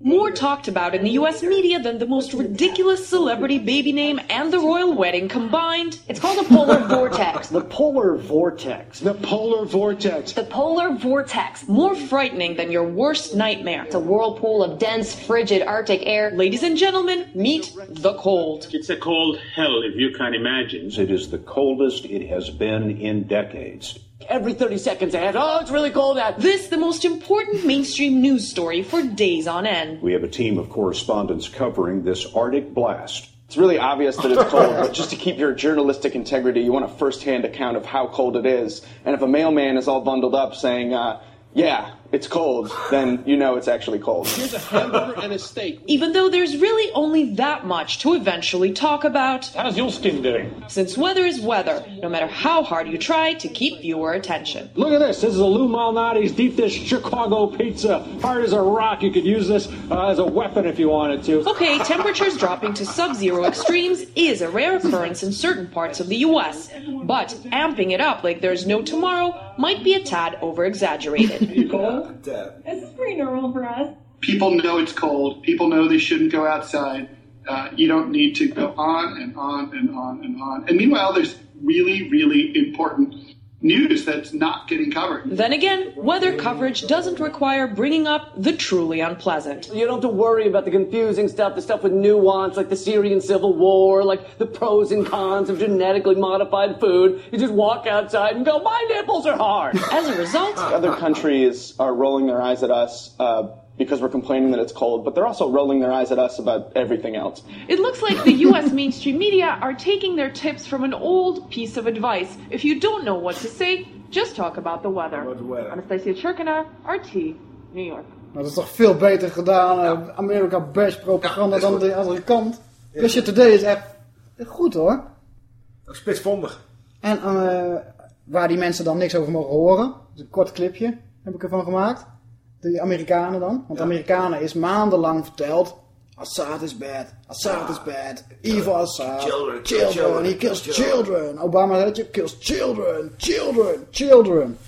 More talked about in the US media than the most ridiculous celebrity baby name and the royal wedding combined. It's called the polar vortex. The polar vortex. The polar vortex. The polar vortex. More frightening than your worst nightmare. It's a whirlpool of dense, frigid Arctic air. Ladies and gentlemen, meet the cold. It's a cold hell, if you can imagine. It is the coldest it has been in decades. Every 30 seconds I have, oh, it's really cold out. This, the most important mainstream news story for days on end. We have a team of correspondents covering this Arctic blast. It's really obvious that it's cold, but just to keep your journalistic integrity, you want a first-hand account of how cold it is. And if a mailman is all bundled up saying, uh, yeah, it's cold, then you know it's actually cold. Here's a hamburger and a steak. Even though there's really only that much to eventually talk about. How's your skin doing? Since weather is weather, no matter how hard you try to keep viewer attention. Look at this. This is a Lou Malnati's deep dish Chicago pizza. Hard as a rock. You could use this uh, as a weapon if you wanted to. Okay, temperatures dropping to sub-zero extremes is a rare occurrence in certain parts of the US, but amping it up like there's no tomorrow might be a tad over-exaggerated. It's pretty normal for us. People know it's cold. People know they shouldn't go outside. Uh, you don't need to go on and on and on and on. And meanwhile, there's really, really important news that's not getting covered. Then again, weather coverage doesn't require bringing up the truly unpleasant. You don't have to worry about the confusing stuff, the stuff with nuance, like the Syrian civil war, like the pros and cons of genetically modified food. You just walk outside and go, my nipples are hard. As a result, Other countries are rolling their eyes at us uh, because we're complaining that it's cold, but they're also rolling their eyes at us about everything else. It looks like the US mainstream media are taking their tips from an old piece of advice. If you don't know what to say, just talk about the weather. Anastasia Churkina, RT, New York. Maar dat is toch veel beter gedaan. eh, Amerika best propaganda dan de andere kant. Russia Today is echt goed hoor. Spitsvondig. En eh, waar die mensen dan niks over mogen horen. Dat is een kort clipje heb ik ervan gemaakt. De Amerikanen dan. Want de Amerikanen is maandenlang verteld. Assad is bad. Assad is bad. Evil Assad. Children, Children. children, He kills children. children. Obama zei je. Kills children. Children. Children.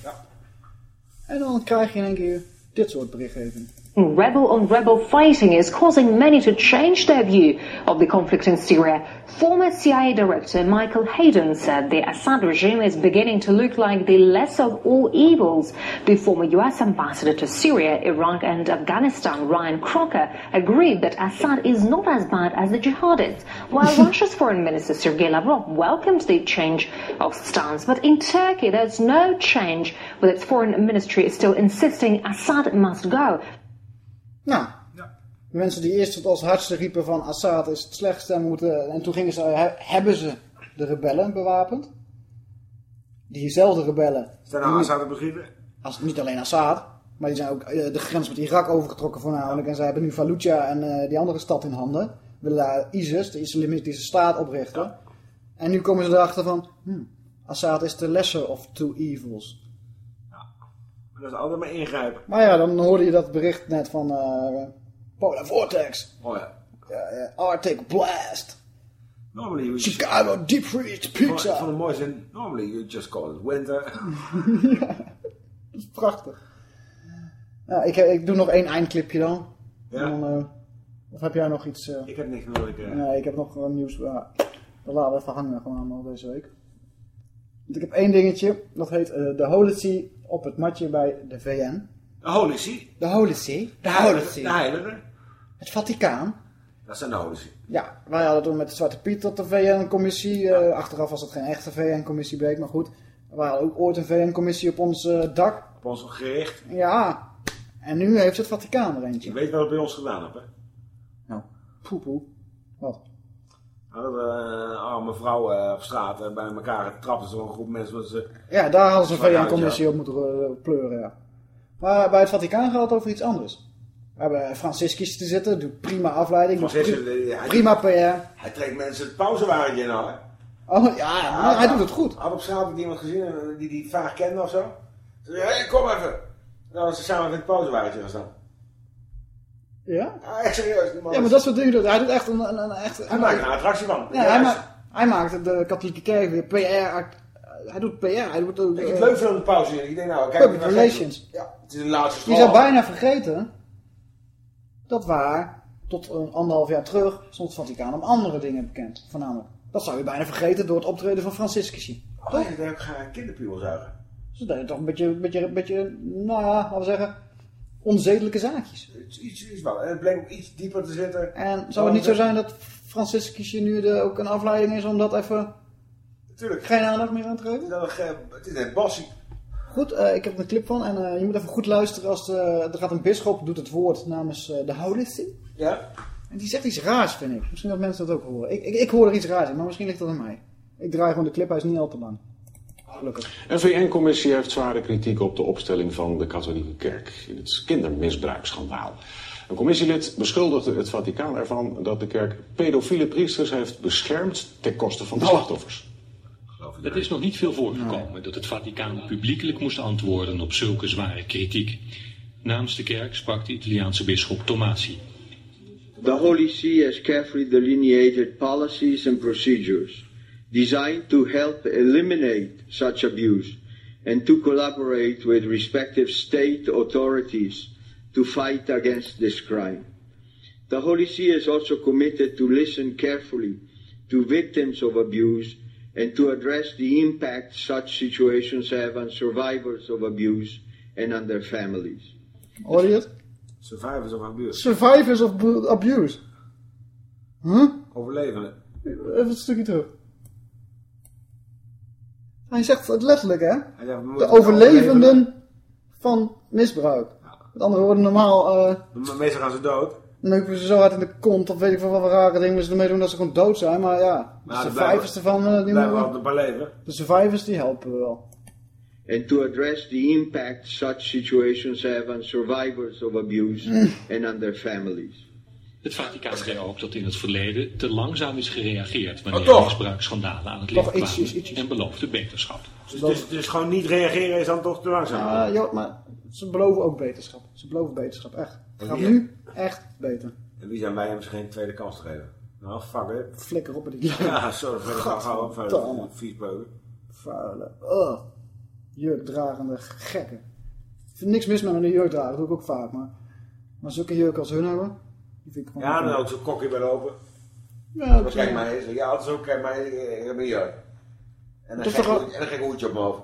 En dan krijg je in één keer dit soort berichtgeving. Rebel on rebel fighting is causing many to change their view of the conflict in Syria. Former CIA Director Michael Hayden said the Assad regime is beginning to look like the less of all evils. The former US ambassador to Syria, Iraq, and Afghanistan, Ryan Crocker, agreed that Assad is not as bad as the jihadists, while Russia's Foreign Minister Sergei Lavrov welcomed the change of stance. But in Turkey, there's no change, with its foreign ministry still insisting Assad must go. Nou, de mensen die eerst het als hardste riepen van Assad is het slechtste en moeten... En toen gingen ze, he- hebben ze de rebellen bewapend. Diezelfde rebellen. Zijn nou Assad begrepen? Als, niet alleen Assad, maar die zijn ook eh, de grens met Irak overgetrokken voornamelijk. En zij hebben nu Fallujah en eh, die andere stad in handen. Willen daar ISIS, de islamitische staat, oprichten. En nu komen ze erachter van... Hmm, Assad is de lesser of two evils. Dat is altijd maar ingrijpen. Maar ja, dan hoorde je dat bericht net van... eh Polar Vortex. Oh ja. Arctic Blast. Normally you Chicago deep freeze pizza. Van de mooie zin. Normally you just call it winter. Dat is prachtig. Ja, ik, ik doe nog één eindclipje dan. Ja. Dan, eh, of heb jij nog iets? eh? Ik heb niks nodig. Nee, ik heb nog nieuws. Ja, dat laten we even hangen gewoon allemaal deze week. Want ik heb één dingetje. Dat heet de Holy See op het matje bij de VN. De Holy See. De Holy See. De heilige. De heilige. Het Vaticaan. Dat zijn de Holy See. Ja, wij hadden toen met de Zwarte Piet tot de VN-commissie. eh, achteraf was het geen echte VN-commissie, bleek, maar goed. Wij hadden ook ooit een VN-commissie op ons eh, dak. Op ons gericht. Ja, en nu heeft het Vaticaan er eentje. Ik weet wat het bij ons gedaan heeft, hè. Nou, poepoe. Wat? Hadden we een arme vrouw eh, op straat eh, bij elkaar getrapt. Dus een groep mensen. was, eh, Ja, daar hadden ze een VN-commissie ja. op moeten eh, pleuren, ja. Maar bij het Vaticaan gaat het over iets anders. We hebben Franciscus te zitten, doet prima afleiding. Franciscus, pri- eh, hij- prima PR. Hij trekt mensen het pauzewagentje nou, hè. Oh ja, maar hij doet het goed. Had op straat ook iemand gezien eh, die die vaag kende of zo. Ze zei, hey, kom even. Dan was ze samen met het pauzewagentje gaan staan. Ja? Ja, echt serieus. die man Ja, maar dat soort dingen doet hij. doet echt een, een, een echt... Hij maakt een attractie van. Ja, hij, ma hij maakt de katholieke kerk weer PR. Hij doet PR. Hij doet ook... Ik het eh, leuk vind om de pauze. Ik denk nou, kijk. Public relations. Ja, het is de laatste Je straal. zou bijna vergeten dat waar tot een anderhalf jaar terug stond het Vaticaan om andere dingen bekend. Voornamelijk. Dat zou je bijna vergeten door het optreden van Franciscus. Oh, ik denk, ik ga kinderpiemel zuigen. Ze deden toch een beetje, een beetje, een beetje, nou ja, laten we zeggen, onzedelijke zaakjes. Iets, iets, iets wel. En het bleek ook iets dieper te zitten. En zou het niet zo zijn dat Franciscus nu de, ook een afleiding is om dat even Natuurlijk. geen aandacht meer aan te geven? Eh, het is net bassie. Goed, eh, ik heb er een clip van en eh, je moet even goed luisteren als de, er gaat een bisschop, doet het woord namens eh, de See. Ja? En die zegt iets raars, vind ik. Misschien dat mensen dat ook horen. Ik, ik, ik hoor er iets raars in, maar misschien ligt dat aan mij. Ik draai gewoon de clip, hij is niet al te lang. Gelukkig. Een VN-commissie heeft zware kritiek op de opstelling van de katholieke kerk in het kindermisbruiksschandaal. Een commissielid beschuldigde het Vaticaan ervan dat de kerk pedofiele priesters heeft beschermd ten koste van de slachtoffers. Het is nog niet veel voorgekomen dat het Vaticaan publiekelijk moest antwoorden op zulke zware kritiek. Namens de kerk sprak de Italiaanse bisschop Tomasi. The Holy See has carefully delineated policies and procedures designed to help eliminate such abuse and to collaborate with respective state authorities to fight against this crime. The Holy See is also committed to listen carefully to victims of abuse and to address the impact such situations have on survivors of abuse and on their families. Hoor je het? Survivors of abuse. Survivors of abuse. Huh? Overlevenden. Even een stukje terug. Hij zegt het letterlijk, hè? Hij zegt, De overlevenden van misbruik. Met andere woorden, normaal eh overlevenden. Meestal gaan ze dood. neuken we ze zo hard in de kont, of weet ik veel wat voor rare dingen ze ermee doen dat ze gewoon dood zijn. Maar ja, de Maar survivors ervan, eh, die blijven altijd een paar leven. De survivors die helpen wel. and to address the impact such situations have on survivors of abuse and on their families. Het Vaticaan zei ook dat in het verleden te langzaam is gereageerd wanneer Oh, toch? misbruiksschandalen aan het licht kwamen ietsjes, ietsjes. en beloofde beterschap. Dus, dus, dus gewoon niet reageren is dan toch te langzaam. Ja, joh, maar ze beloven ook beterschap. Ze beloven beterschap, echt. Het gaat nu echt beter. En wie zijn wij om ze geen tweede kans te geven? Nou, fuck it. Flikker op met die Ja, zo, dat vind ik gauw op. Godverdamme. Vies beuken. Vuile, ugh, jurkdragende gekken. Ik vind niks mis met een jurk dragen, dat doe ik ook vaak. Maar, maar zulke jurk als hun hebben, die vind ik gewoon... Ja, dan ook zo'n kokje bij lopen. Ja, Maar dat kijk is- mij eens. Ja, altijd zo, kijk mij, ik heb een jurk. En Dat een is gek en een gek hoedje op mijn hoofd.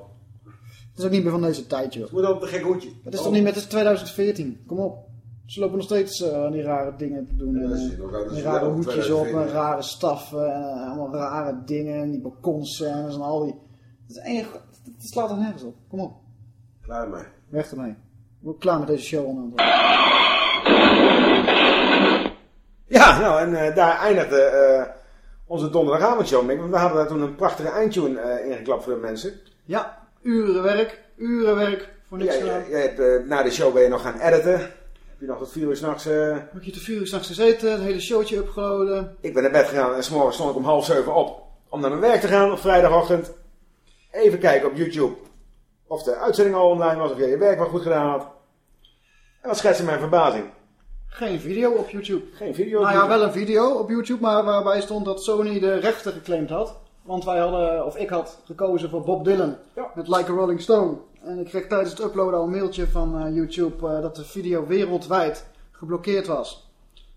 Het is ook niet meer van deze tijd, joh. Het moet op een gek hoedje. Het is Oh. toch niet meer, het is 2014, kom op. Ze lopen nog steeds eh, die rare dingen te doen. Ja, en, dat eh, ook die rare hoedjes op 2014. en rare staffen en eh, allemaal rare dingen. En die balkonscènes en al die... Het, is het slaat er nergens op. Kom op, Klaar mee. weg ermee. Ik ben klaar met deze show onderhand. Ja, nou, en eh, daar eindigde eh, onze donderdagavondshow mee. Want we hadden daar toen een prachtige eindtune eh, ingeklapt voor de mensen. Ja, uren werk, uren werk voor niks gedaan. jij hebt, na de show ben je nog gaan editen. Heb je nog tot vier uur s'nachts... eh Heb je te vier uur s'nachts gezeten, het hele showtje upgeloaden. Ik ben naar bed gegaan en s'morgens stond ik om half zeven op om naar mijn werk te gaan op vrijdagochtend. Even kijken op YouTube of de uitzending al online was, of jij je werk wel goed gedaan had. En wat schetste mijn verbazing? Geen video op YouTube. Geen video Nou ja, wel een video op YouTube, maar waarbij stond dat Sony de rechten geclaimd had. Want wij hadden, of ik had gekozen voor Bob Dylan met Like a Rolling Stone. En ik kreeg tijdens het uploaden al een mailtje van eh, YouTube eh, dat de video wereldwijd geblokkeerd was.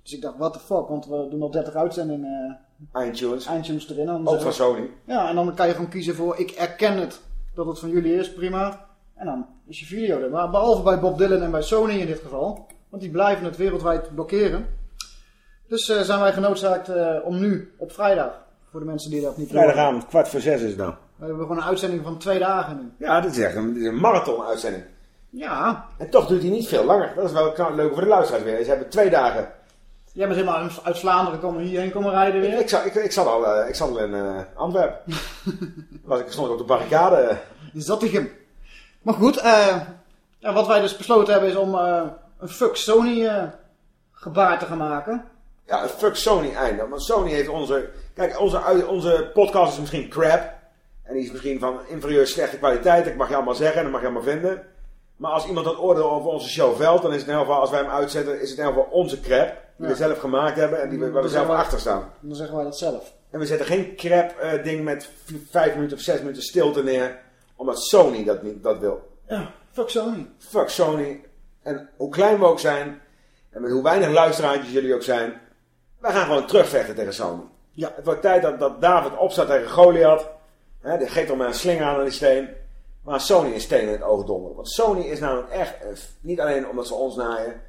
Dus ik dacht, what the fuck, want we doen al 30 uitzendingen. eh. Eindtunes erin. Ook van we- Sony. Ja, en dan kan je gewoon kiezen voor, ik erken het dat het van jullie is, prima. En dan is je video er. Maar behalve bij Bob Dylan en bij Sony in dit geval. Want die blijven het wereldwijd blokkeren. Dus eh, zijn wij genoodzaakt eh, om nu op vrijdag, voor de mensen die dat niet Vrijdagavond, kwart voor zes is het nou. We hebben gewoon een uitzending van twee dagen nu. Ja, dit is echt een, dit is een marathon-uitzending. Ja. En toch duurt hij niet veel langer. Dat is wel knap- leuk voor de luisteraars weer. Ze hebben twee dagen. Jij bent helemaal uit- Vlaanderen komen hierheen komen rijden weer. Ik, ik, zat, ik, ik zat al, ik zat al in eh, Antwerpen. Was, ik stond ik op de barricade. Die zat ik hem. Maar goed, wat wij dus besloten hebben is om een fuck Sony eh, gebaar te gaan maken. Ja, fuck Sony einde. Want Sony heeft onze... Kijk, onze, onze podcast is misschien crap. En die is misschien van inferieur slechte kwaliteit. Dat mag je allemaal zeggen. Dat mag je allemaal vinden. Maar als iemand dat oordeel over onze show velt... Dan is het in ieder geval, als wij hem uitzetten... Is het in ieder geval onze crap. Die Ja. we zelf gemaakt hebben. En die we, waar we zelf wij- achter staan. Dan zeggen wij dat zelf. En we zetten geen crap eh, ding met vijf minuten of zes minuten stilte neer. Omdat Sony dat, niet, dat wil. Ja, fuck Sony. Fuck Sony. En hoe klein we ook zijn. En met hoe weinig luisteraartjes jullie ook zijn. Wij gaan gewoon terugvechten tegen Sony. Ja. Het wordt tijd dat, dat David opstaat tegen Goliath. Hè, die geeft maar een slinger aan aan die steen. Maar Sony een steen in het oog. Want Sony is namelijk echt, eh, niet alleen omdat ze ons naaien.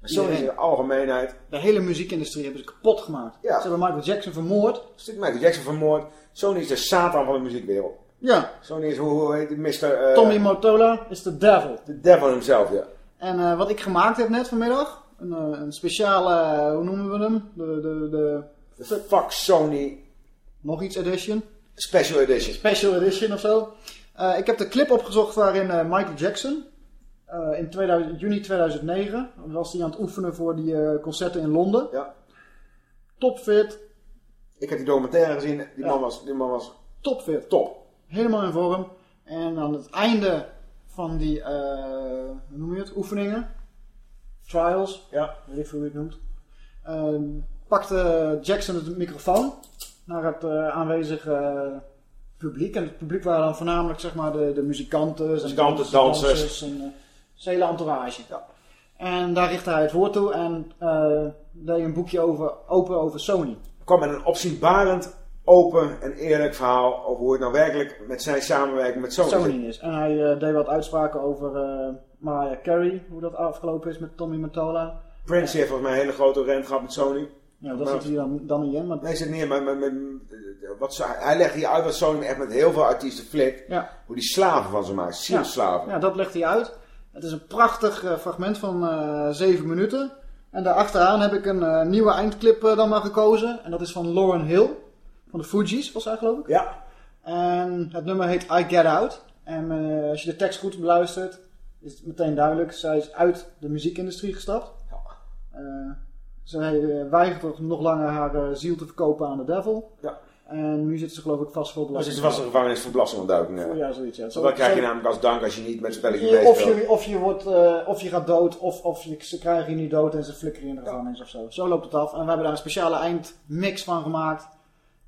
Maar Sony is in de algemeenheid. De hele muziekindustrie hebben ze kapot gemaakt. Ja. Ze hebben Michael Jackson vermoord. Stuk Michael Jackson vermoord. Sony is de Satan van de muziekwereld. Ja. Sony is, hoe, hoe heet die, Mr. eh, Tommy Mottola is de devil. De devil himself, ja. En eh, wat ik gemaakt heb net vanmiddag, een, eh, een speciale, eh, hoe noemen we hem? De, de, de, De fuck Sony nog iets edition. Special Edition. Special edition of zo. Ik heb de clip opgezocht waarin Michael Jackson, in 2000, juni 2009, was hij aan het oefenen voor die concerten in Londen. Ja. Topfit, Ik heb die documentaire gezien. Die, Ja. man, was, die man was topfit. top. Helemaal in vorm. En aan het einde van die, eh, hoe noem je het, oefeningen, trials, Ja. weet ik veel hoe je het noemt, eh, pakte Jackson het microfoon naar het eh, aanwezige eh, publiek. En het publiek waren dan voornamelijk zeg maar de, de muzikanten, Muzikanten, en dansers. en uh, zijn hele entourage. En daar richtte hij het woord toe en deed een boekje over, open over Sony. kwam met een opzienbarend, open en eerlijk verhaal over hoe het nou werkelijk met zijn samenwerking met Sony, is. En hij eh, deed wat uitspraken over eh Mariah Carey, hoe dat afgelopen is met Tommy Mottola. Prince heeft volgens mij een hele grote rent gehad met Sony. Ja, dat zit hier dan, dan niet in. Maar Nee, zit niet in, maar, maar- maar- wat, hij legt hier uit wat Sony echt met heel veel artiesten flikt. Ja. Hoe die slaven van ze maakt, zielslaven. Ja, dat legt hij uit. Het is een prachtig eh, fragment van eh 7 minuten. En daarachteraan heb ik een eh, nieuwe eindclip eh, dan maar gekozen. En dat is van Lauren Hill. Van de Fugees was hij geloof ik. Ja. En het nummer heet I Get Out. En eh, als je de tekst goed beluistert, is het meteen duidelijk. Zij is uit de muziekindustrie gestapt. Eh, zij eh, weigert nog langer haar ziel te verkopen aan de devil. Ja. En nu zit ze geloof ik vast voor belasting. het was een gevangenis voor belastingontduiking. Oh, ja, zoiets. Ja. Zo- dat krijg je namelijk als dank als je niet met spelletje je, bezig of, je, of, je wordt, of je gaat dood, of, of je, ze krijgen je niet dood en ze flikkeren in de gevangenis of zo. Zo loopt het af. En we hebben daar een speciale eindmix van gemaakt.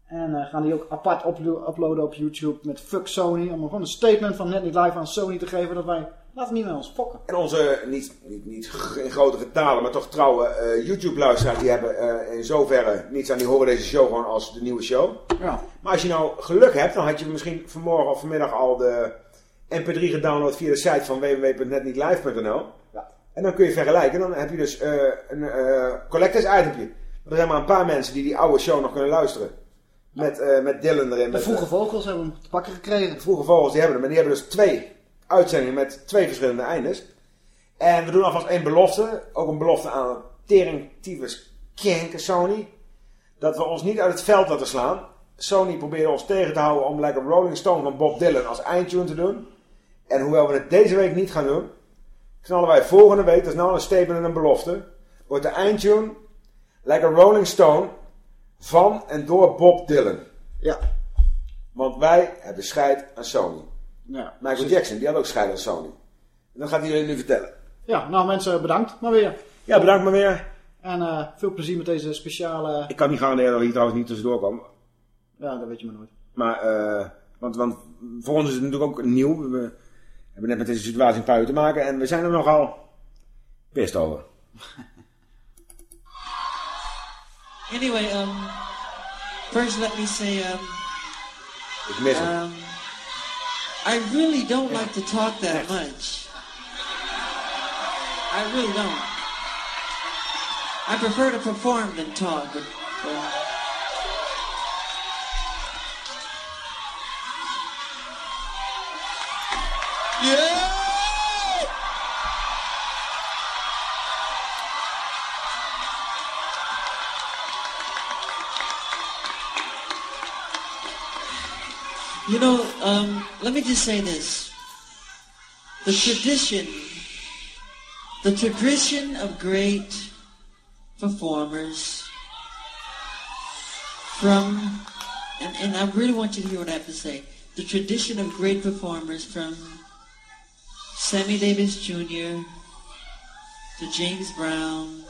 En eh, gaan die ook apart uplo- uploaden op YouTube met Fuck Sony. Om gewoon een statement van net niet live aan Sony te geven dat wij, laten niet met ons fokken. En onze, niet, niet, niet in grote getalen, maar toch trouwe eh, YouTube-luisteraars, die hebben eh, in zoverre niets aan, die horen deze show gewoon als de nieuwe show. Ja. Maar als je nou geluk hebt, dan had je misschien vanmorgen of vanmiddag al de mp3 gedownload via de site van www.netnietlive.nl. Ja. En dan kun je vergelijken. Dan heb je dus een collectors itempje. Er zijn maar een paar mensen die die oude show nog kunnen luisteren. Met, eh, met Dylan erin. De vroege eh, vogels hebben hem te pakken gekregen. de vroege vogels die hebben hem. En die hebben dus twee uitzendingen met twee verschillende eindes. En we doen alvast één belofte. Ook een belofte aan Tering Tyfus Kenke Sony. Dat we ons niet uit het veld laten slaan. Sony probeerde ons tegen te houden om lekker Rolling Stone van Bob Dylan als eindtune te doen. En hoewel we het deze week niet gaan doen, knallen wij volgende week, dat is nou een statement en een belofte, wordt de eindtune lekker Rolling Stone van en door Bob Dylan. Ja. Want wij hebben scheid aan Sony. Ja, Michael. Jackson, die had ook scheid aan Sony. En dat gaat hij jullie nu vertellen. Ja, nou mensen, bedankt maar weer. Ja, bedankt maar weer. En eh, veel plezier met deze speciale... Ik kan niet garanderen dat ik hier trouwens niet tussendoor kwam. Ja, dat weet je maar nooit. Maar, eh, want, want voor ons is het natuurlijk ook nieuw. We hebben net met deze situatie een paar uur te maken. En we zijn er nogal pist over. Anyway, um, first let me say, um, um, I really don't like to talk that much. I really don't. I prefer to perform than talk. But, uh, Yeah! You know, um, let me just say this. The tradition, the tradition of great performers from, and, and I really want you to hear what I have to say. The tradition of great performers from Sammy Davis Jr. to James Brown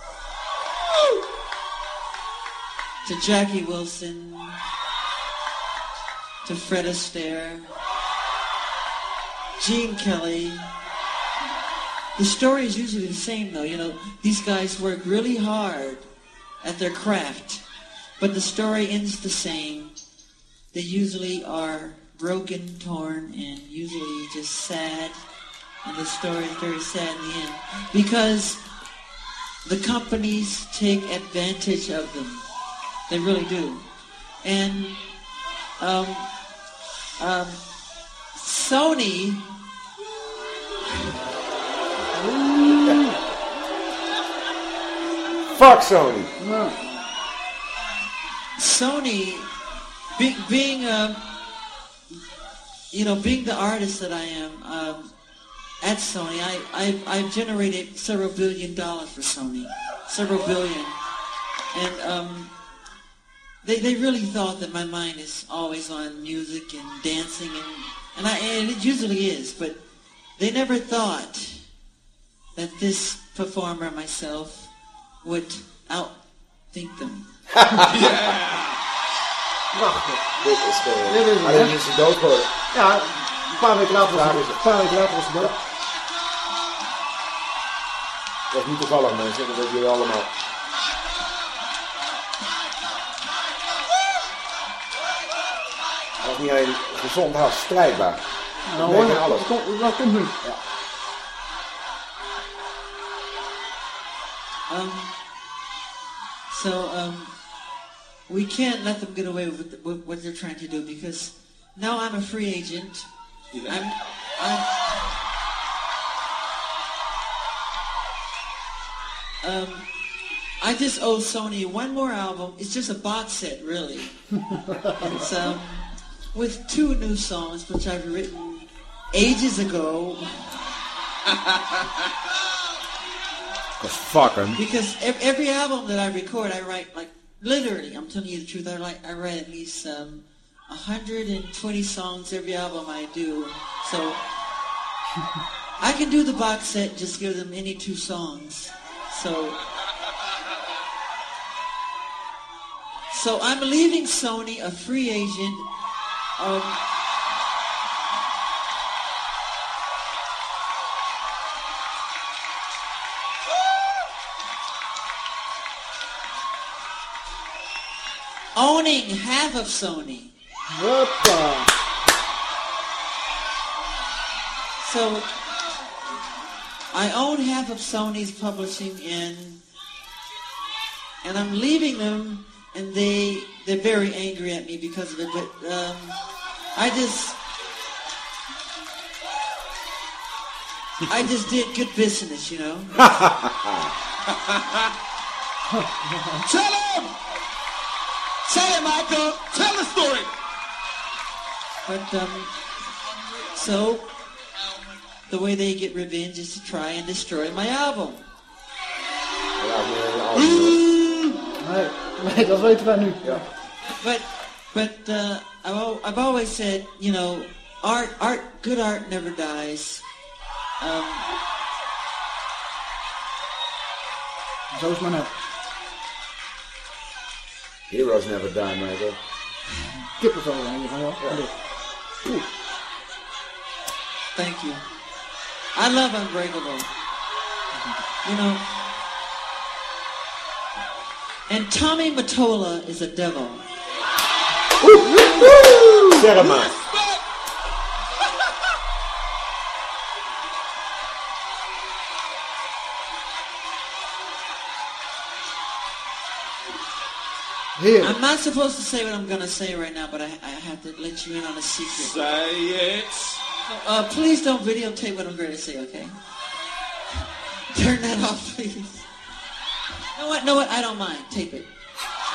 to Jackie Wilson to Fred Astaire, Gene Kelly. The story is usually the same though. You know, these guys work really hard at their craft, but the story ends the same. They usually are broken, torn, and usually just sad. And the story is very sad in the end. Because the companies take advantage of them. They really do. And um, um, Sony. Fuck Sony. Sony, be, being um, you know, being the artist that I am um, at Sony, I, I I've generated several billion dollars for Sony, several billion, and um, they they really thought that my mind is always on music and dancing and and I and it usually is, but they never thought that this performer myself would outthink them. yeah. Prachtig. Dit is gewoon... Dit is hem, Alleen hè? is hij dood geworden. Ja, een paar weken later was Daar hij het. Een paar weken later was hij dood. Dat is niet toevallig mensen, dat weten jullie allemaal. Was niet alleen gezond, hij was strijdbaar. Nou hoor, dat alles. dat komt nu. Um, so um, we can't let them get away with, with what they're trying to do because now I'm a free agent. I'm, I'm, um, I just owe Sony one more album. It's just a box set, really. it's um, with two new songs which I've written ages ago. Cause fuck him. Because ev- every album that I record, I write like literally. I'm telling you the truth. I like I write at least um, 120 songs every album I do. So I can do the box set. Just give them any two songs. So so I'm leaving Sony a free agent. Um, owning half of Sony. So I own half of Sony's publishing and and I'm leaving them and they they're very angry at me because of it, but um, I just I just did good business, you know. Tell him! Tell him, Michael! Tell the story! But um, so the way they get revenge is to try and destroy my album. Nee, nee, dat weten wij nu. But but uh, I've, I've always said, you know, art art good art never dies. Um, Zo is maar net. Heroes never die, Michael. Kippenvel in ieder geval. Ja. Oeh. thank you. I love Unbreakable. You know. And Tommy Matola is a devil. Set him up. Here. I'm not supposed to say what I'm going to say right now, but I, I, have to let you in on a secret. Say it. Uh, please don't videotape what I'm going to say, okay? Turn that off, please. You know what? No, what? I don't mind. Tape it.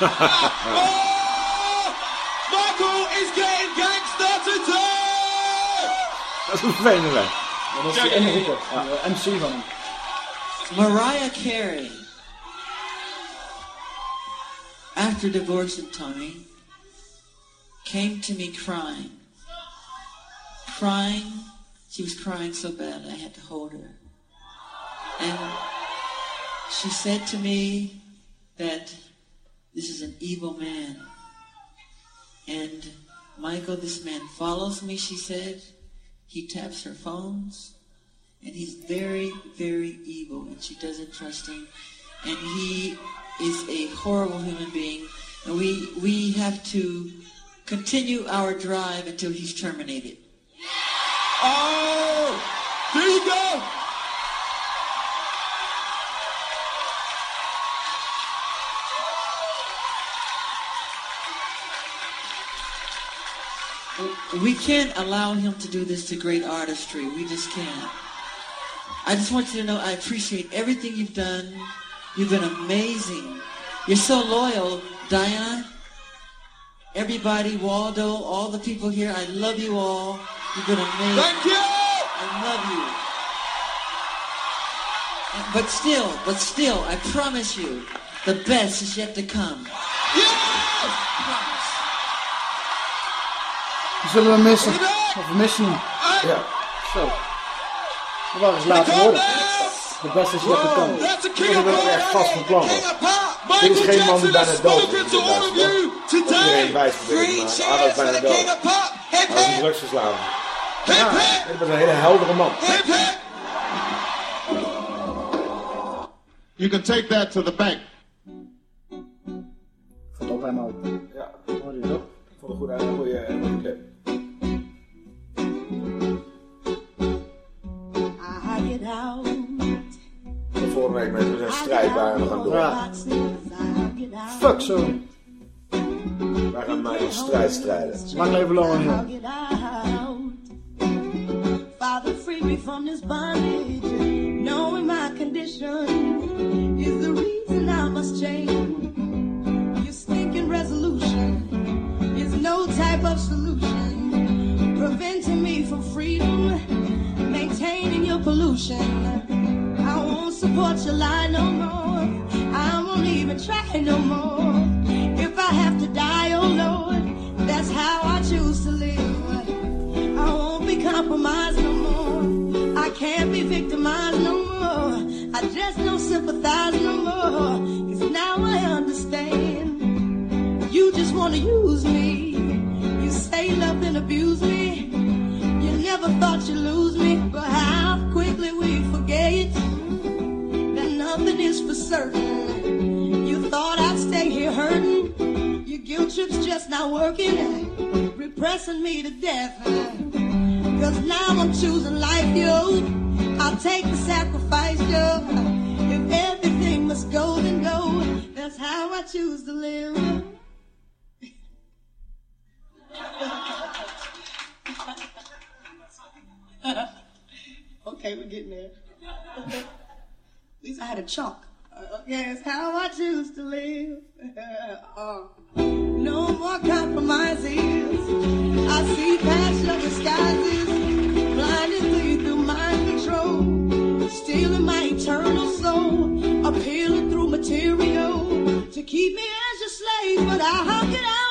Michael is getting gangster today! Dat is een vervelende weg. Dat is de omroeper, de MC van hem. Mariah Carey, after divorcing Tony, came to me crying. Crying. She was crying so bad I had to hold her. And she said to me that this is an evil man. And Michael, this man follows me, she said. He taps her phones. And he's very, very evil, and she doesn't trust him. And he is a horrible human being. And we, we have to continue our drive until he's terminated. Oh! There you go! We can't allow him to do this to great artistry. We just can't. I just want you to know I appreciate everything you've done. You've been amazing. You're so loyal, Diana. Everybody, Waldo, all the people here, I love you all. You've been amazing. Thank you! I love you. But still, but still, I promise you, the best is yet to come. Die zullen we missen. Of we missen hem. Ja. Zo. We waren eens laat geworden. De beste is yet to come. Dat is wel echt vast van plan. Dit is geen man die bijna dood is. Iedereen dit, maar hij was bijna dood. Hij was een drugsverslaafd. Ja, dit was een hele heldere man. You can take that to the bank. Vond op hem ook. Ja. Hoorde je dat? Ik vond het goed uit. Een goede, een goede clip. Volgende week met een strijd waar we gaan doen. Ja. Fuck zo. Wij gaan mij een strijd strijden. Lang leven Lauren Hill. Father, free me from this bondage. Knowing my condition is the reason I must change. Your stinking resolution is no type of solution. Preventing me from freedom, maintaining your pollution. Support your lie no more. I won't even try no more. If I have to die, oh Lord, that's how I choose to live. I won't be compromised no more. I can't be victimized no more. I just don't sympathize no more. Cause now I understand. You just wanna use me. You say love and abuse me. You never thought you'd lose me. But how quickly we forget nothing is for certain. You thought I'd stay here hurting. Your guilt trip's just not working. Repressing me to death. Cause now I'm choosing life, yo. I'll take the sacrifice, yo. If everything must go, then go. That's how I choose to live. okay, we're getting there. At least I had a chunk. Uh, Okay, it's how I choose to live. Uh, no more compromises. I see passion disguises, blinded through mind control, stealing my eternal soul, appealing through material to keep me as your slave. But I'll get out. Oh,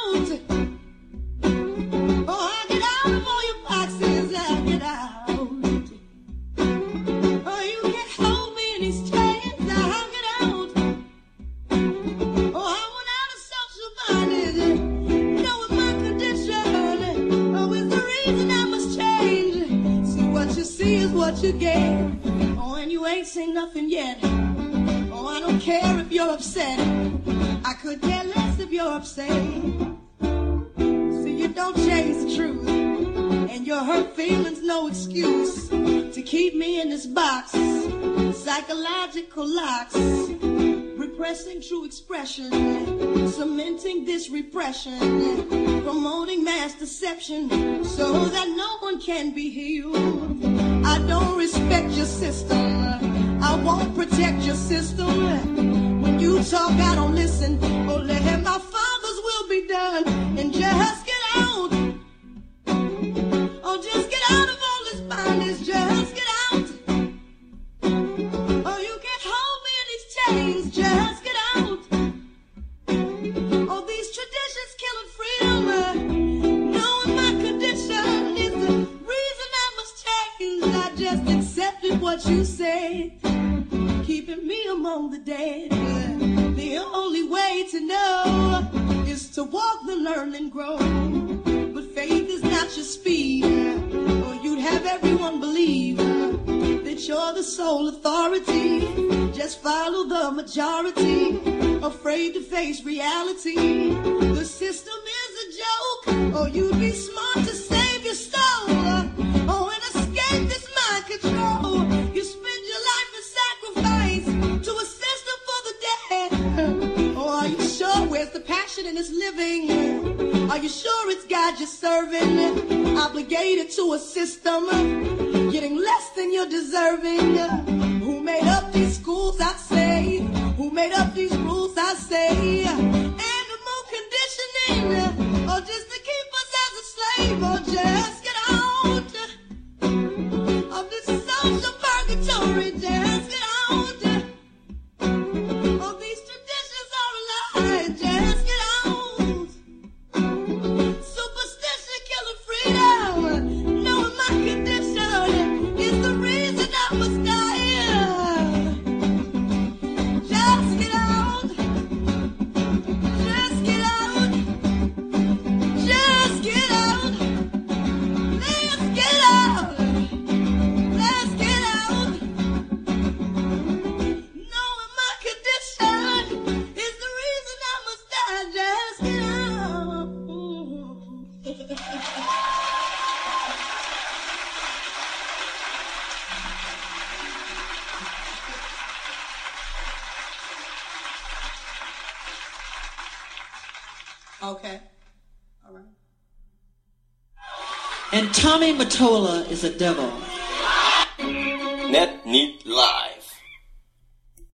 this Tommy Matola is a devil.